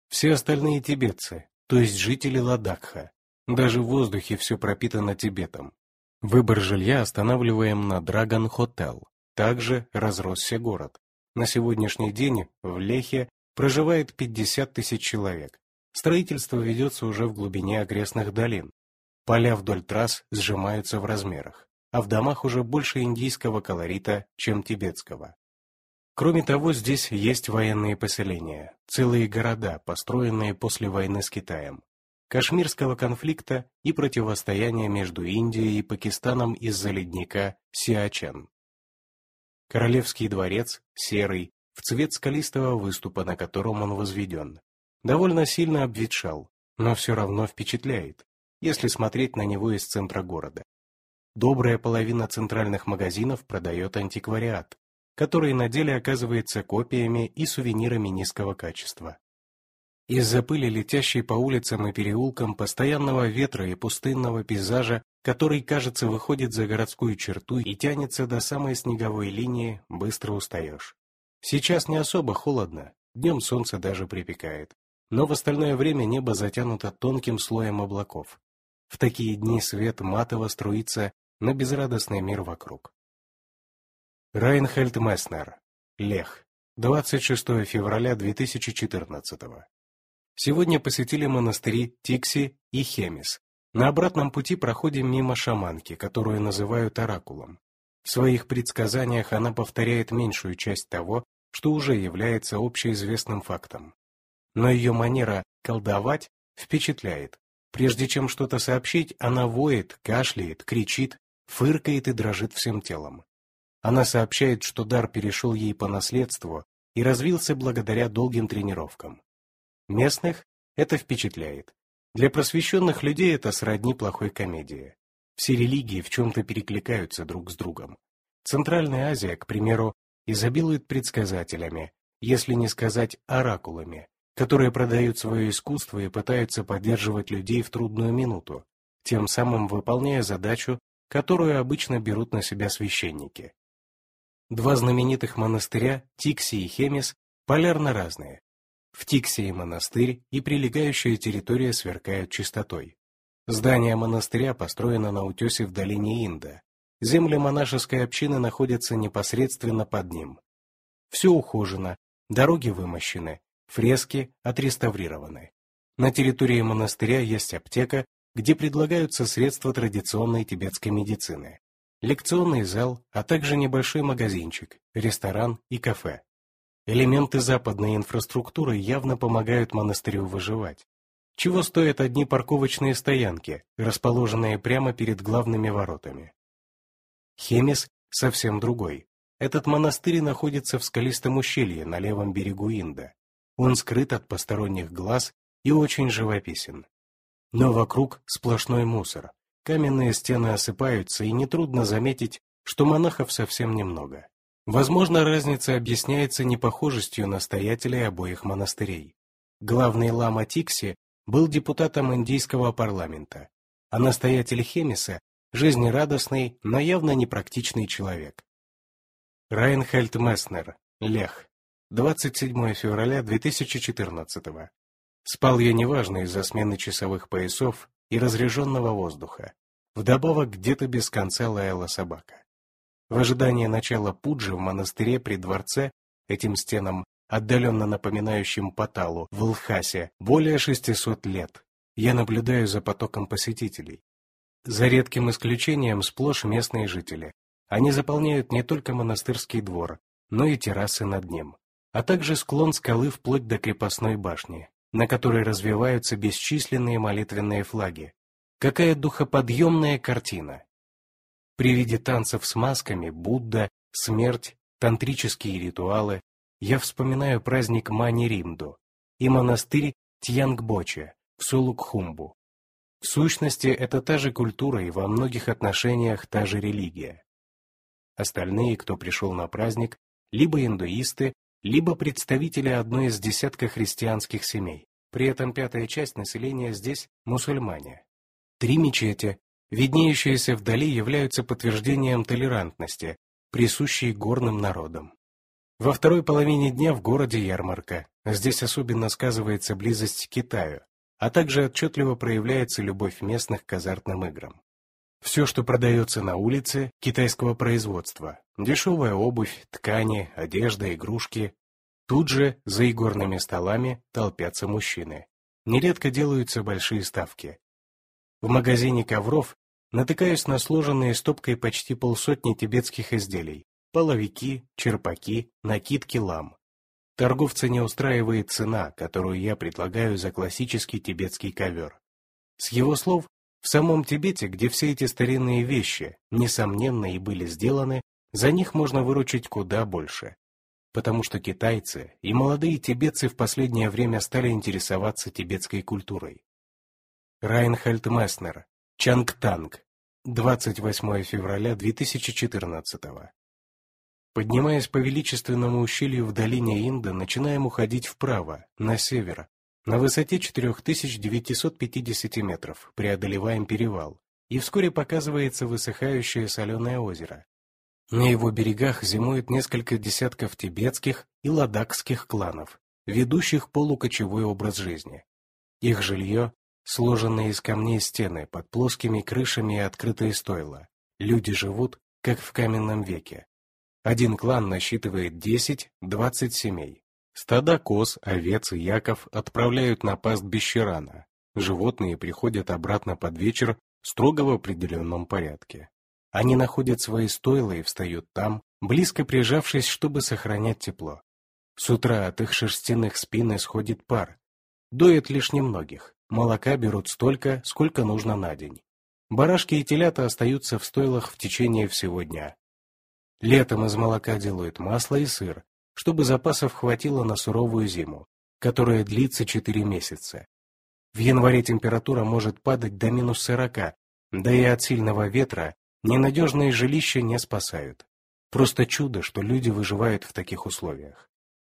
Все остальные тибетцы, то есть жители Ладакха. Даже в воздухе все пропитано Тибетом. Выбор жилья останавливаем на Драгон Хотел. Также разросся город. На сегодняшний день в Лехе проживает 50 тысяч человек. Строительство ведется уже в глубине окрестных долин. Поля вдоль трасс сжимаются в размерах, а в домах уже больше индийского колорита, чем тибетского. Кроме того, здесь есть военные поселения, целые города, построенные после войны с Китаем, кашмирского конфликта и противостояния между Индией и Пакистаном из-за ледника Сиачен. Королевский дворец, серый, в цвет скалистого выступа, на котором он возведен. Довольно сильно обветшал, но все равно впечатляет, если смотреть на него из центра города. Добрая половина центральных магазинов продает антиквариат, который на деле оказывается копиями и сувенирами низкого качества. Из-за пыли, летящей по улицам и переулкам, постоянного ветра и пустынного пейзажа, который, кажется, выходит за городскую черту и тянется до самой снеговой линии, быстро устаешь. Сейчас не особо холодно, днем солнце даже припекает, но в остальное время небо затянуто тонким слоем облаков. В такие дни свет матово струится на безрадостный мир вокруг. Райнхельд Месснер. Лех. 26 февраля 2014 Сегодня посетили монастыри Тикси и Хемис. На обратном пути проходим мимо шаманки, которую называют оракулом. В своих предсказаниях она повторяет меньшую часть того, что уже является общеизвестным фактом. Но ее манера колдовать впечатляет. Прежде чем что-то сообщить, она воет, кашляет, кричит, фыркает и дрожит всем телом. Она сообщает, что дар перешел ей по наследству и развился благодаря долгим тренировкам. Местных это впечатляет. Для просвещенных людей это сродни плохой комедии. Все религии в чем-то перекликаются друг с другом. Центральная Азия, к примеру, изобилует предсказателями, если не сказать оракулами, которые продают свое искусство и пытаются поддерживать людей в трудную минуту, тем самым выполняя задачу, которую обычно берут на себя священники. Два знаменитых монастыря, Тикси и Хемис, полярно разные. В Тиксии монастырь и прилегающая территория сверкают чистотой. Здание монастыря построено на утесе в долине Инда. Земли монашеской общины находятся непосредственно под ним. Все ухожено, дороги вымощены, фрески отреставрированы. На территории монастыря есть аптека, где предлагаются средства традиционной тибетской медицины, лекционный зал, а также небольшой магазинчик, ресторан и кафе. Элементы западной инфраструктуры явно помогают монастырю выживать. Чего стоят одни парковочные стоянки, расположенные прямо перед главными воротами. Хемис совсем другой. Этот монастырь находится в скалистом ущелье на левом берегу Инда. Он скрыт от посторонних глаз и очень живописен. Но вокруг сплошной мусор. Каменные стены осыпаются, и нетрудно заметить, что монахов совсем немного. Возможно, разница объясняется непохожестью настоятелей обоих монастырей. Главный лама Тикси был депутатом индийского парламента, а настоятель Хемиса – жизнерадостный, но явно непрактичный человек. Райнхельд Месснер, Лех, 27 февраля 2014 Спал я неважно из-за смены часовых поясов и разряженного воздуха. Вдобавок где-то без конца лаяла собака. В ожидании начала пуджи в монастыре при дворце, этим стенам, отдаленно напоминающим Паталу в Лхасе, более 600 лет, я наблюдаю за потоком посетителей. За редким исключением сплошь местные жители. Они заполняют не только монастырский двор, но и террасы над ним, а также склон скалы вплоть до крепостной башни, на которой развиваются бесчисленные молитвенные флаги. Какая духоподъемная картина! При виде танцев с масками, Будда, смерть, тантрические ритуалы, я вспоминаю праздник Мани-Римду и монастырь Тьянгбоче в Сулукхумбу. В сущности, это та же культура и во многих отношениях та же религия. Остальные, кто пришел на праздник, либо индуисты, либо представители одной из десятка христианских семей. При этом пятая часть населения здесь – мусульмане. Три мечети, виднеющиеся вдали, являются подтверждением толерантности, присущей горным народам. Во второй половине дня в городе ярмарка. Здесь особенно сказывается близость к Китаю, а также отчетливо проявляется любовь местных к азартным играм. Все, что продается на улице, китайского производства, дешевая обувь, ткани, одежда, игрушки. Тут же, за игорными столами, толпятся мужчины. Нередко делаются большие ставки. В магазине ковров натыкаюсь на сложенные стопкой почти полсотни тибетских изделий, половики, черпаки, накидки лам. Торговца не устраивает цена, которую я предлагаю за классический тибетский ковер. С его слов, в самом Тибете, где все эти старинные вещи, несомненно, и были сделаны, за них можно выручить куда больше. Потому что китайцы и молодые тибетцы в последнее время стали интересоваться тибетской культурой. Райнхальд Месснер, Чангтанг, 28 февраля 2014 Поднимаясь по величественному ущелью в долине Инда, начинаем уходить вправо, на север. На высоте 4950 метров преодолеваем перевал, и вскоре показывается высыхающее соленое озеро. На его берегах зимует несколько десятков тибетских и ладакских кланов, ведущих полукочевой образ жизни. Их жилье сложенные из камней стены под плоскими крышами и открытые стойла. Люди живут, как в каменном веке. Один клан насчитывает 10-20 семей. Стада коз, овец и яков отправляют на пастбище рано. Животные приходят обратно под вечер строго в определенном порядке. Они находят свои стойла и встают там, близко прижавшись, чтобы сохранять тепло. С утра от их шерстяных спин исходит пар. Доят лишь немногих молока берут столько, сколько нужно на день. Барашки и телята остаются в стойлах в течение всего дня. Летом из молока делают масло и сыр, чтобы запасов хватило на суровую зиму, которая длится 4 месяца. В январе температура может падать до минус 40, да и от сильного ветра ненадежные жилища не спасают. Просто чудо, что люди выживают в таких условиях.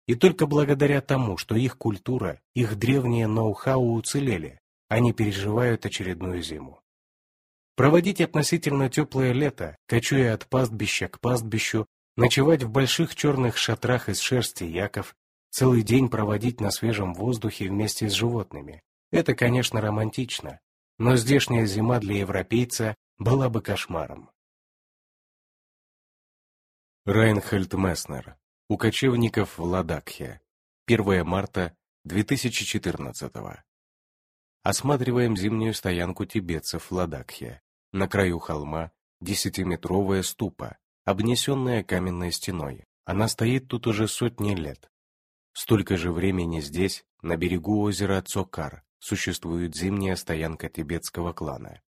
И только благодаря тому, что их культура, их древние ноу-хау уцелели, они переживают очередную зиму. Проводить относительно теплое лето, кочуя от пастбища к пастбищу, ночевать в больших черных шатрах из шерсти яков, целый день проводить на свежем воздухе вместе с животными. Это, конечно, романтично, но здешняя зима для европейца была бы кошмаром. Райнхельд Месснер. У кочевников в Ладакхе. 1 марта 2014 Осматриваем зимнюю стоянку тибетцев в Ладакхе. На краю холма десятиметровая ступа, обнесенная каменной стеной. Она стоит тут уже сотни лет. Столько же времени здесь, на берегу озера Цокар, существует зимняя стоянка тибетского клана.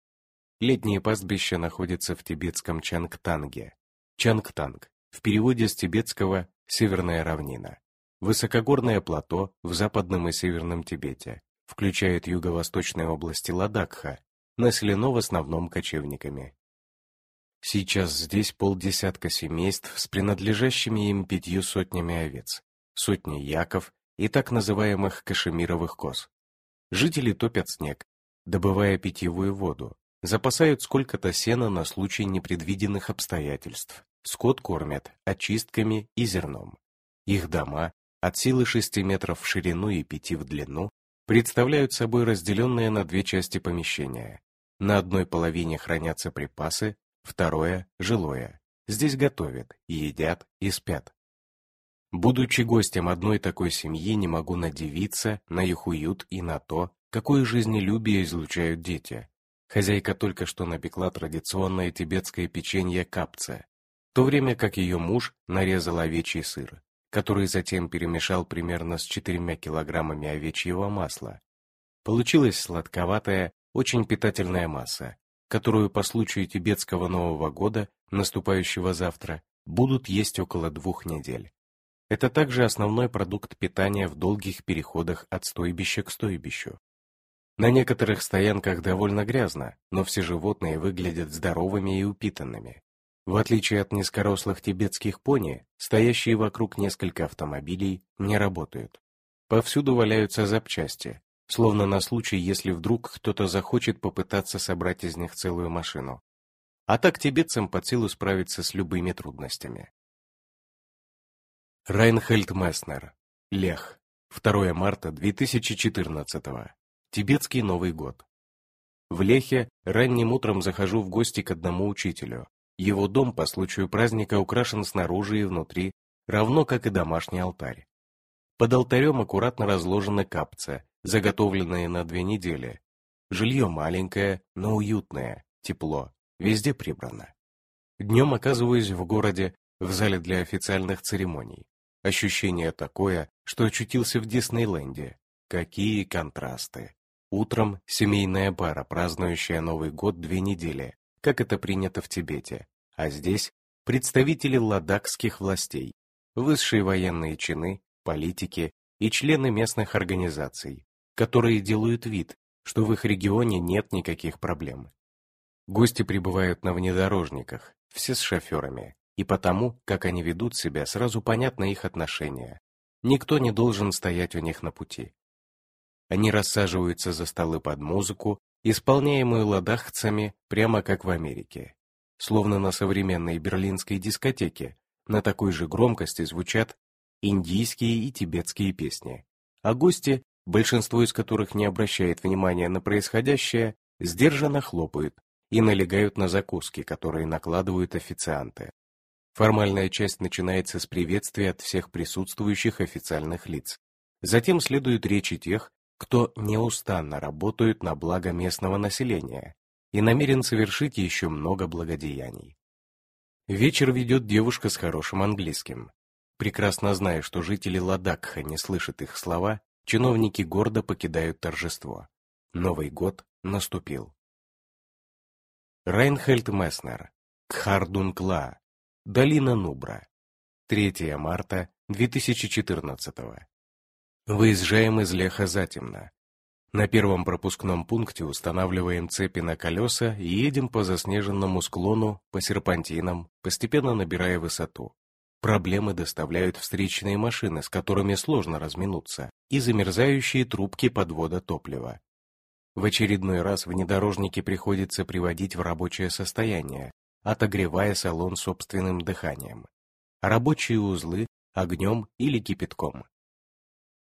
Летние пастбища находятся в тибетском Чангтанге. Чангтанг в переводе с тибетского «северная равнина». Высокогорное плато в западном и северном Тибете, включает юго-восточные области Ладакха, населено в основном кочевниками. Сейчас здесь полдесятка семейств с принадлежащими им пятью сотнями овец, сотни яков и так называемых кашемировых коз. Жители топят снег, добывая питьевую воду, запасают сколько-то сена на случай непредвиденных обстоятельств, скот кормят очистками и зерном. Их дома, от силы 6 метров в ширину и 5 в длину, представляют собой разделенные на две части помещения. На одной половине хранятся припасы, второе – жилое. Здесь готовят, едят и спят. Будучи гостем одной такой семьи, не могу надевиться на их уют и на то, какое жизнелюбие излучают дети. Хозяйка только что напекла традиционное тибетское печенье капце, то время как ее муж нарезал овечий сыр который затем перемешал примерно с 4 килограммами овечьего масла. Получилась сладковатая, очень питательная масса, которую по случаю тибетского Нового года, наступающего завтра, будут есть около двух недель. Это также основной продукт питания в долгих переходах от стойбища к стойбищу. На некоторых стоянках довольно грязно, но все животные выглядят здоровыми и упитанными. В отличие от низкорослых тибетских пони, стоящие вокруг несколько автомобилей не работают. Повсюду валяются запчасти, словно на случай, если вдруг кто-то захочет попытаться собрать из них целую машину. А так тибетцам под силу справиться с любыми трудностями. Райнхельд Месснер. Лех. 2 марта 2014. Тибетский Новый год. В Лехе ранним утром захожу в гости к одному учителю, его дом по случаю праздника украшен снаружи и внутри, равно как и домашний алтарь. Под алтарем аккуратно разложены капцы, заготовленные на две недели. Жилье маленькое, но уютное, тепло, везде прибрано. Днем оказываюсь в городе, в зале для официальных церемоний. Ощущение такое, что очутился в Диснейленде. Какие контрасты! Утром семейная пара, празднующая Новый год две недели, как это принято в Тибете, а здесь представители ладакских властей, высшие военные чины, политики и члены местных организаций, которые делают вид, что в их регионе нет никаких проблем. Гости прибывают на внедорожниках, все с шоферами, и потому, как они ведут себя, сразу понятно их отношение. Никто не должен стоять у них на пути. Они рассаживаются за столы под музыку, исполняемую ладахцами прямо как в Америке. Словно на современной берлинской дискотеке, на такой же громкости звучат индийские и тибетские песни. А гости, большинство из которых не обращает внимания на происходящее, сдержанно хлопают и налегают на закуски, которые накладывают официанты. Формальная часть начинается с приветствия от всех присутствующих официальных лиц. Затем следуют речи тех, кто неустанно работает на благо местного населения и намерен совершить еще много благодеяний. Вечер ведет девушка с хорошим английским. Прекрасно зная, что жители Ладакха не слышат их слова, чиновники гордо покидают торжество. Новый год наступил. Райнхельд Месснер. Кхардункла. Долина Нубра. 3 марта 2014 Выезжаем из Леха затемно. На первом пропускном пункте устанавливаем цепи на колеса и едем по заснеженному склону, по серпантинам, постепенно набирая высоту. Проблемы доставляют встречные машины, с которыми сложно разминуться, и замерзающие трубки подвода топлива. В очередной раз внедорожники приходится приводить в рабочее состояние, отогревая салон собственным дыханием. Рабочие узлы – огнем или кипятком.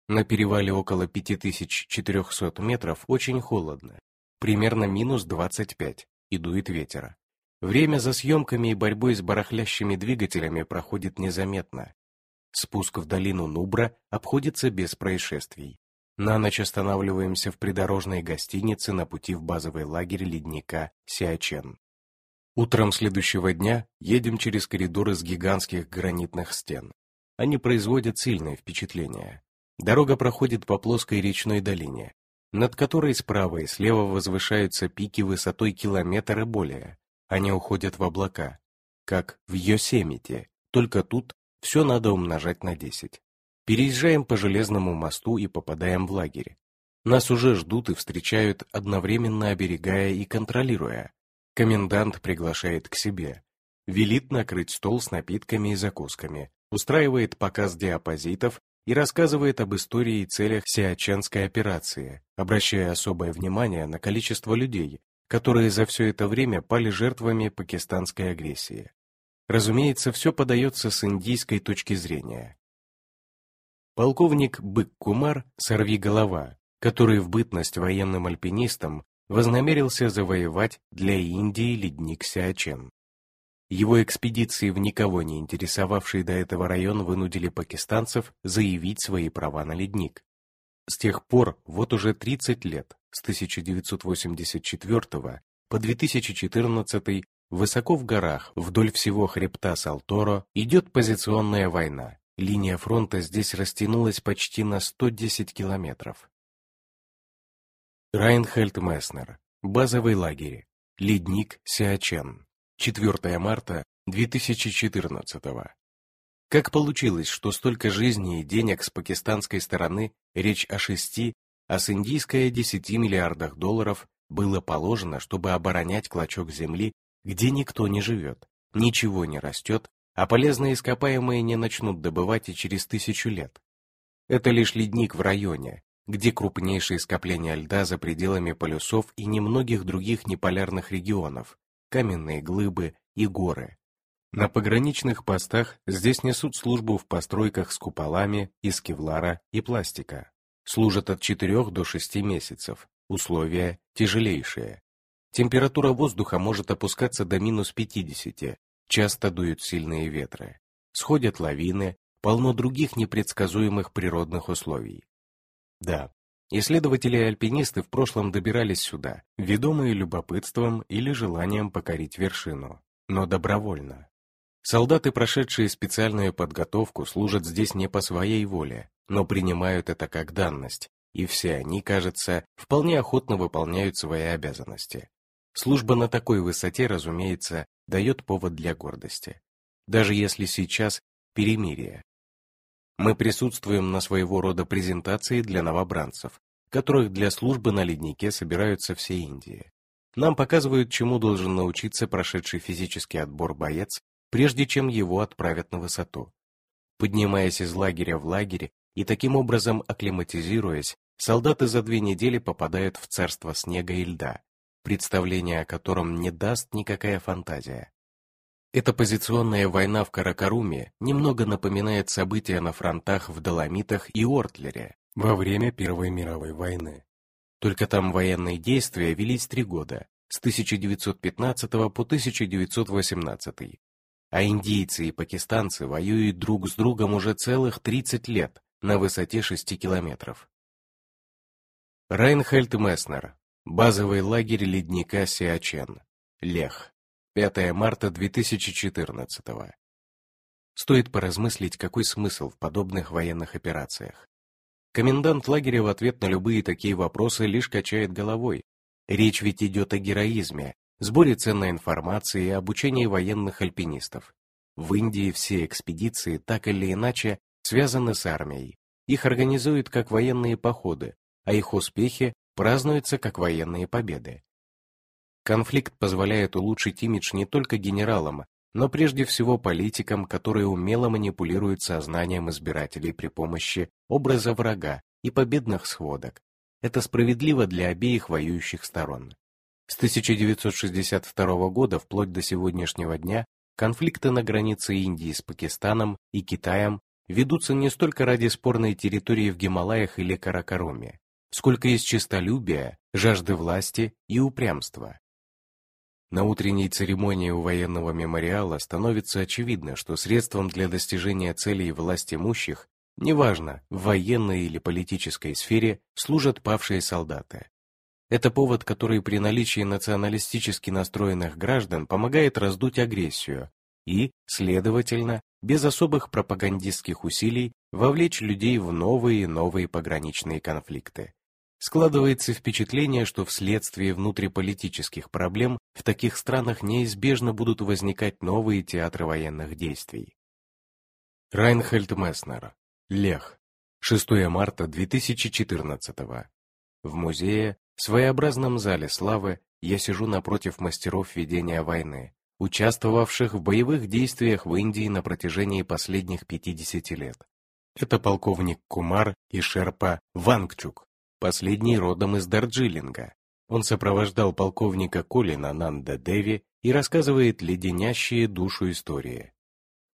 На перевале около 5400 метров очень холодно, примерно минус 25, и дует ветер. Время за съемками и борьбой с барахлящими двигателями проходит незаметно. Спуск в долину Нубра обходится без происшествий. На ночь останавливаемся в придорожной гостинице на пути в базовый лагерь ледника Сиачен. Утром следующего дня едем через коридор из гигантских гранитных стен. Они производят сильное впечатление. Дорога проходит по плоской речной долине, над которой справа и слева возвышаются пики высотой километр и более. Они уходят в облака, как в Йосемите, только тут все надо умножать на 10. Переезжаем по железному мосту и попадаем в лагерь. Нас уже ждут и встречают, одновременно оберегая и контролируя. Комендант приглашает к себе. Велит накрыть стол с напитками и закусками, устраивает показ диапозитов и рассказывает об истории и целях сиачанской операции, обращая особое внимание на количество людей, которые за все это время пали жертвами пакистанской агрессии. Разумеется, все подается с индийской точки зрения. Полковник Бык-Кумар «Сорви-голова», который в бытность военным альпинистом вознамерился завоевать для Индии ледник Сиачен. Его экспедиции в никого не интересовавший до этого район вынудили пакистанцев заявить свои права на ледник. С тех пор, вот уже 30 лет, с 1984 по 2014 высоко в горах, вдоль всего хребта Салторо, идет позиционная война. Линия фронта здесь растянулась почти на 110 километров. Райнхельд Месснер. Базовый лагерь. Ледник Сиачен. 4 марта 2014 Как получилось, что столько жизней и денег с пакистанской стороны, речь о шести, а с индийской о 10 миллиардах долларов, было положено, чтобы оборонять клочок земли, где никто не живет, ничего не растет, а полезные ископаемые не начнут добывать и через тысячу лет. Это лишь ледник в районе, где крупнейшие скопления льда за пределами полюсов и немногих других неполярных регионов, каменные глыбы и горы. На пограничных постах здесь несут службу в постройках с куполами из кевлара и пластика. Служат от 4 до 6 месяцев. Условия тяжелейшие. Температура воздуха может опускаться до минус 50, часто дуют сильные ветры. Сходят лавины, полно других непредсказуемых природных условий. Да, Исследователи и альпинисты в прошлом добирались сюда, ведомые любопытством или желанием покорить вершину, но добровольно. Солдаты, прошедшие специальную подготовку, служат здесь не по своей воле, но принимают это как данность, и все они, кажется, вполне охотно выполняют свои обязанности. Служба на такой высоте, разумеется, дает повод для гордости. Даже если сейчас перемирие, мы присутствуем на своего рода презентации для новобранцев, которых для службы на леднике собираются все Индии. Нам показывают, чему должен научиться прошедший физический отбор боец, прежде чем его отправят на высоту. Поднимаясь из лагеря в лагерь и таким образом акклиматизируясь, солдаты за две недели попадают в царство снега и льда, представление о котором не даст никакая фантазия. Эта позиционная война в Каракаруме немного напоминает события на фронтах в Доломитах и Ортлере во время Первой мировой войны. Только там военные действия велись три года, с 1915 по 1918, а индийцы и пакистанцы воюют друг с другом уже целых 30 лет на высоте 6 километров. Райнхельд Месснер. Базовый лагерь ледника Сиачен. Лех. 5 марта 2014 Стоит поразмыслить, какой смысл в подобных военных операциях. Комендант лагеря в ответ на любые такие вопросы лишь качает головой. Речь ведь идет о героизме, сборе ценной информации и обучении военных альпинистов. В Индии все экспедиции так или иначе связаны с армией. Их организуют как военные походы, а их успехи празднуются как военные победы. Конфликт позволяет улучшить имидж не только генералам, но прежде всего политикам, которые умело манипулируют сознанием избирателей при помощи образа врага и победных сводок. Это справедливо для обеих воюющих сторон. С 1962 года вплоть до сегодняшнего дня конфликты на границе Индии с Пакистаном и Китаем ведутся не столько ради спорной территории в Гималаях или Каракаруме, сколько из честолюбия, жажды власти и упрямства. На утренней церемонии у военного мемориала становится очевидно, что средством для достижения целей власть имущих, неважно, в военной или политической сфере, служат павшие солдаты. Это повод, который при наличии националистически настроенных граждан помогает раздуть агрессию и, следовательно, без особых пропагандистских усилий вовлечь людей в новые и новые пограничные конфликты. Складывается впечатление, что вследствие внутриполитических проблем в таких странах неизбежно будут возникать новые театры военных действий. Райнхельд Месснер. Лех. 6 марта 2014 В музее, своеобразном зале славы, я сижу напротив мастеров ведения войны, участвовавших в боевых действиях в Индии на протяжении последних 50 лет. Это полковник Кумар и шерпа Вангчук, последний родом из Дарджилинга. Он сопровождал полковника Колина Нанда Деви и рассказывает леденящие душу истории.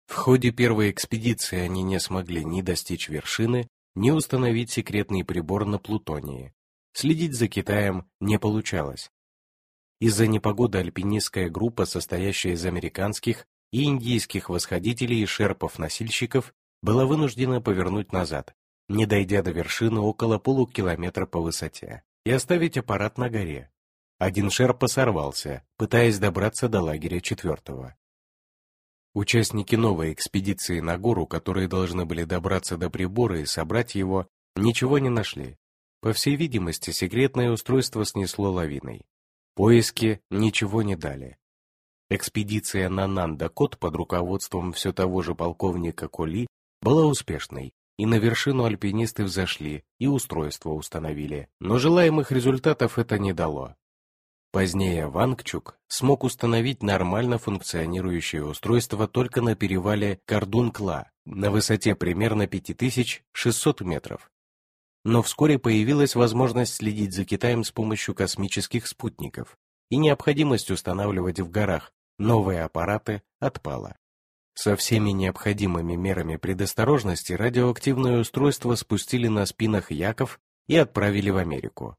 В ходе первой экспедиции они не смогли ни достичь вершины, ни установить секретный прибор на Плутонии. Следить за Китаем не получалось. Из-за непогоды альпинистская группа, состоящая из американских и индийских восходителей и шерпов-носильщиков, была вынуждена повернуть назад, не дойдя до вершины около полукилометра по высоте, и оставить аппарат на горе. Один шерпа сорвался, пытаясь добраться до лагеря четвертого. Участники новой экспедиции на гору, которые должны были добраться до прибора и собрать его, ничего не нашли. По всей видимости, секретное устройство снесло лавиной. Поиски ничего не дали. Экспедиция на Нанда-Кот под руководством все того же полковника Коли была успешной, и на вершину альпинисты взошли и устройство установили, но желаемых результатов это не дало. Позднее Вангчук смог установить нормально функционирующее устройство только на перевале Кардункла на высоте примерно 5600 метров. Но вскоре появилась возможность следить за Китаем с помощью космических спутников, и необходимость устанавливать в горах новые аппараты отпала. Со всеми необходимыми мерами предосторожности радиоактивное устройство спустили на спинах Яков и отправили в Америку.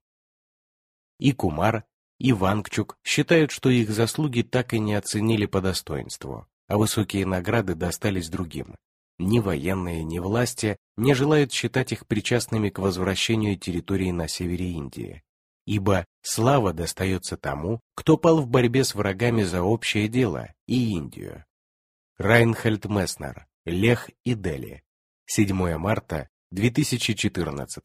И Кумар, и Вангчук считают, что их заслуги так и не оценили по достоинству, а высокие награды достались другим. Ни военные, ни власти не желают считать их причастными к возвращению территории на севере Индии, ибо слава достается тому, кто пал в борьбе с врагами за общее дело и Индию. Райнхельд Месснер, Лех и Дели. 7 марта 2014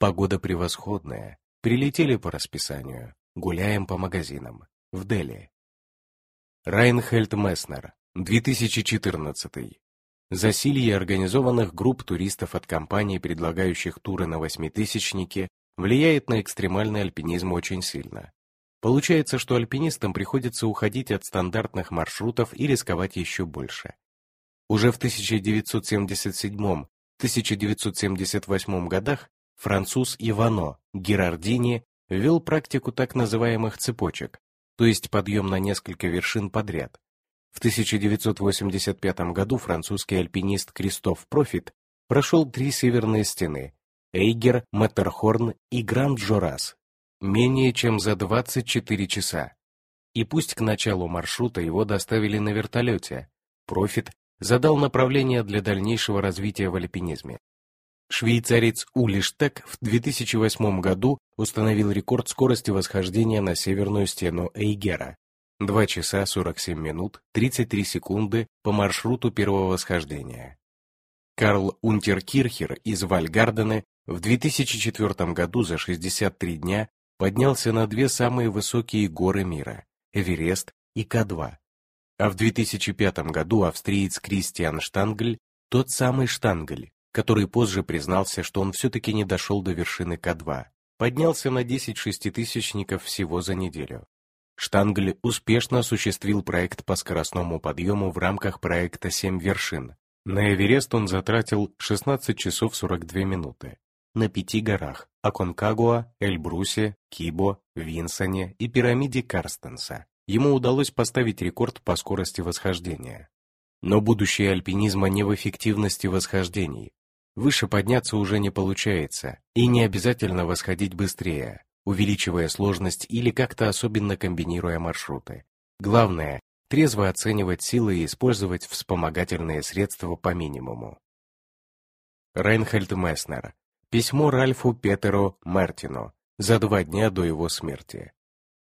Погода превосходная. Прилетели по расписанию. Гуляем по магазинам. В Дели. Райнхельд Месснер, 2014. Засилье организованных групп туристов от компаний, предлагающих туры на восьмитысячники, влияет на экстремальный альпинизм очень сильно. Получается, что альпинистам приходится уходить от стандартных маршрутов и рисковать еще больше. Уже в 1977-1978 годах француз Ивано Герардини ввел практику так называемых цепочек, то есть подъем на несколько вершин подряд. В 1985 году французский альпинист Кристоф Профит прошел три северные стены – Эйгер, Маттерхорн и Гранд-Жорас менее чем за 24 часа. И пусть к началу маршрута его доставили на вертолете, Профит задал направление для дальнейшего развития в альпинизме. Швейцарец Ули Штек в 2008 году установил рекорд скорости восхождения на северную стену Эйгера. 2 часа 47 минут 33 секунды по маршруту первого восхождения. Карл Унтеркирхер из Вальгардена в 2004 году за 63 дня поднялся на две самые высокие горы мира – Эверест и К2. А в 2005 году австриец Кристиан Штангль, тот самый Штангль, который позже признался, что он все-таки не дошел до вершины К2, поднялся на 10 шеститысячников всего за неделю. Штангль успешно осуществил проект по скоростному подъему в рамках проекта «Семь вершин». На Эверест он затратил 16 часов 42 минуты. На пяти горах – Аконкагуа, Эльбрусе, Кибо, Винсоне и пирамиде Карстенса. Ему удалось поставить рекорд по скорости восхождения. Но будущее альпинизма не в эффективности восхождений. Выше подняться уже не получается, и не обязательно восходить быстрее увеличивая сложность или как-то особенно комбинируя маршруты. Главное – трезво оценивать силы и использовать вспомогательные средства по минимуму. Рейнхельд Месснер. Письмо Ральфу Петеру Мартину за два дня до его смерти.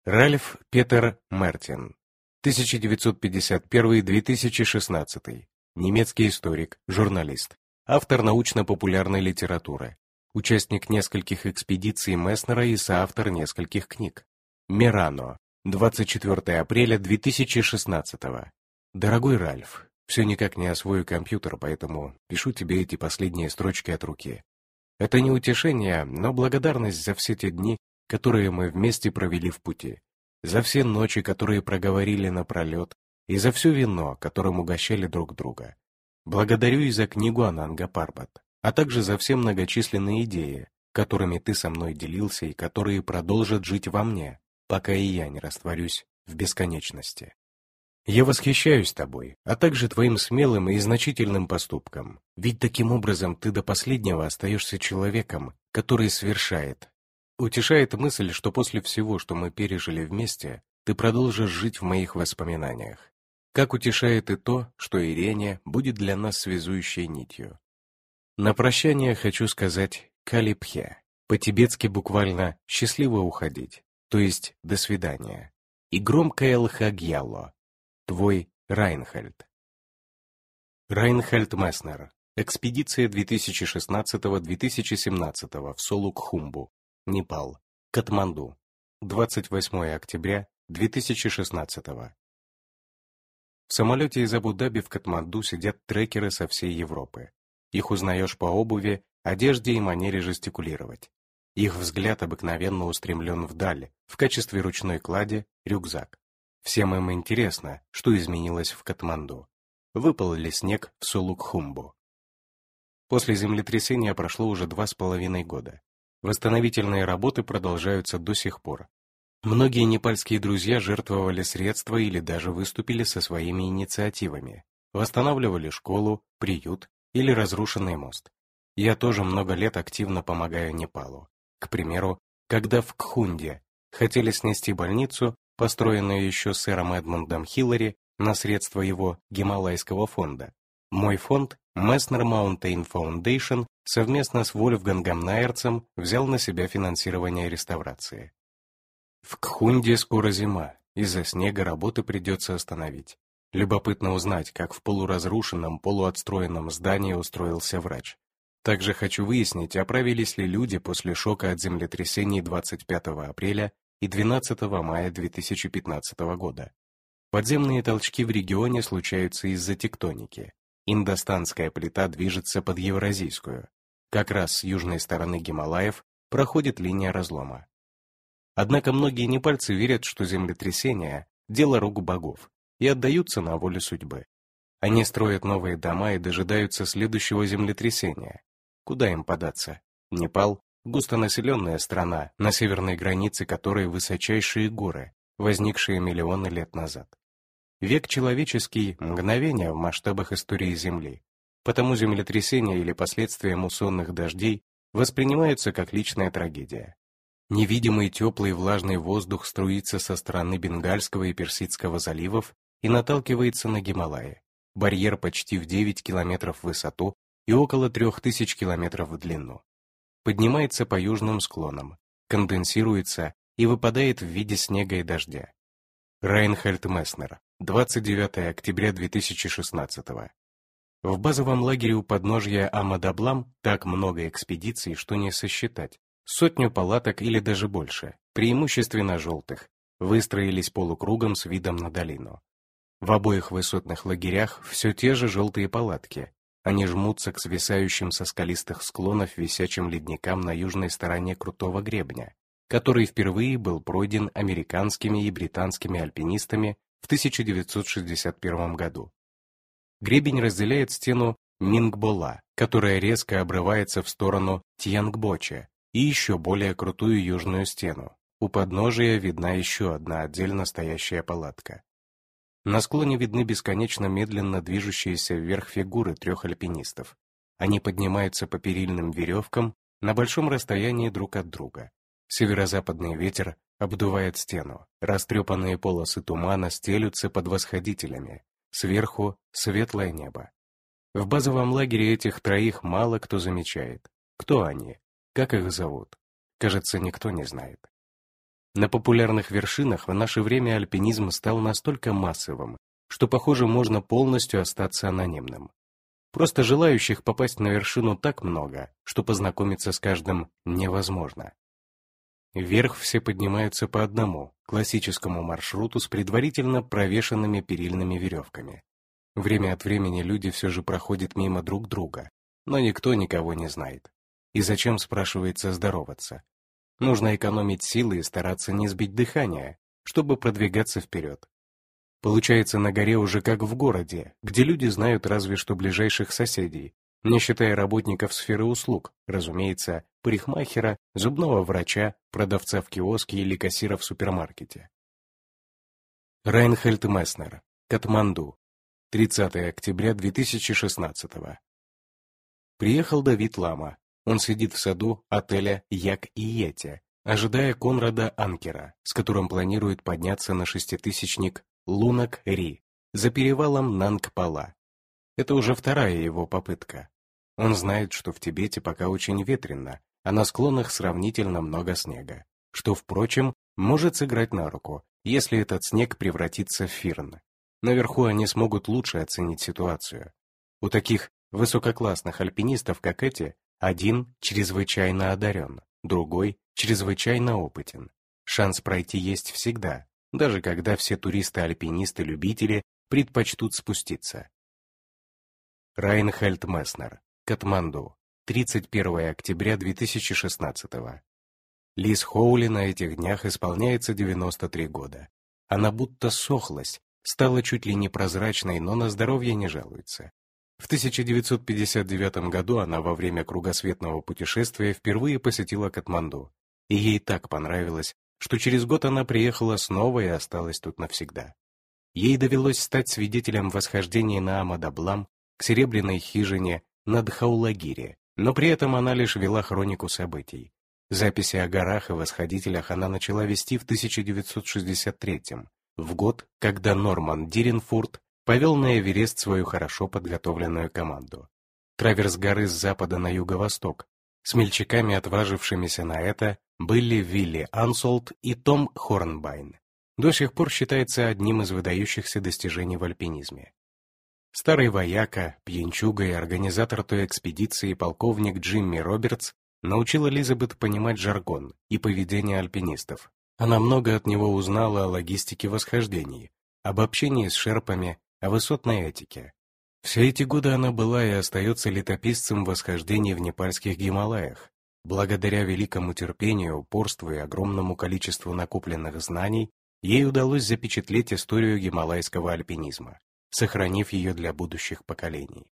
Ральф Петер Мартин. 1951-2016. Немецкий историк, журналист. Автор научно-популярной литературы участник нескольких экспедиций Месснера и соавтор нескольких книг. Мирано, 24 апреля 2016 Дорогой Ральф, все никак не освою компьютер, поэтому пишу тебе эти последние строчки от руки. Это не утешение, но благодарность за все те дни, которые мы вместе провели в пути, за все ночи, которые проговорили напролет, и за все вино, которым угощали друг друга. Благодарю и за книгу Ананга Парбат а также за все многочисленные идеи, которыми ты со мной делился и которые продолжат жить во мне, пока и я не растворюсь в бесконечности. Я восхищаюсь тобой, а также твоим смелым и значительным поступком, ведь таким образом ты до последнего остаешься человеком, который совершает. Утешает мысль, что после всего, что мы пережили вместе, ты продолжишь жить в моих воспоминаниях. Как утешает и то, что Ирене будет для нас связующей нитью, на прощание хочу сказать «калипхе», по-тибетски буквально «счастливо уходить», то есть «до свидания», и громко «элхагьяло», твой Райнхальд. Райнхальд Месснер. Экспедиция 2016-2017 в Солук-Хумбу, Непал, Катманду. 28 октября 2016 В самолете из Абу-Даби в Катманду сидят трекеры со всей Европы. Их узнаешь по обуви, одежде и манере жестикулировать. Их взгляд обыкновенно устремлен вдаль, в качестве ручной клади – рюкзак. Всем им интересно, что изменилось в Катманду. Выпал ли снег в Сулукхумбу? После землетрясения прошло уже два с половиной года. Восстановительные работы продолжаются до сих пор. Многие непальские друзья жертвовали средства или даже выступили со своими инициативами. Восстанавливали школу, приют, или разрушенный мост. Я тоже много лет активно помогаю Непалу. К примеру, когда в Кхунде хотели снести больницу, построенную еще сэром Эдмондом Хиллари на средства его Гималайского фонда. Мой фонд, Messner Mountain Foundation, совместно с Вольфгангом Найерцем взял на себя финансирование реставрации. В Кхунде скоро зима, из-за снега работы придется остановить. Любопытно узнать, как в полуразрушенном, полуотстроенном здании устроился врач. Также хочу выяснить, оправились ли люди после шока от землетрясений 25 апреля и 12 мая 2015 года. Подземные толчки в регионе случаются из-за тектоники. Индостанская плита движется под евразийскую. Как раз с южной стороны Гималаев проходит линия разлома. Однако многие непальцы верят, что землетрясение – дело рук богов, и отдаются на волю судьбы. Они строят новые дома и дожидаются следующего землетрясения. Куда им податься? Непал – густонаселенная страна, на северной границе которой высочайшие горы, возникшие миллионы лет назад. Век человеческий – мгновение в масштабах истории Земли, потому землетрясения или последствия муссонных дождей воспринимаются как личная трагедия. Невидимый теплый влажный воздух струится со стороны Бенгальского и Персидского заливов и наталкивается на Гималаи. Барьер почти в 9 километров в высоту и около 3000 километров в длину. Поднимается по южным склонам, конденсируется и выпадает в виде снега и дождя. Райнхальд Месснер, 29 октября 2016 В базовом лагере у подножья Амадаблам так много экспедиций, что не сосчитать. Сотню палаток или даже больше, преимущественно желтых, выстроились полукругом с видом на долину. В обоих высотных лагерях все те же желтые палатки. Они жмутся к свисающим со скалистых склонов висячим ледникам на южной стороне крутого гребня, который впервые был пройден американскими и британскими альпинистами в 1961 году. Гребень разделяет стену Мингбола, которая резко обрывается в сторону Тьянгбоча, и еще более крутую южную стену. У подножия видна еще одна отдельно стоящая палатка. На склоне видны бесконечно медленно движущиеся вверх фигуры трех альпинистов. Они поднимаются по перильным веревкам на большом расстоянии друг от друга. Северо-западный ветер обдувает стену. Растрепанные полосы тумана стелются под восходителями. Сверху светлое небо. В базовом лагере этих троих мало кто замечает. Кто они? Как их зовут? Кажется, никто не знает. На популярных вершинах в наше время альпинизм стал настолько массовым, что, похоже, можно полностью остаться анонимным. Просто желающих попасть на вершину так много, что познакомиться с каждым невозможно. Вверх все поднимаются по одному, классическому маршруту с предварительно провешенными перильными веревками. Время от времени люди все же проходят мимо друг друга, но никто никого не знает. И зачем, спрашивается, здороваться? Нужно экономить силы и стараться не сбить дыхание, чтобы продвигаться вперед. Получается на горе уже как в городе, где люди знают разве что ближайших соседей, не считая работников сферы услуг, разумеется, парикмахера, зубного врача, продавца в киоске или кассира в супермаркете. Райнхельд Месснер, Катманду, 30 октября 2016 Приехал Давид Лама, он сидит в саду отеля Як и Йети, ожидая Конрада Анкера, с которым планирует подняться на шеститысячник Лунак-Ри за перевалом Нангпала. Это уже вторая его попытка. Он знает, что в Тибете пока очень ветрено, а на склонах сравнительно много снега, что, впрочем, может сыграть на руку, если этот снег превратится в фирн. Наверху они смогут лучше оценить ситуацию. У таких высококлассных альпинистов, как эти, один чрезвычайно одарен, другой чрезвычайно опытен. Шанс пройти есть всегда, даже когда все туристы-альпинисты-любители предпочтут спуститься. Райнхельд Месснер, Катманду, 31 октября 2016 Лиз Хоули на этих днях исполняется 93 года. Она будто сохлась, стала чуть ли не прозрачной, но на здоровье не жалуется. В 1959 году она во время кругосветного путешествия впервые посетила Катманду, и ей так понравилось, что через год она приехала снова и осталась тут навсегда. Ей довелось стать свидетелем восхождения на Амадаблам к серебряной хижине над Хаулагире, но при этом она лишь вела хронику событий. Записи о горах и восходителях она начала вести в 1963 в год, когда Норман Диренфурт повел на Эверест свою хорошо подготовленную команду. Траверс горы с запада на юго-восток. Смельчаками, отважившимися на это, были Вилли Ансолт и Том Хорнбайн. До сих пор считается одним из выдающихся достижений в альпинизме. Старый вояка, пьянчуга и организатор той экспедиции полковник Джимми Робертс научил Элизабет понимать жаргон и поведение альпинистов. Она много от него узнала о логистике восхождений, об общении с шерпами, о высотной этике. Все эти годы она была и остается летописцем восхождений в непальских Гималаях. Благодаря великому терпению, упорству и огромному количеству накопленных знаний, ей удалось запечатлеть историю гималайского альпинизма, сохранив ее для будущих поколений.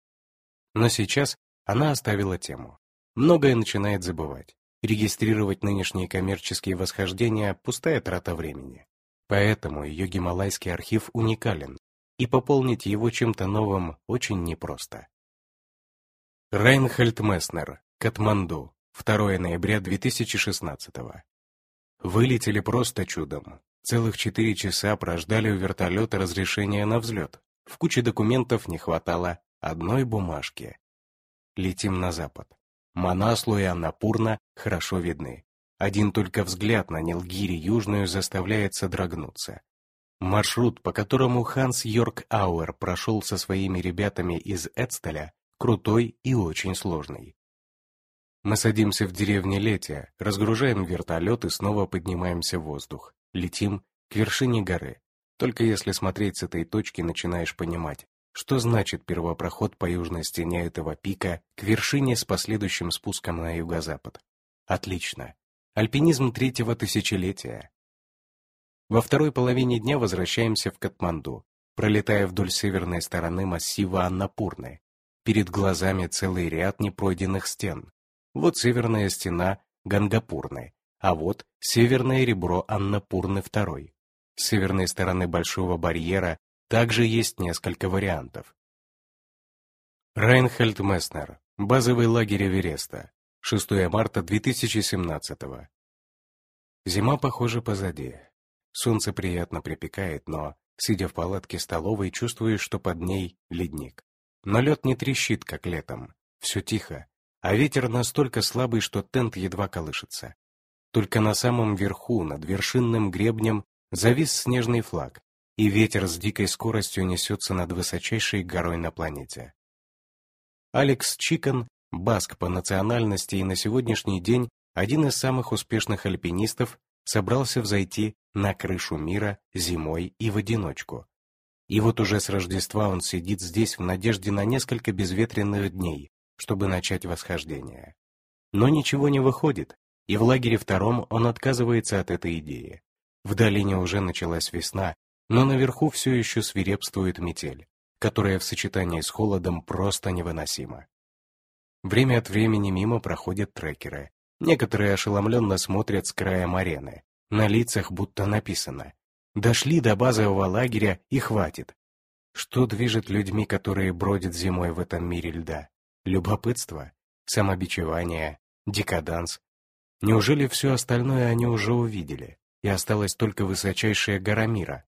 Но сейчас она оставила тему. Многое начинает забывать. Регистрировать нынешние коммерческие восхождения – пустая трата времени. Поэтому ее гималайский архив уникален, и пополнить его чем-то новым очень непросто. Райнхальд Месснер, Катманду, 2 ноября 2016 Вылетели просто чудом. Целых четыре часа прождали у вертолета разрешения на взлет. В куче документов не хватало одной бумажки. Летим на запад. Манаслу и Аннапурна хорошо видны. Один только взгляд на Нилгири Южную заставляет содрогнуться. Маршрут, по которому Ханс Йорк Ауэр прошел со своими ребятами из Эцтеля, крутой и очень сложный. Мы садимся в деревне Летия, разгружаем вертолет и снова поднимаемся в воздух. Летим к вершине горы. Только если смотреть с этой точки, начинаешь понимать, что значит первопроход по южной стене этого пика к вершине с последующим спуском на юго-запад. Отлично. Альпинизм третьего тысячелетия. Во второй половине дня возвращаемся в Катманду, пролетая вдоль северной стороны массива Аннапурны. Перед глазами целый ряд непройденных стен. Вот северная стена Гангапурны, а вот северное ребро Аннапурны II. С северной стороны Большого барьера также есть несколько вариантов. Райнхельд Месснер. Базовый лагерь Эвереста. 6 марта 2017 Зима, похоже, позади. Солнце приятно припекает, но, сидя в палатке столовой, чувствуешь, что под ней ледник. Но лед не трещит, как летом. Все тихо, а ветер настолько слабый, что тент едва колышется. Только на самом верху, над вершинным гребнем, завис снежный флаг, и ветер с дикой скоростью несется над высочайшей горой на планете. Алекс Чикон, баск по национальности и на сегодняшний день один из самых успешных альпинистов, собрался взойти на крышу мира зимой и в одиночку. И вот уже с Рождества он сидит здесь в надежде на несколько безветренных дней, чтобы начать восхождение. Но ничего не выходит, и в лагере втором он отказывается от этой идеи. В долине уже началась весна, но наверху все еще свирепствует метель, которая в сочетании с холодом просто невыносима. Время от времени мимо проходят трекеры. Некоторые ошеломленно смотрят с края арены. На лицах будто написано «Дошли до базового лагеря и хватит». Что движет людьми, которые бродят зимой в этом мире льда? Любопытство, самобичевание, декаданс. Неужели все остальное они уже увидели, и осталась только высочайшая гора мира?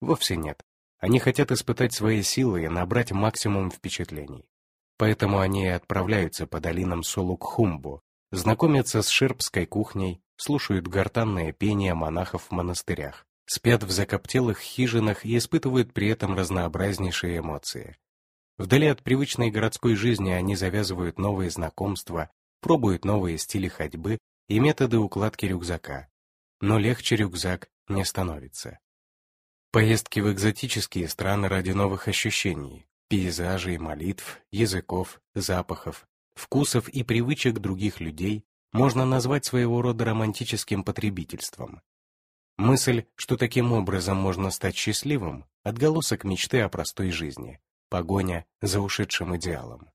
Вовсе нет. Они хотят испытать свои силы и набрать максимум впечатлений. Поэтому они и отправляются по долинам Сулук-Хумбу, знакомятся с шерпской кухней, слушают гортанное пение монахов в монастырях, спят в закоптелых хижинах и испытывают при этом разнообразнейшие эмоции. Вдали от привычной городской жизни они завязывают новые знакомства, пробуют новые стили ходьбы и методы укладки рюкзака. Но легче рюкзак не становится. Поездки в экзотические страны ради новых ощущений, пейзажей, молитв, языков, запахов, вкусов и привычек других людей можно назвать своего рода романтическим потребительством. Мысль, что таким образом можно стать счастливым, отголосок мечты о простой жизни, погоня за ушедшим идеалом.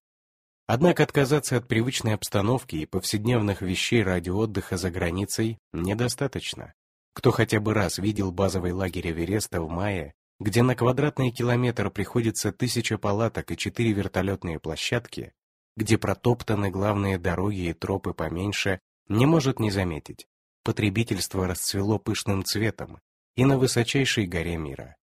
Однако отказаться от привычной обстановки и повседневных вещей ради отдыха за границей недостаточно. Кто хотя бы раз видел базовый лагерь Эвереста в мае, где на квадратный километр приходится тысяча палаток и четыре вертолетные площадки, где протоптаны главные дороги и тропы поменьше, не может не заметить. Потребительство расцвело пышным цветом и на высочайшей горе мира.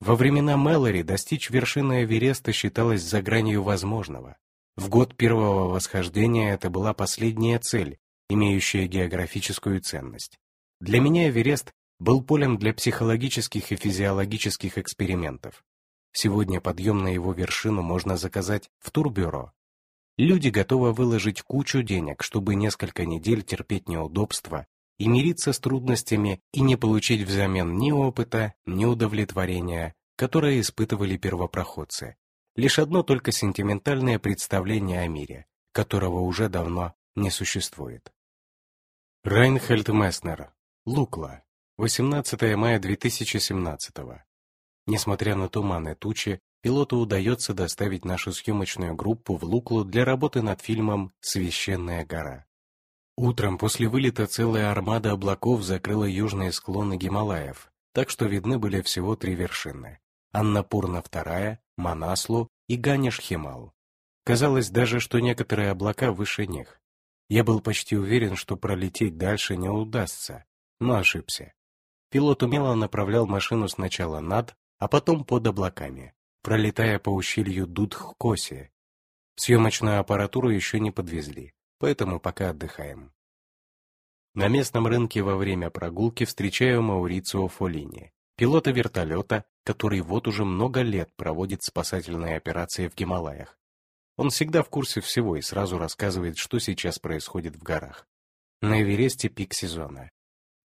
Во времена Мэлори достичь вершины Эвереста считалось за гранью возможного. В год первого восхождения это была последняя цель, имеющая географическую ценность. Для меня Эверест был полем для психологических и физиологических экспериментов. Сегодня подъем на его вершину можно заказать в турбюро. Люди готовы выложить кучу денег, чтобы несколько недель терпеть неудобства и мириться с трудностями и не получить взамен ни опыта, ни удовлетворения, которое испытывали первопроходцы. Лишь одно только сентиментальное представление о мире, которого уже давно не существует. Райнхельд Месснер. Лукла. 18 мая 2017 Несмотря на туман и тучи, пилоту удается доставить нашу съемочную группу в Луклу для работы над фильмом «Священная гора». Утром после вылета целая армада облаков закрыла южные склоны Гималаев, так что видны были всего три вершины – Аннапурна II, Манаслу и Ганеш-Химал. Казалось даже, что некоторые облака выше них. Я был почти уверен, что пролететь дальше не удастся, но ошибся. Пилот умело направлял машину сначала над, а потом под облаками, пролетая по ущелью Дудх-Коси. Съемочную аппаратуру еще не подвезли, поэтому пока отдыхаем. На местном рынке во время прогулки встречаю Маурицио Фолини, пилота вертолета, который вот уже много лет проводит спасательные операции в Гималаях. Он всегда в курсе всего и сразу рассказывает, что сейчас происходит в горах. На Эвересте пик сезона.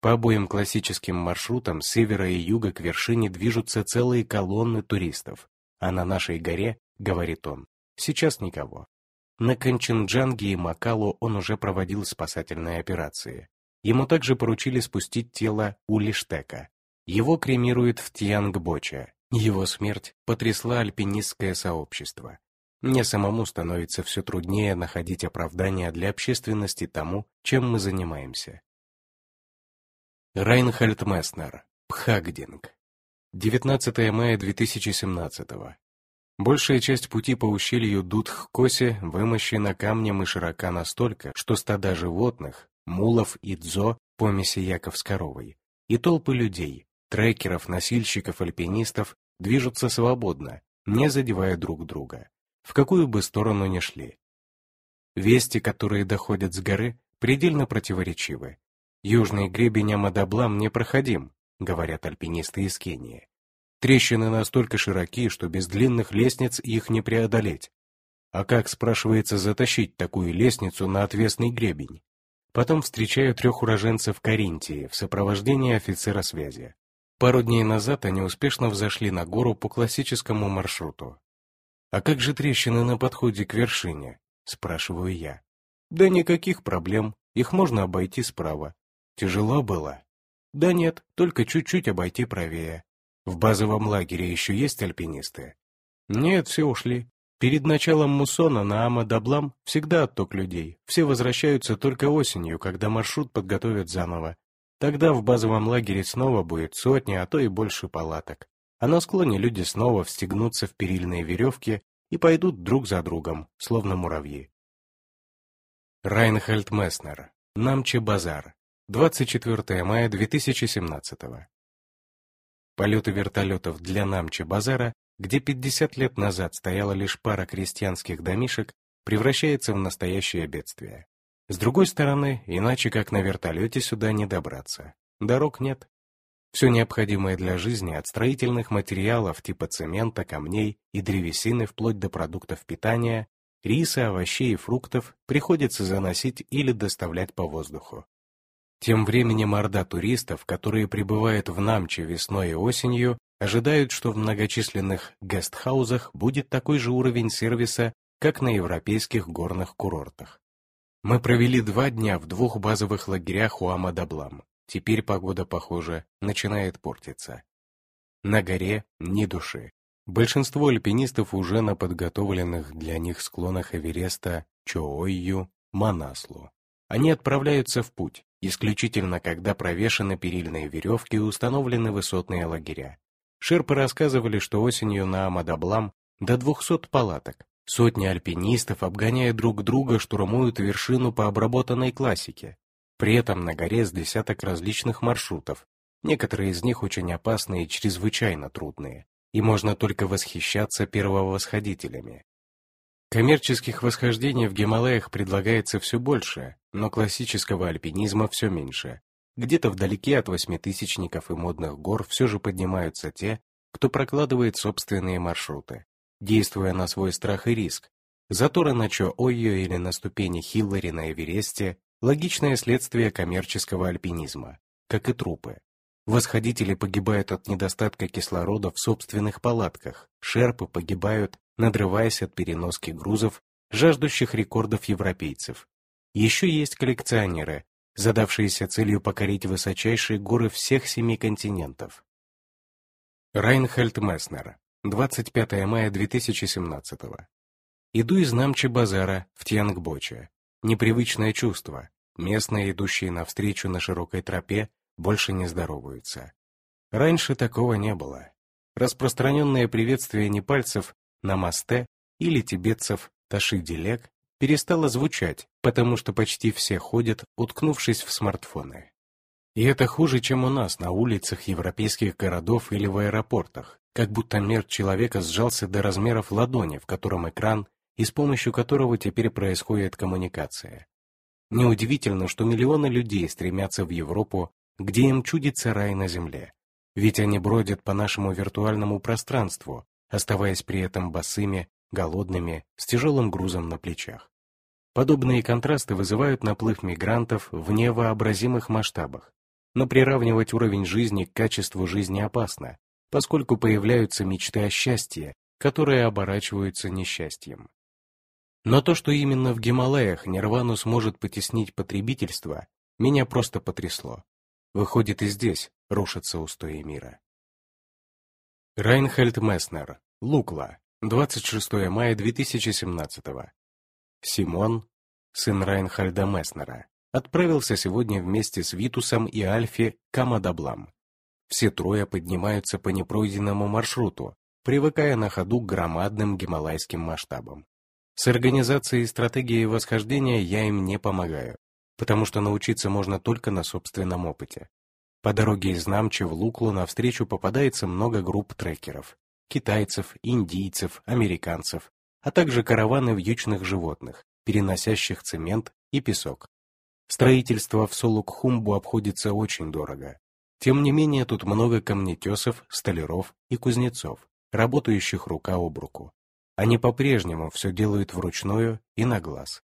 По обоим классическим маршрутам с севера и юга к вершине движутся целые колонны туристов, а на нашей горе, говорит он, сейчас никого. На Канченджанге и Макалу он уже проводил спасательные операции. Ему также поручили спустить тело Улиштека. Его кремируют в Тьянгбоче. Его смерть потрясла альпинистское сообщество. Мне самому становится все труднее находить оправдания для общественности тому, чем мы занимаемся. Райнхальд Месснер. Пхагдинг. 19 мая 2017 Большая часть пути по ущелью Дудх-Косе вымощена камнем и широка настолько, что стада животных, мулов и дзо, помеси яков с коровой, и толпы людей, трекеров, носильщиков, альпинистов движутся свободно, не задевая друг друга, в какую бы сторону ни шли. Вести, которые доходят с горы, предельно противоречивы. Южный гребень Амадаблам непроходим, говорят альпинисты из Кении. Трещины настолько широки, что без длинных лестниц их не преодолеть. А как, спрашивается, затащить такую лестницу на отвесный гребень? Потом встречаю трех уроженцев Каринтии в сопровождении офицера связи. Пару дней назад они успешно взошли на гору по классическому маршруту. «А как же трещины на подходе к вершине?» – спрашиваю я. «Да никаких проблем, их можно обойти справа. Тяжело было?» «Да нет, только чуть-чуть обойти правее. В базовом лагере еще есть альпинисты? Нет, все ушли. Перед началом муссона на Амадаблам всегда отток людей. Все возвращаются только осенью, когда маршрут подготовят заново. Тогда в базовом лагере снова будет сотни, а то и больше палаток. А на склоне люди снова встегнутся в перильные веревки и пойдут друг за другом, словно муравьи. Райнхальд Месснер. Намче Базар. 24 мая 2017 Полеты вертолетов для Намчи-Базара, где 50 лет назад стояла лишь пара крестьянских домишек, превращается в настоящее бедствие. С другой стороны, иначе как на вертолете сюда не добраться. Дорог нет. Все необходимое для жизни от строительных материалов типа цемента, камней и древесины вплоть до продуктов питания, риса, овощей и фруктов приходится заносить или доставлять по воздуху. Тем временем орда туристов, которые прибывают в Намче весной и осенью, ожидают, что в многочисленных гестхаузах будет такой же уровень сервиса, как на европейских горных курортах. Мы провели два дня в двух базовых лагерях у Амадаблам. Теперь погода, похоже, начинает портиться. На горе ни души. Большинство альпинистов уже на подготовленных для них склонах Эвереста Чоойю, Манаслу. Они отправляются в путь, исключительно когда провешаны перильные веревки и установлены высотные лагеря. Шерпы рассказывали, что осенью на Амадаблам до 200 палаток. Сотни альпинистов, обгоняя друг друга, штурмуют вершину по обработанной классике. При этом на горе с десяток различных маршрутов. Некоторые из них очень опасные и чрезвычайно трудные. И можно только восхищаться первовосходителями. Коммерческих восхождений в Гималаях предлагается все больше, но классического альпинизма все меньше. Где-то вдалеке от восьмитысячников и модных гор все же поднимаются те, кто прокладывает собственные маршруты, действуя на свой страх и риск. Заторы на Чо-Ойо или на ступени Хиллари на Эвересте – логичное следствие коммерческого альпинизма, как и трупы. Восходители погибают от недостатка кислорода в собственных палатках, шерпы погибают надрываясь от переноски грузов, жаждущих рекордов европейцев. Еще есть коллекционеры, задавшиеся целью покорить высочайшие горы всех семи континентов. Райнхельд Месснер, 25 мая 2017 Иду из Намчи-базара в Тьянгбоче. Непривычное чувство. Местные, идущие навстречу на широкой тропе, больше не здороваются. Раньше такого не было. Распространенное приветствие непальцев намасте или тибетцев таши-дилек перестало звучать, потому что почти все ходят, уткнувшись в смартфоны. И это хуже, чем у нас на улицах европейских городов или в аэропортах, как будто мир человека сжался до размеров ладони, в котором экран, и с помощью которого теперь происходит коммуникация. Неудивительно, что миллионы людей стремятся в Европу, где им чудится рай на земле. ведь они бродят по нашему виртуальному пространству, оставаясь при этом босыми, голодными, с тяжелым грузом на плечах. Подобные контрасты вызывают наплыв мигрантов в невообразимых масштабах. Но приравнивать уровень жизни к качеству жизни опасно, поскольку появляются мечты о счастье, которые оборачиваются несчастьем. Но то, что именно в Гималаях Нирвану сможет потеснить потребительство, меня просто потрясло. Выходит, и здесь рушатся устои мира. Райнхельд Месснер, Лукла, 26 мая 2017 Симон, сын Райнхальда Месснера, отправился сегодня вместе с Витусом и Альфи к Амадаблам. Все трое поднимаются по непройденному маршруту, привыкая на ходу к громадным гималайским масштабам. С организацией и стратегией восхождения я им не помогаю, потому что научиться можно только на собственном опыте. По дороге из Намчи в Луклу навстречу попадается много групп трекеров, китайцев, индийцев, американцев, а также караваны вьючных животных, переносящих цемент и песок. Строительство в Солукхумбу обходится очень дорого. Тем не менее, тут много камнетесов, столяров и кузнецов, работающих рука об руку. Они по-прежнему все делают вручную и на глаз.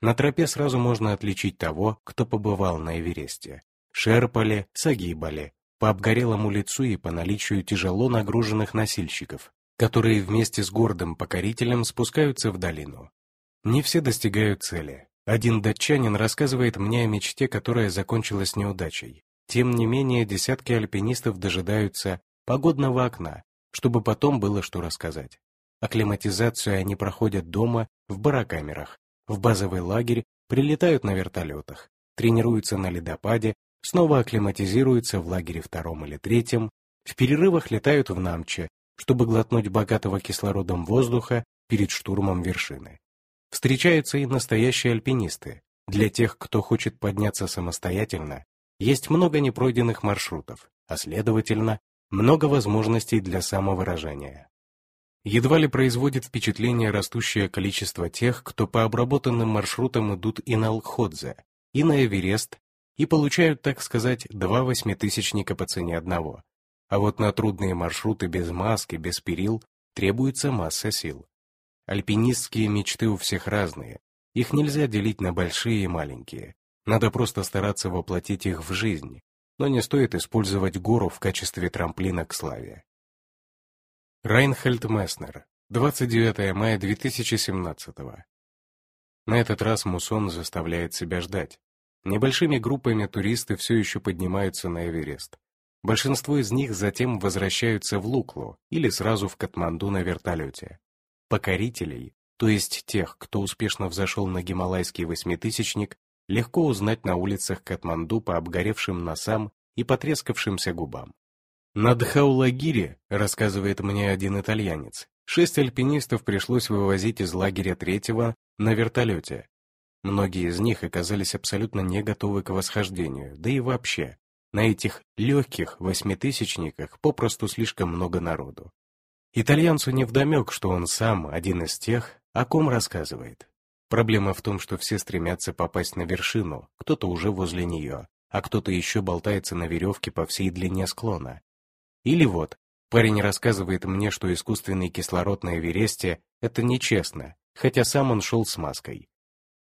На тропе сразу можно отличить того, кто побывал на Эвересте. Шерпали, сагибали, по обгорелому лицу и по наличию тяжело нагруженных носильщиков, которые вместе с гордым покорителем спускаются в долину. Не все достигают цели. Один датчанин рассказывает мне о мечте, которая закончилась неудачей. Тем не менее, десятки альпинистов дожидаются погодного окна, чтобы потом было что рассказать. Акклиматизацию они проходят дома, в барокамерах, в базовый лагерь, прилетают на вертолетах, тренируются на ледопаде, снова акклиматизируются в лагере втором или третьем, в перерывах летают в Намче, чтобы глотнуть богатого кислородом воздуха перед штурмом вершины. Встречаются и настоящие альпинисты. Для тех, кто хочет подняться самостоятельно, есть много непройденных маршрутов, а следовательно, много возможностей для самовыражения. Едва ли производит впечатление растущее количество тех, кто по обработанным маршрутам идут и на Лхотзе, и на Эверест, и получают, так сказать, два восьмитысячника по цене одного, а вот на трудные маршруты без маски, без перил требуется масса сил. Альпинистские мечты у всех разные. Их нельзя делить на большие и маленькие. Надо просто стараться воплотить их в жизнь. Но не стоит использовать гору в качестве трамплина к славе. Райнхельд Месснер, 29 мая 2017 На этот раз мусон заставляет себя ждать. Небольшими группами туристы все еще поднимаются на Эверест. Большинство из них затем возвращаются в Луклу или сразу в Катманду на вертолете. Покорителей, то есть тех, кто успешно взошел на гималайский восьмитысячник, легко узнать на улицах Катманду по обгоревшим носам и потрескавшимся губам. На Дхаулагире, рассказывает мне один итальянец, шесть альпинистов пришлось вывозить из лагеря третьего на вертолете. Многие из них оказались абсолютно не готовы к восхождению, да и вообще, на этих легких восьмитысячниках попросту слишком много народу. Итальянцу невдомек, что он сам один из тех, о ком рассказывает. Проблема в том, что все стремятся попасть на вершину, кто-то уже возле нее, а кто-то еще болтается на веревке по всей длине склона. Или вот, парень рассказывает мне, что искусственный кислород на Эвересте — это нечестно, хотя сам он шел с маской.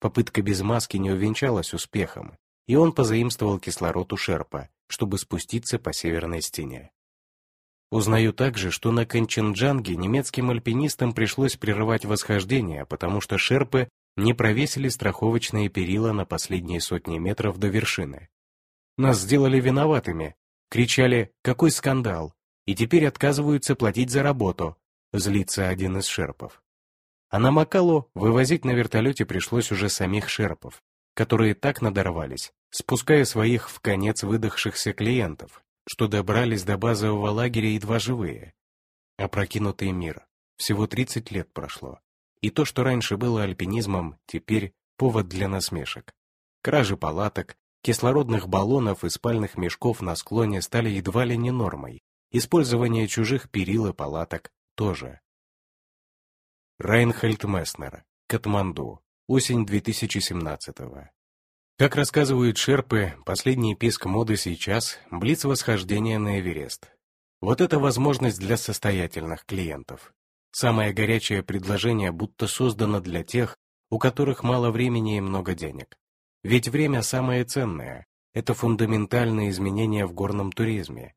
Попытка без маски не увенчалась успехом, и он позаимствовал кислород у Шерпа, чтобы спуститься по северной стене. Узнаю также, что на Канченджанге немецким альпинистам пришлось прерывать восхождение, потому что шерпы не провесили страховочные перила на последние сотни метров до вершины. Нас сделали виноватыми, кричали «Какой скандал!» и теперь отказываются платить за работу, злится один из шерпов. А на Макалу вывозить на вертолете пришлось уже самих шерпов, которые так надорвались, спуская своих в конец выдохшихся клиентов, что добрались до базового лагеря едва живые. Опрокинутый мир. Всего 30 лет прошло. И то, что раньше было альпинизмом, теперь повод для насмешек. Кражи палаток, кислородных баллонов и спальных мешков на склоне стали едва ли не нормой. Использование чужих перил и палаток тоже. Райнхельд Месснер, Катманду, осень 2017 -го. Как рассказывают шерпы, последний писк моды сейчас – блиц восхождения на Эверест. Вот это возможность для состоятельных клиентов. Самое горячее предложение будто создано для тех, у которых мало времени и много денег. Ведь время самое ценное. Это фундаментальные изменения в горном туризме.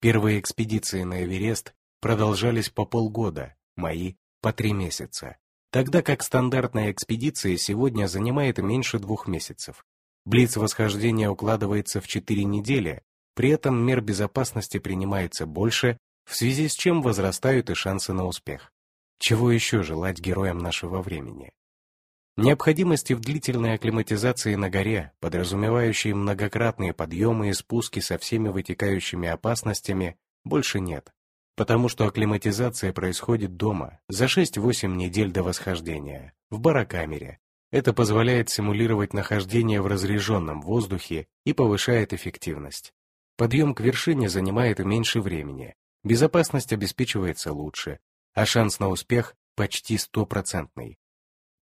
Первые экспедиции на Эверест продолжались по полгода, мои – по три месяца. Тогда как стандартная экспедиция сегодня занимает меньше двух месяцев. Блиц восхождения укладывается в четыре недели, при этом мер безопасности принимается больше, в связи с чем возрастают и шансы на успех. Чего еще желать героям нашего времени? Необходимости в длительной акклиматизации на горе, подразумевающей многократные подъемы и спуски со всеми вытекающими опасностями, больше нет, потому что акклиматизация происходит дома, за 6-8 недель до восхождения, в барокамере. Это позволяет симулировать нахождение в разреженном воздухе и повышает эффективность. Подъем к вершине занимает меньше времени, безопасность обеспечивается лучше, а шанс на успех почти стопроцентный.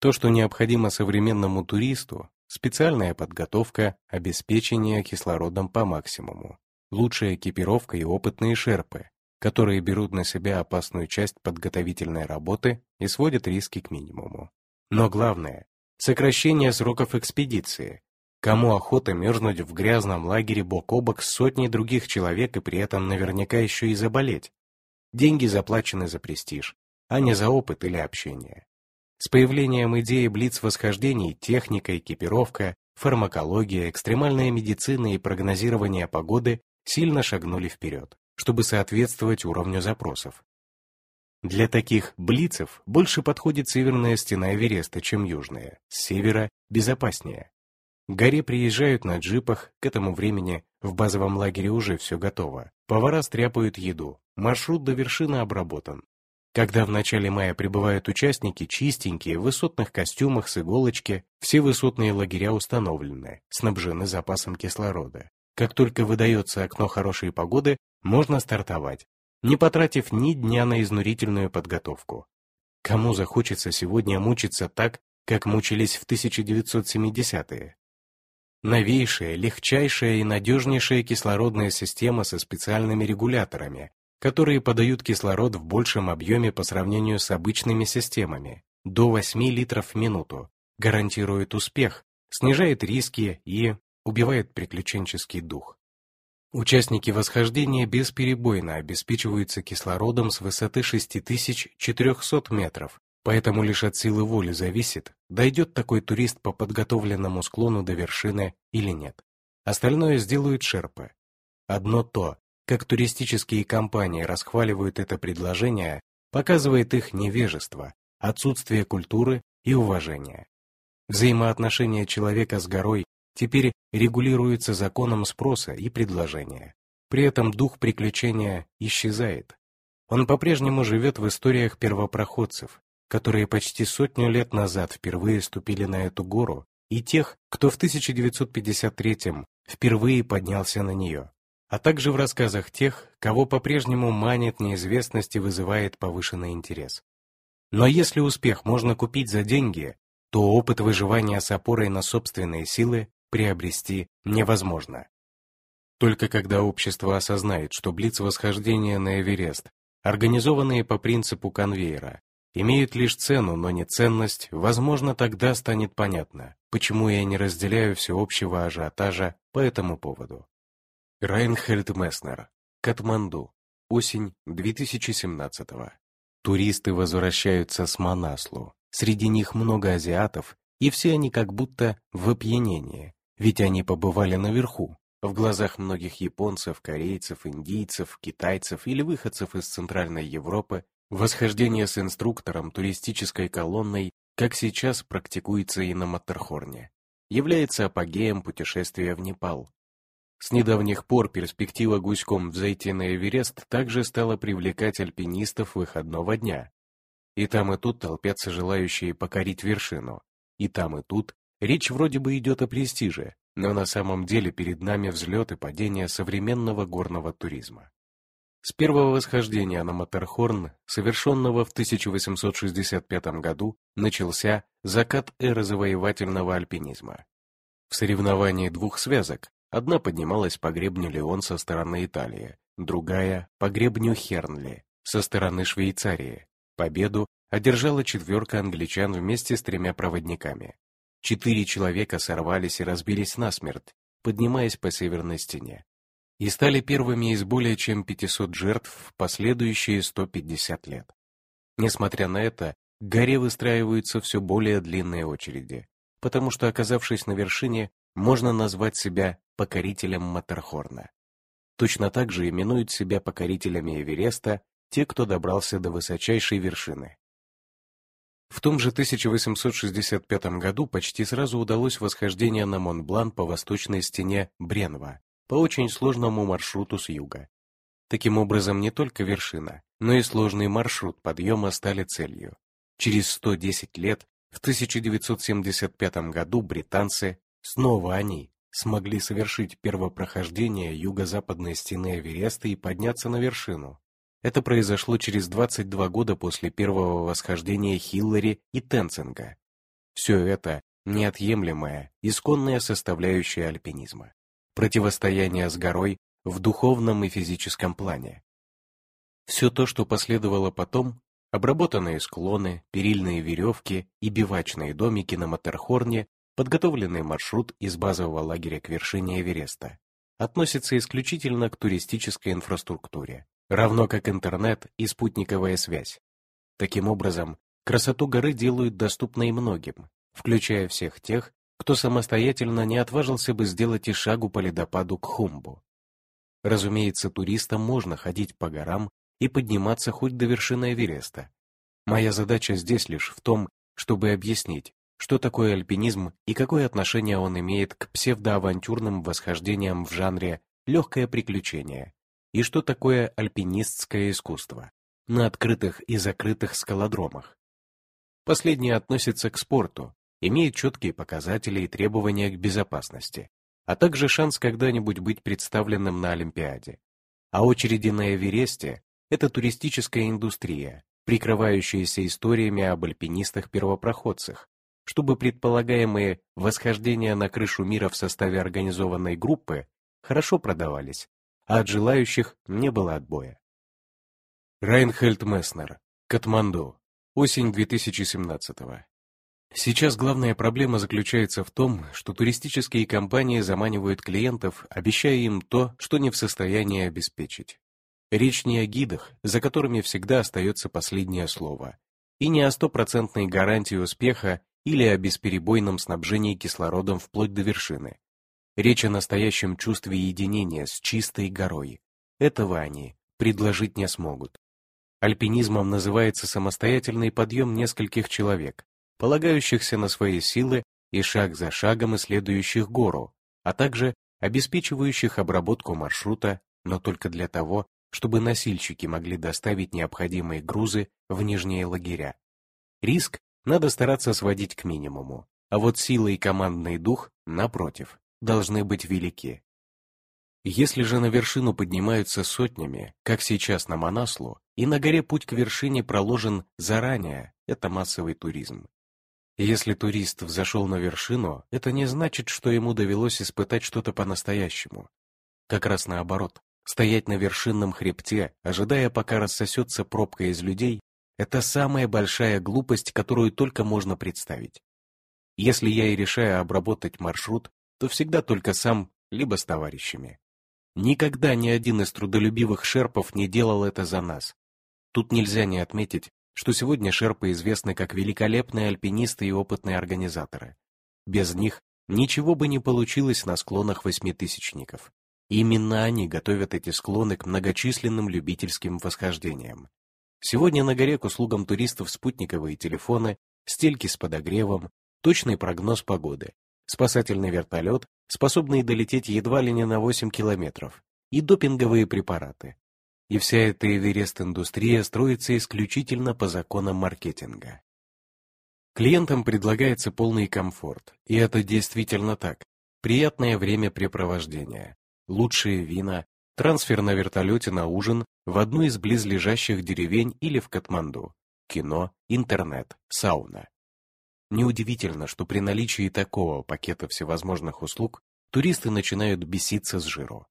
То, что необходимо современному туристу, специальная подготовка, обеспечение кислородом по максимуму, лучшая экипировка и опытные шерпы, которые берут на себя опасную часть подготовительной работы и сводят риски к минимуму. Но главное – сокращение сроков экспедиции. Кому охота мерзнуть в грязном лагере бок о бок с сотней других человек и при этом наверняка еще и заболеть? Деньги заплачены за престиж, а не за опыт или общение. С появлением идеи блиц-восхождений техника, экипировка, фармакология, экстремальная медицина и прогнозирование погоды сильно шагнули вперед, чтобы соответствовать уровню запросов. Для таких блицев больше подходит северная стена Эвереста, чем южная, с севера безопаснее. К горе приезжают на джипах, к этому времени в базовом лагере уже все готово. Повара стряпают еду, маршрут до вершины обработан, когда в начале мая прибывают участники, чистенькие, в высотных костюмах с иголочки, все высотные лагеря установлены, снабжены запасом кислорода. Как только выдается окно хорошей погоды, можно стартовать, не потратив ни дня на изнурительную подготовку. Кому захочется сегодня мучиться так, как мучились в 1970-е? Новейшая, легчайшая и надежнейшая кислородная система со специальными регуляторами, которые подают кислород в большем объеме по сравнению с обычными системами, до 8 литров в минуту, гарантирует успех, снижает риски и убивает приключенческий дух. Участники восхождения бесперебойно обеспечиваются кислородом с высоты 6400 метров, поэтому лишь от силы воли зависит, дойдет такой турист по подготовленному склону до вершины или нет. Остальное сделают шерпы. Одно то, как туристические компании расхваливают это предложение, показывает их невежество, отсутствие культуры и уважения. Взаимоотношения человека с горой теперь регулируются законом спроса и предложения. При этом дух приключения исчезает. Он по-прежнему живет в историях первопроходцев, которые почти сотню лет назад впервые ступили на эту гору, и тех, кто в 1953 впервые поднялся на нее а также в рассказах тех, кого по-прежнему манит неизвестность и вызывает повышенный интерес. Но если успех можно купить за деньги, то опыт выживания с опорой на собственные силы приобрести невозможно. Только когда общество осознает, что блиц восхождения на Эверест, организованные по принципу конвейера, имеют лишь цену, но не ценность, возможно, тогда станет понятно, почему я не разделяю всеобщего ажиотажа по этому поводу. Райнхельд Месснер. Катманду. Осень 2017 -го. Туристы возвращаются с Манаслу. Среди них много азиатов, и все они как будто в опьянении, ведь они побывали наверху. В глазах многих японцев, корейцев, индийцев, китайцев или выходцев из Центральной Европы восхождение с инструктором туристической колонной, как сейчас практикуется и на Маттерхорне, является апогеем путешествия в Непал, с недавних пор перспектива гуськом взойти на Эверест также стала привлекать альпинистов выходного дня. И там и тут толпятся желающие покорить вершину. И там и тут речь вроде бы идет о престиже, но на самом деле перед нами взлет и падение современного горного туризма. С первого восхождения на Матерхорн, совершенного в 1865 году, начался закат эры завоевательного альпинизма. В соревновании двух связок Одна поднималась по гребню Леон со стороны Италии, другая — по гребню Хернли со стороны Швейцарии. Победу одержала четверка англичан вместе с тремя проводниками. Четыре человека сорвались и разбились насмерть, поднимаясь по северной стене. И стали первыми из более чем 500 жертв в последующие 150 лет. Несмотря на это, к горе выстраиваются все более длинные очереди, потому что, оказавшись на вершине, можно назвать себя покорителем Матерхорна. Точно так же именуют себя покорителями Эвереста те, кто добрался до высочайшей вершины. В том же 1865 году почти сразу удалось восхождение на Монблан по восточной стене Бренва по очень сложному маршруту с юга. Таким образом, не только вершина, но и сложный маршрут подъема стали целью. Через 110 лет, в 1975 году, британцы, снова они, смогли совершить первопрохождение юго-западной стены Эвереста и подняться на вершину. Это произошло через 22 года после первого восхождения Хиллари и Тенцинга. Все это неотъемлемая, исконная составляющая альпинизма. Противостояние с горой в духовном и физическом плане. Все то, что последовало потом, обработанные склоны, перильные веревки и бивачные домики на Матерхорне, подготовленный маршрут из базового лагеря к вершине Эвереста, относится исключительно к туристической инфраструктуре равно как интернет и спутниковая связь. Таким образом, красоту горы делают доступной многим, включая всех тех, кто самостоятельно не отважился бы сделать и шагу по ледопаду к Хумбу. Разумеется, туристам можно ходить по горам и подниматься хоть до вершины Эвереста. Моя задача здесь лишь в том, чтобы объяснить, что такое альпинизм и какое отношение он имеет к псевдоавантюрным восхождениям в жанре «легкое приключение», и что такое альпинистское искусство на открытых и закрытых скалодромах. Последнее относится к спорту, имеет четкие показатели и требования к безопасности, а также шанс когда-нибудь быть представленным на Олимпиаде. А очереди на Эвересте – это туристическая индустрия, прикрывающаяся историями об альпинистах-первопроходцах, чтобы предполагаемые восхождения на крышу мира в составе организованной группы хорошо продавались, а от желающих не было отбоя. Райнхельд Месснер, Катманду, осень 2017 -го. Сейчас главная проблема заключается в том, что туристические компании заманивают клиентов, обещая им то, что не в состоянии обеспечить. Речь не о гидах, за которыми всегда остается последнее слово, и не о стопроцентной гарантии успеха или о бесперебойном снабжении кислородом вплоть до вершины. Речь о настоящем чувстве единения с чистой горой. Этого они предложить не смогут. Альпинизмом называется самостоятельный подъем нескольких человек, полагающихся на свои силы и шаг за шагом исследующих гору, а также обеспечивающих обработку маршрута, но только для того, чтобы носильщики могли доставить необходимые грузы в нижние лагеря. Риск надо стараться сводить к минимуму, а вот сила и командный дух, напротив, должны быть велики. Если же на вершину поднимаются сотнями, как сейчас на Манаслу, и на горе путь к вершине проложен заранее, это массовый туризм. Если турист взошел на вершину, это не значит, что ему довелось испытать что-то по-настоящему. Как раз наоборот, стоять на вершинном хребте, ожидая, пока рассосется пробка из людей, это самая большая глупость, которую только можно представить. Если я и решаю обработать маршрут, то всегда только сам, либо с товарищами. Никогда ни один из трудолюбивых шерпов не делал это за нас. Тут нельзя не отметить, что сегодня шерпы известны как великолепные альпинисты и опытные организаторы. Без них ничего бы не получилось на склонах восьмитысячников. Именно они готовят эти склоны к многочисленным любительским восхождениям. Сегодня на горе к услугам туристов спутниковые телефоны, стельки с подогревом, точный прогноз погоды, спасательный вертолет, способный долететь едва ли не на 8 километров, и допинговые препараты. И вся эта Эверест-индустрия строится исключительно по законам маркетинга. Клиентам предлагается полный комфорт, и это действительно так. Приятное времяпрепровождение, лучшие вина, трансфер на вертолете на ужин в одну из близлежащих деревень или в Катманду, кино, интернет, сауна. Неудивительно, что при наличии такого пакета всевозможных услуг туристы начинают беситься с жиру.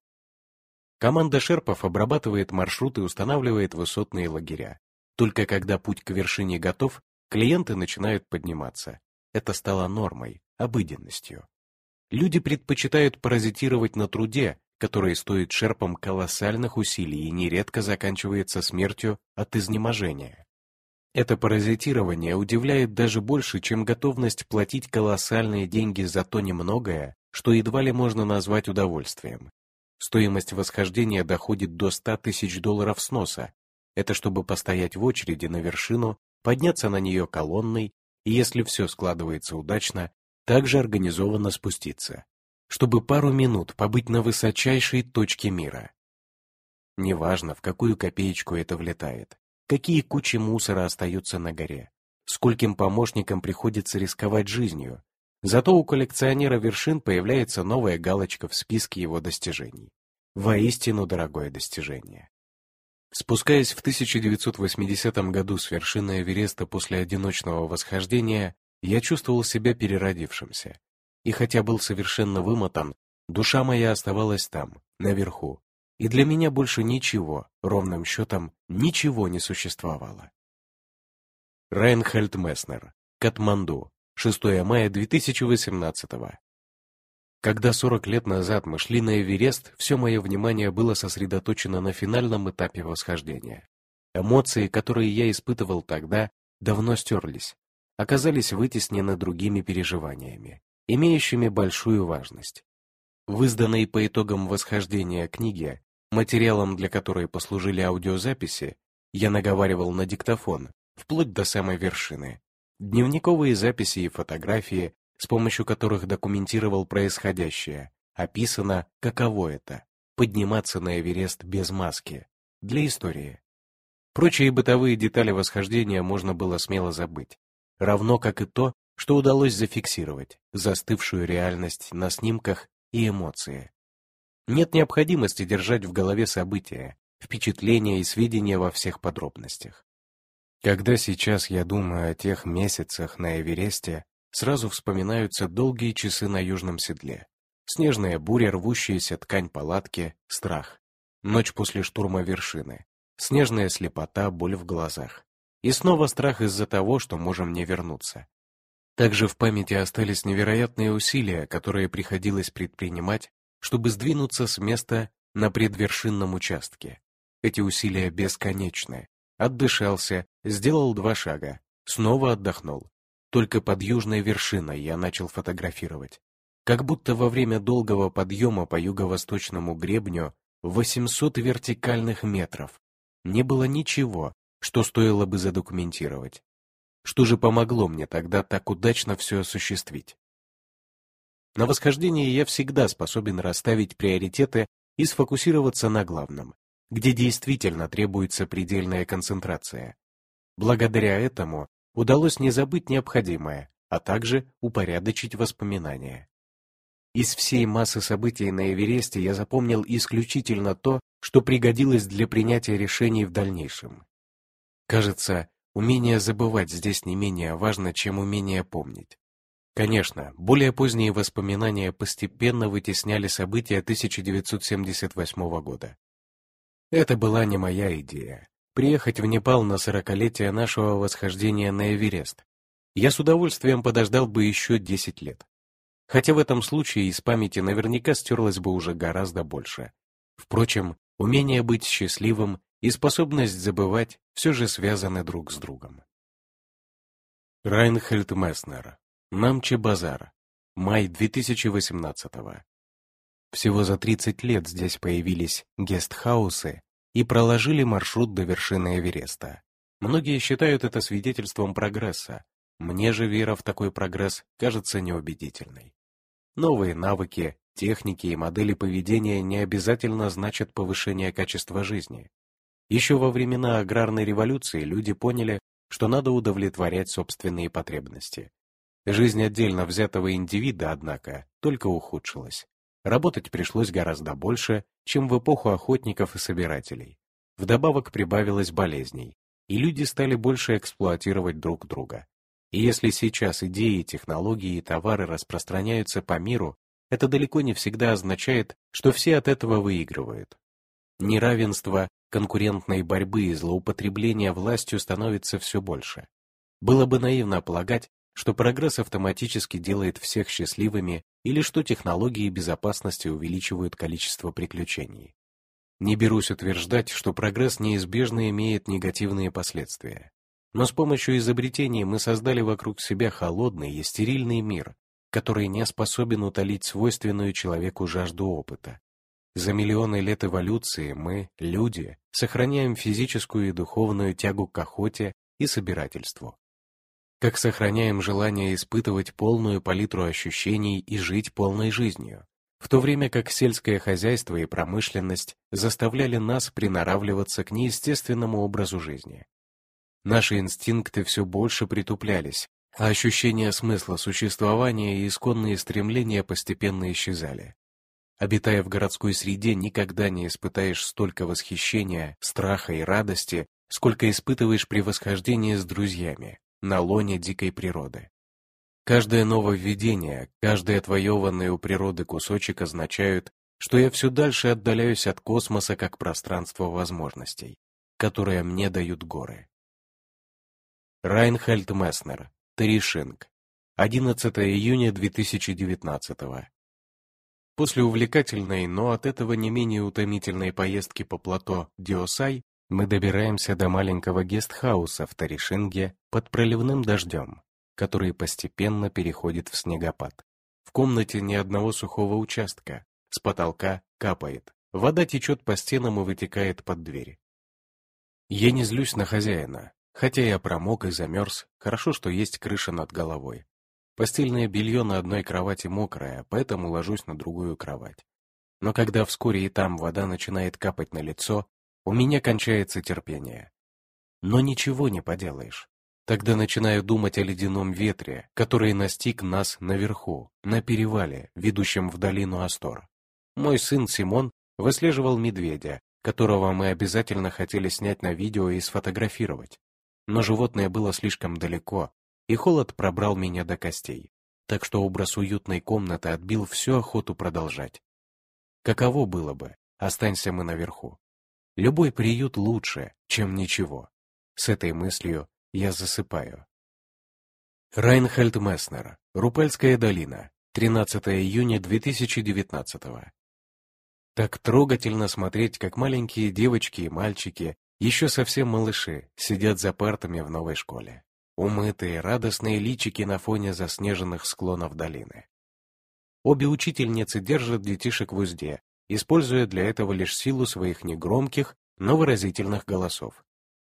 Команда шерпов обрабатывает маршрут и устанавливает высотные лагеря. Только когда путь к вершине готов, клиенты начинают подниматься. Это стало нормой, обыденностью. Люди предпочитают паразитировать на труде, который стоит шерпам колоссальных усилий и нередко заканчивается смертью от изнеможения. Это паразитирование удивляет даже больше, чем готовность платить колоссальные деньги за то немногое, что едва ли можно назвать удовольствием. Стоимость восхождения доходит до 100 тысяч долларов сноса. Это чтобы постоять в очереди на вершину, подняться на нее колонной и, если все складывается удачно, также организованно спуститься, чтобы пару минут побыть на высочайшей точке мира. Неважно, в какую копеечку это влетает, какие кучи мусора остаются на горе, скольким помощникам приходится рисковать жизнью, зато у коллекционера вершин появляется новая галочка в списке его достижений. Воистину дорогое достижение. Спускаясь в 1980 году с вершины Эвереста после одиночного восхождения, я чувствовал себя переродившимся. И хотя был совершенно вымотан, душа моя оставалась там, наверху. И для меня больше ничего, ровным счетом, ничего не существовало. Райнхальд Месснер. Катманду. 6 мая 2018 Когда 40 лет назад мы шли на Эверест, все мое внимание было сосредоточено на финальном этапе восхождения. Эмоции, которые я испытывал тогда, давно стерлись, оказались вытеснены другими переживаниями, имеющими большую важность. В изданной по итогам восхождения книге, материалом для которой послужили аудиозаписи, я наговаривал на диктофон, вплоть до самой вершины, дневниковые записи и фотографии, с помощью которых документировал происходящее, описано, каково это — подниматься на Эверест без маски, для истории. Прочие бытовые детали восхождения можно было смело забыть равно как и то, что удалось зафиксировать, застывшую реальность на снимках и эмоции. Нет необходимости держать в голове события, впечатления и сведения во всех подробностях. Когда сейчас я думаю о тех месяцах на Эвересте, сразу вспоминаются долгие часы на южном седле, снежная буря, рвущаяся ткань палатки, страх, ночь после штурма вершины, снежная слепота, боль в глазах. И снова страх из-за того, что можем не вернуться. Также в памяти остались невероятные усилия, которые приходилось предпринимать, чтобы сдвинуться с места на предвершинном участке. Эти усилия бесконечны. Отдышался, сделал два шага, снова отдохнул. Только под южной вершиной я начал фотографировать. Как будто во время долгого подъема по юго-восточному гребню 800 вертикальных метров не было ничего, что стоило бы задокументировать. Что же помогло мне тогда так удачно все осуществить? На восхождении я всегда способен расставить приоритеты и сфокусироваться на главном, где действительно требуется предельная концентрация. Благодаря этому удалось не забыть необходимое, а также упорядочить воспоминания. Из всей массы событий на Эвересте я запомнил исключительно то, что пригодилось для принятия решений в дальнейшем. Кажется, умение забывать здесь не менее важно, чем умение помнить. Конечно, более поздние воспоминания постепенно вытесняли события 1978 года. Это была не моя идея. Приехать в Непал на сорокалетие нашего восхождения на Эверест. Я с удовольствием подождал бы еще 10 лет. Хотя в этом случае из памяти наверняка стерлось бы уже гораздо больше. Впрочем, умение быть счастливым и способность забывать все же связаны друг с другом. Райнхельд Месснер. Намче Базар. Май 2018 -го. Всего за 30 лет здесь появились гестхаусы и проложили маршрут до вершины Эвереста. Многие считают это свидетельством прогресса. Мне же вера в такой прогресс кажется неубедительной. Новые навыки, техники и модели поведения не обязательно значат повышение качества жизни. Еще во времена аграрной революции люди поняли, что надо удовлетворять собственные потребности. Жизнь отдельно взятого индивида, однако, только ухудшилась. Работать пришлось гораздо больше, чем в эпоху охотников и собирателей. Вдобавок прибавилось болезней, и люди стали больше эксплуатировать друг друга. И если сейчас идеи, технологии и товары распространяются по миру, это далеко не всегда означает, что все от этого выигрывают. неравенства, конкурентной борьбы и злоупотребления властью становится все больше. Было бы наивно полагать, что прогресс автоматически делает всех счастливыми или что технологии безопасности увеличивают количество приключений. Не берусь утверждать, что прогресс неизбежно имеет негативные последствия. Но с помощью изобретений мы создали вокруг себя холодный и стерильный мир, который не способен утолить свойственную человеку жажду опыта. За миллионы лет эволюции мы, люди, сохраняем физическую и духовную тягу к охоте и собирательству как сохраняем желание испытывать полную палитру ощущений и жить полной жизнью, в то время как сельское хозяйство и промышленность заставляли нас приноравливаться к неестественному образу жизни. Наши инстинкты все больше притуплялись, а ощущение смысла существования и исконные стремления постепенно исчезали. Обитая в городской среде, никогда не испытаешь столько восхищения, страха и радости, сколько испытываешь при восхождении с друзьями, на лоне дикой природы. Каждое нововведение, каждый отвоеванный у природы кусочек означают, что я все дальше отдаляюсь от космоса как пространства возможностей, которые мне дают горы. Райнхальд Месснер, Теришинг, 11 июня 2019 После увлекательной, но от этого не менее утомительной поездки по плато Диосай мы добираемся до маленького гестхауса в Таришинге под проливным дождем, который постепенно переходит в снегопад. В комнате ни одного сухого участка, с потолка капает, вода течет по стенам и вытекает под двери. Я не злюсь на хозяина, хотя я промок и замерз, хорошо, что есть крыша над головой. Постельное белье на одной кровати мокрое, поэтому ложусь на другую кровать. Но когда вскоре и там вода начинает капать на лицо, у меня кончается терпение. Но ничего не поделаешь. Тогда начинаю думать о ледяном ветре, который настиг нас наверху, на перевале, ведущем в долину Астор. Мой сын Симон выслеживал медведя, которого мы обязательно хотели снять на видео и сфотографировать. Но животное было слишком далеко, и холод пробрал меня до костей, так что образ уютной комнаты отбил всю охоту продолжать. Каково было бы, останься мы наверху. Любой приют лучше, чем ничего. С этой мыслью я засыпаю. Райнхальд Месснер, Рупельская долина, 13 июня 2019 Так трогательно смотреть, как маленькие девочки и мальчики, еще совсем малыши, сидят за партами в новой школе. Умытые, радостные личики на фоне заснеженных склонов долины. Обе учительницы держат детишек в узде, используя для этого лишь силу своих негромких, но выразительных голосов.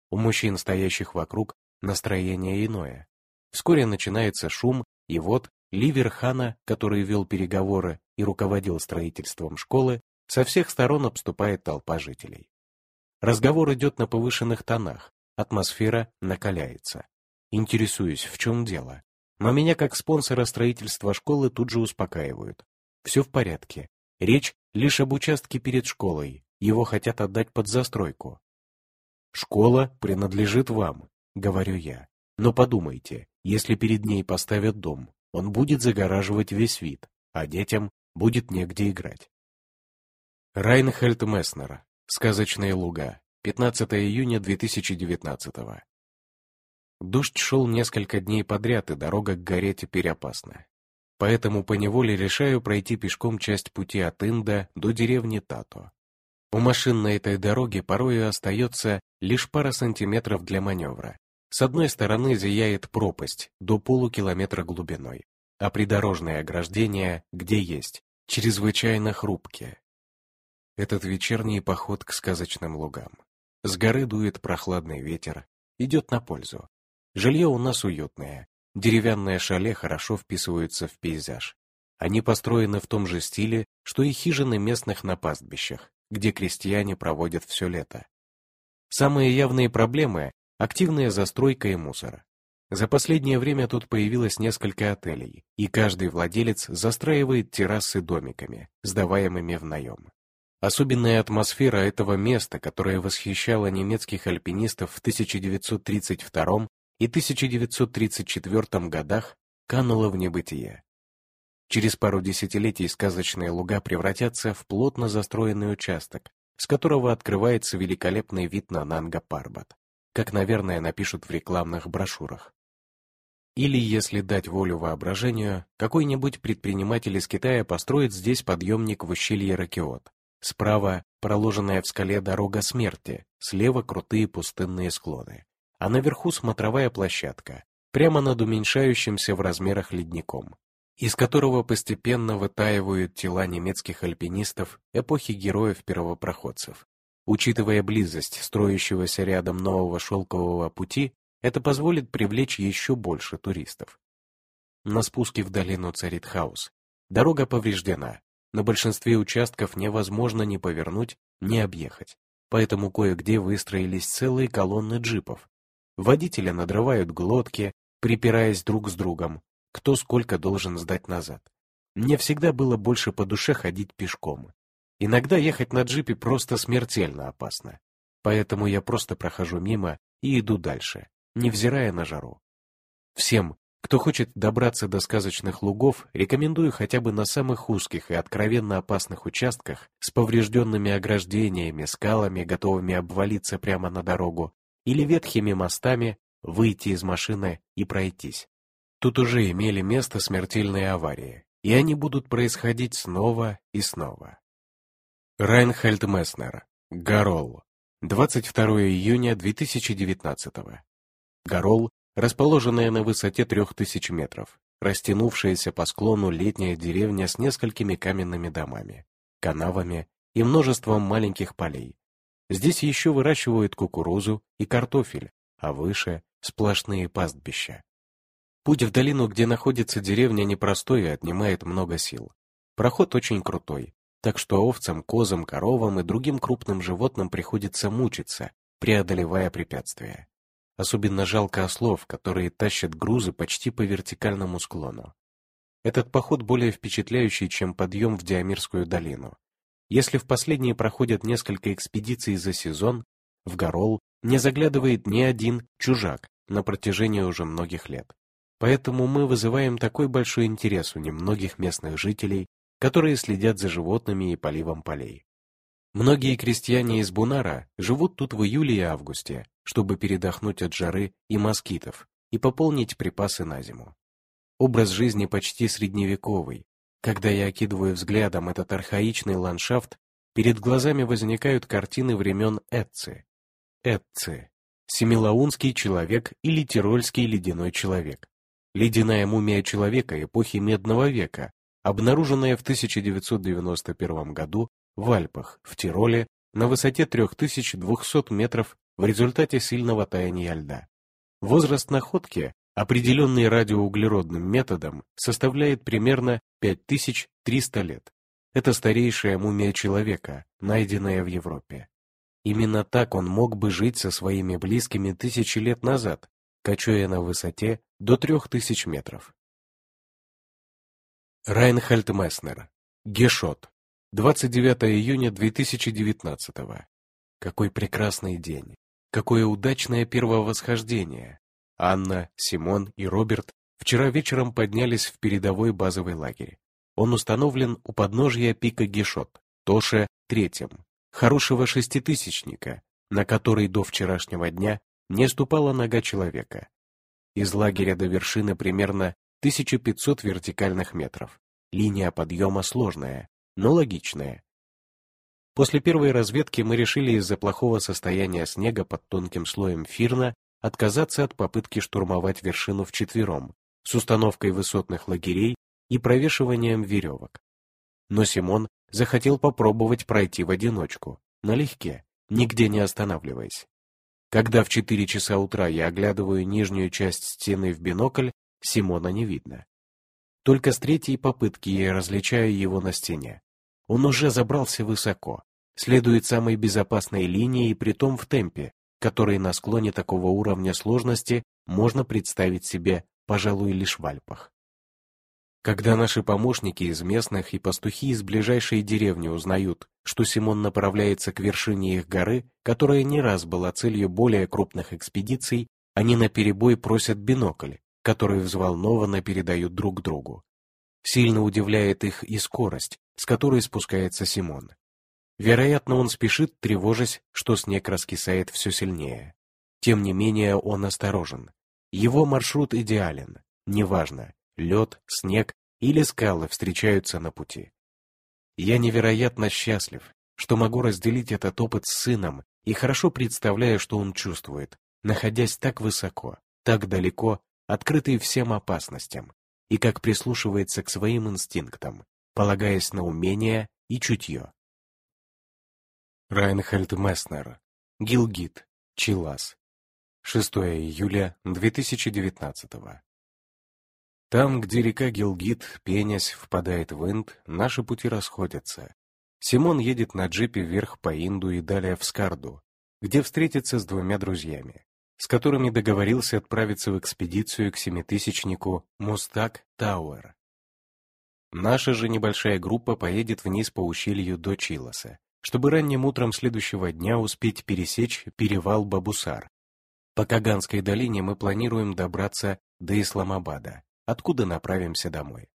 У мужчин, стоящих вокруг, настроение иное. Вскоре начинается шум, и вот Ливер Хана, который вел переговоры и руководил строительством школы, со всех сторон обступает толпа жителей. Разговор идет на повышенных тонах, атмосфера накаляется. Интересуюсь, в чем дело. Но меня как спонсора строительства школы тут же успокаивают. Все в порядке. Речь лишь об участке перед школой, его хотят отдать под застройку. «Школа принадлежит вам», — говорю я. «Но подумайте, если перед ней поставят дом, он будет загораживать весь вид, а детям будет негде играть». Райнхельд Месснер. Сказочные луга. 15 июня 2019 Дождь шел несколько дней подряд, и дорога к горе теперь опасна. Поэтому поневоле решаю пройти пешком часть пути от Инда до деревни Тато. У машин на этой дороге порою остается лишь пара сантиметров для маневра. С одной стороны зияет пропасть до полукилометра глубиной, а придорожные ограждения, где есть, чрезвычайно хрупкие. Этот вечерний поход к сказочным лугам. С горы дует прохладный ветер, идет на пользу. Жилье у нас уютное, деревянные шале хорошо вписываются в пейзаж. Они построены в том же стиле, что и хижины местных на пастбищах, где крестьяне проводят все лето. Самые явные проблемы – активная застройка и мусор. За последнее время тут появилось несколько отелей, и каждый владелец застраивает террасы домиками, сдаваемыми в наем. Особенная атмосфера этого места, которая восхищала немецких альпинистов в 1932 и 1934 годах, канула в небытие. Через пару десятилетий сказочные луга превратятся в плотно застроенный участок, с которого открывается великолепный вид на Нанга-Парбат, как, наверное, напишут в рекламных брошюрах. Или, если дать волю воображению, какой-нибудь предприниматель из Китая построит здесь подъемник в ущелье Ракиот. Справа проложенная в скале дорога смерти, слева крутые пустынные склоны, а наверху смотровая площадка, прямо над уменьшающимся в размерах ледником, из которого постепенно вытаивают тела немецких альпинистов эпохи героев-первопроходцев. Учитывая близость строящегося рядом нового шелкового пути, это позволит привлечь еще больше туристов. На спуске в долину царит хаос. Дорога повреждена. На большинстве участков невозможно ни повернуть, ни объехать. Поэтому кое-где выстроились целые колонны джипов. Водители надрывают глотки, припираясь друг с другом, кто сколько должен сдать назад. Мне всегда было больше по душе ходить пешком. Иногда ехать на джипе просто смертельно опасно. Поэтому я просто прохожу мимо и иду дальше, невзирая на жару. Всем, кто хочет добраться до сказочных лугов, рекомендую хотя бы на самых узких и откровенно опасных участках с поврежденными ограждениями, скалами, готовыми обвалиться прямо на дорогу, или ветхими мостами, выйти из машины и пройтись. Тут уже имели место смертельные аварии, и они будут происходить снова и снова. Райнхальд Месснер, Гарол, 22 июня 2019 Гарол, расположенная на высоте 3000 метров, растянувшаяся по склону летняя деревня с несколькими каменными домами, канавами и множеством маленьких полей. Здесь еще выращивают кукурузу и картофель, а выше сплошные пастбища. Путь в долину, где находится деревня, непростой и отнимает много сил. Проход очень крутой, так что овцам, козам, коровам и другим крупным животным приходится мучиться, преодолевая препятствия. Особенно жалко ослов, которые тащат грузы почти по вертикальному склону. Этот поход более впечатляющий, чем подъем в Диамирскую долину. Если в последние проходят несколько экспедиций за сезон, в Горол не заглядывает ни один чужак на протяжении уже многих лет. Поэтому мы вызываем такой большой интерес у немногих местных жителей, которые следят за животными и поливом полей. Многие крестьяне из Бунара живут тут в июле и августе, чтобы передохнуть от жары и москитов и пополнить припасы на зиму. Образ жизни почти средневековый. Когда я окидываю взглядом этот архаичный ландшафт, перед глазами возникают картины времен Эцци, Эцци, Семилаунский человек или Тирольский ледяной человек. Ледяная мумия человека эпохи Медного века, обнаруженная в 1991 году в Альпах, в Тироле, на высоте 3200 метров в результате сильного таяния льда. Возраст находки, определенный радиоуглеродным методом, составляет примерно 5300 лет. Это старейшая мумия человека, найденная в Европе. Именно так он мог бы жить со своими близкими тысячи лет назад, кочуя на высоте до трех тысяч метров. Райнхальд Месснер. Гешот. 29 июня 2019 Какой прекрасный день. Какое удачное первовосхождение. Анна, Симон и Роберт вчера вечером поднялись в передовой базовый лагерь. Он установлен у подножья пика Гешот, Тоше, третьем, хорошего шеститысячника, на который до вчерашнего дня не ступала нога человека. Из лагеря до вершины примерно 1500 вертикальных метров. Линия подъема сложная, но логичная. После первой разведки мы решили из-за плохого состояния снега под тонким слоем фирна отказаться от попытки штурмовать вершину вчетвером, с установкой высотных лагерей и провешиванием веревок. Но Симон захотел попробовать пройти в одиночку, налегке, нигде не останавливаясь. Когда в 4 часа утра я оглядываю нижнюю часть стены в бинокль, Симона не видно. Только с третьей попытки я различаю его на стене. Он уже забрался высоко, следует самой безопасной линии и притом в темпе, который на склоне такого уровня сложности можно представить себе, пожалуй, лишь в Альпах. Когда наши помощники из местных и пастухи из ближайшей деревни узнают, что Симон направляется к вершине их горы, которая не раз была целью более крупных экспедиций, они наперебой просят бинокль, который взволнованно передают друг другу. Сильно удивляет их и скорость, с которой спускается Симон. Вероятно, он спешит, тревожась, что снег раскисает все сильнее. Тем не менее, он осторожен. Его маршрут идеален. Неважно, лед, снег или скалы встречаются на пути. Я невероятно счастлив, что могу разделить этот опыт с сыном и хорошо представляю, что он чувствует, находясь так высоко, так далеко, открытый всем опасностям, и как прислушивается к своим инстинктам, полагаясь на умение и чутье. Райнхальд Месснер. Гилгит. Чилас. 6 июля 2019 Там, где река Гилгит, пенясь, впадает в Инд, наши пути расходятся. Симон едет на джипе вверх по Инду и далее в Скарду, где встретится с двумя друзьями, с которыми договорился отправиться в экспедицию к семитысячнику Мустак Тауэр. Наша же небольшая группа поедет вниз по ущелью до Чилоса, чтобы ранним утром следующего дня успеть пересечь перевал Бабусар. По Каганской долине мы планируем добраться до Исламабада, откуда направимся домой.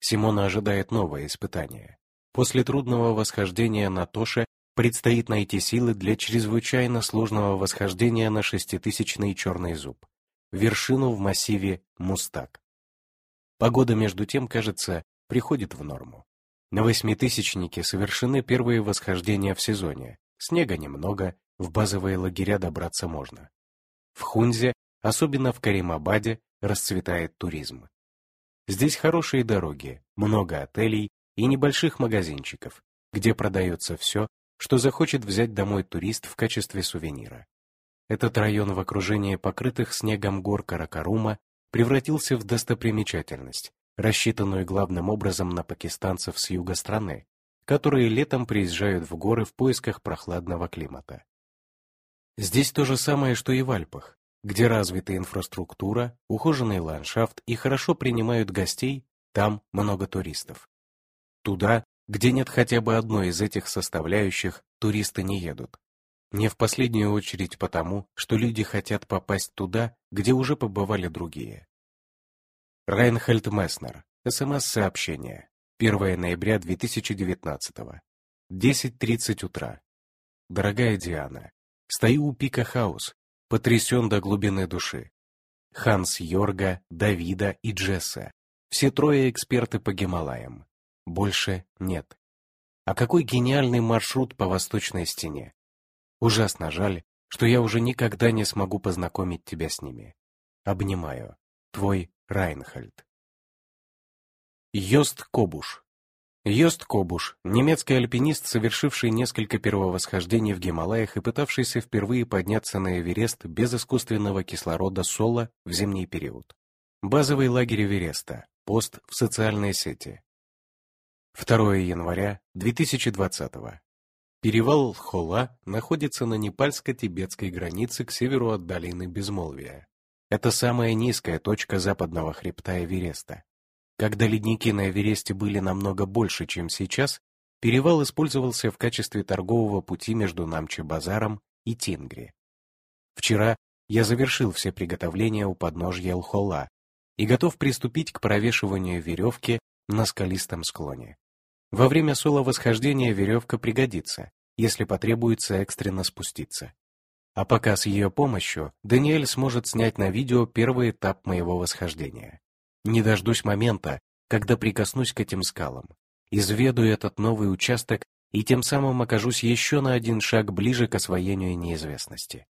Симона ожидает новое испытание. После трудного восхождения на Тоше предстоит найти силы для чрезвычайно сложного восхождения на шеститысячный черный зуб, вершину в массиве Мустак. Погода, между тем, кажется, приходит в норму. На восьмитысячнике совершены первые восхождения в сезоне. Снега немного, в базовые лагеря добраться можно. В Хунзе, особенно в Каримабаде, расцветает туризм. Здесь хорошие дороги, много отелей и небольших магазинчиков, где продается все, что захочет взять домой турист в качестве сувенира. Этот район в окружении покрытых снегом гор Каракарума превратился в достопримечательность, рассчитанную главным образом на пакистанцев с юга страны, которые летом приезжают в горы в поисках прохладного климата. Здесь то же самое, что и в Альпах, где развита инфраструктура, ухоженный ландшафт и хорошо принимают гостей, там много туристов. Туда, где нет хотя бы одной из этих составляющих, туристы не едут. Не в последнюю очередь потому, что люди хотят попасть туда, где уже побывали другие. Райнхальд Месснер. СМС-сообщение. 1 ноября 2019. 10.30 утра. Дорогая Диана, стою у пика хаус, потрясен до глубины души. Ханс Йорга, Давида и Джесса. Все трое эксперты по Гималаям. Больше нет. А какой гениальный маршрут по восточной стене. Ужасно жаль, что я уже никогда не смогу познакомить тебя с ними. Обнимаю. Твой Райнхальд. Йост Кобуш. Йост Кобуш – немецкий альпинист, совершивший несколько первовосхождений в Гималаях и пытавшийся впервые подняться на Эверест без искусственного кислорода соло в зимний период. Базовый лагерь Эвереста. Пост в социальной сети. 2 января 2020 Перевал Хола находится на непальско-тибетской границе к северу от долины Безмолвия. Это самая низкая точка западного хребта Эвереста. Когда ледники на Эвересте были намного больше, чем сейчас, перевал использовался в качестве торгового пути между Намче-базаром и Тингри. Вчера я завершил все приготовления у подножья Алхола и готов приступить к провешиванию веревки на скалистом склоне. Во время соло-восхождения веревка пригодится, если потребуется экстренно спуститься. А пока с ее помощью Даниэль сможет снять на видео первый этап моего восхождения. Не дождусь момента, когда прикоснусь к этим скалам, изведу этот новый участок и тем самым окажусь еще на один шаг ближе к освоению неизвестности.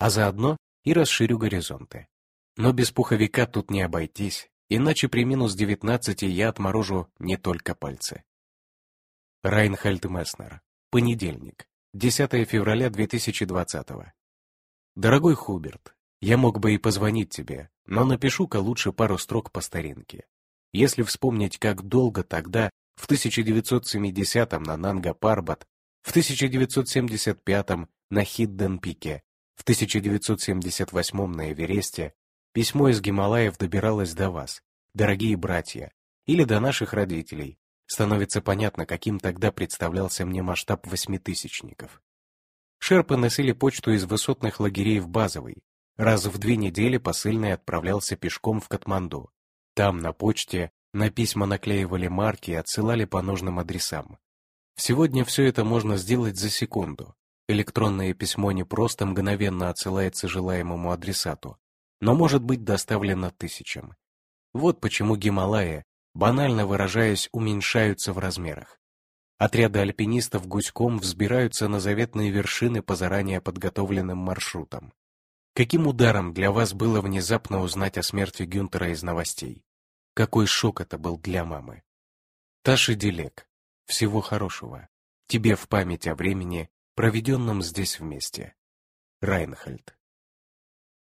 А заодно и расширю горизонты. Но без пуховика тут не обойтись, иначе при минус 19 я отморожу не только пальцы. Райнхальд Месснер. Понедельник. 10 февраля 2020 Дорогой Хуберт, я мог бы и позвонить тебе, но напишу-ка лучше пару строк по старинке. Если вспомнить, как долго тогда, в 1970-м на Нанга-Парбат, в 1975-м на Хидден-Пике, в 1978-м на Эвересте, письмо из Гималаев добиралось до вас, дорогие братья, или до наших родителей, становится понятно, каким тогда представлялся мне масштаб восьмитысячников. Шерпы носили почту из высотных лагерей в базовый. Раз в две недели посыльный отправлялся пешком в Катманду. Там, на почте, на письма наклеивали марки и отсылали по нужным адресам. Сегодня все это можно сделать за секунду. Электронное письмо не просто мгновенно отсылается желаемому адресату, но может быть доставлено тысячам. Вот почему Гималаи, банально выражаясь, уменьшаются в размерах. Отряды альпинистов гуськом взбираются на заветные вершины по заранее подготовленным маршрутам. Каким ударом для вас было внезапно узнать о смерти Гюнтера из новостей? Какой шок это был для мамы. Таши Дилек, всего хорошего. Тебе в память о времени, проведенном здесь вместе. Райнхольд.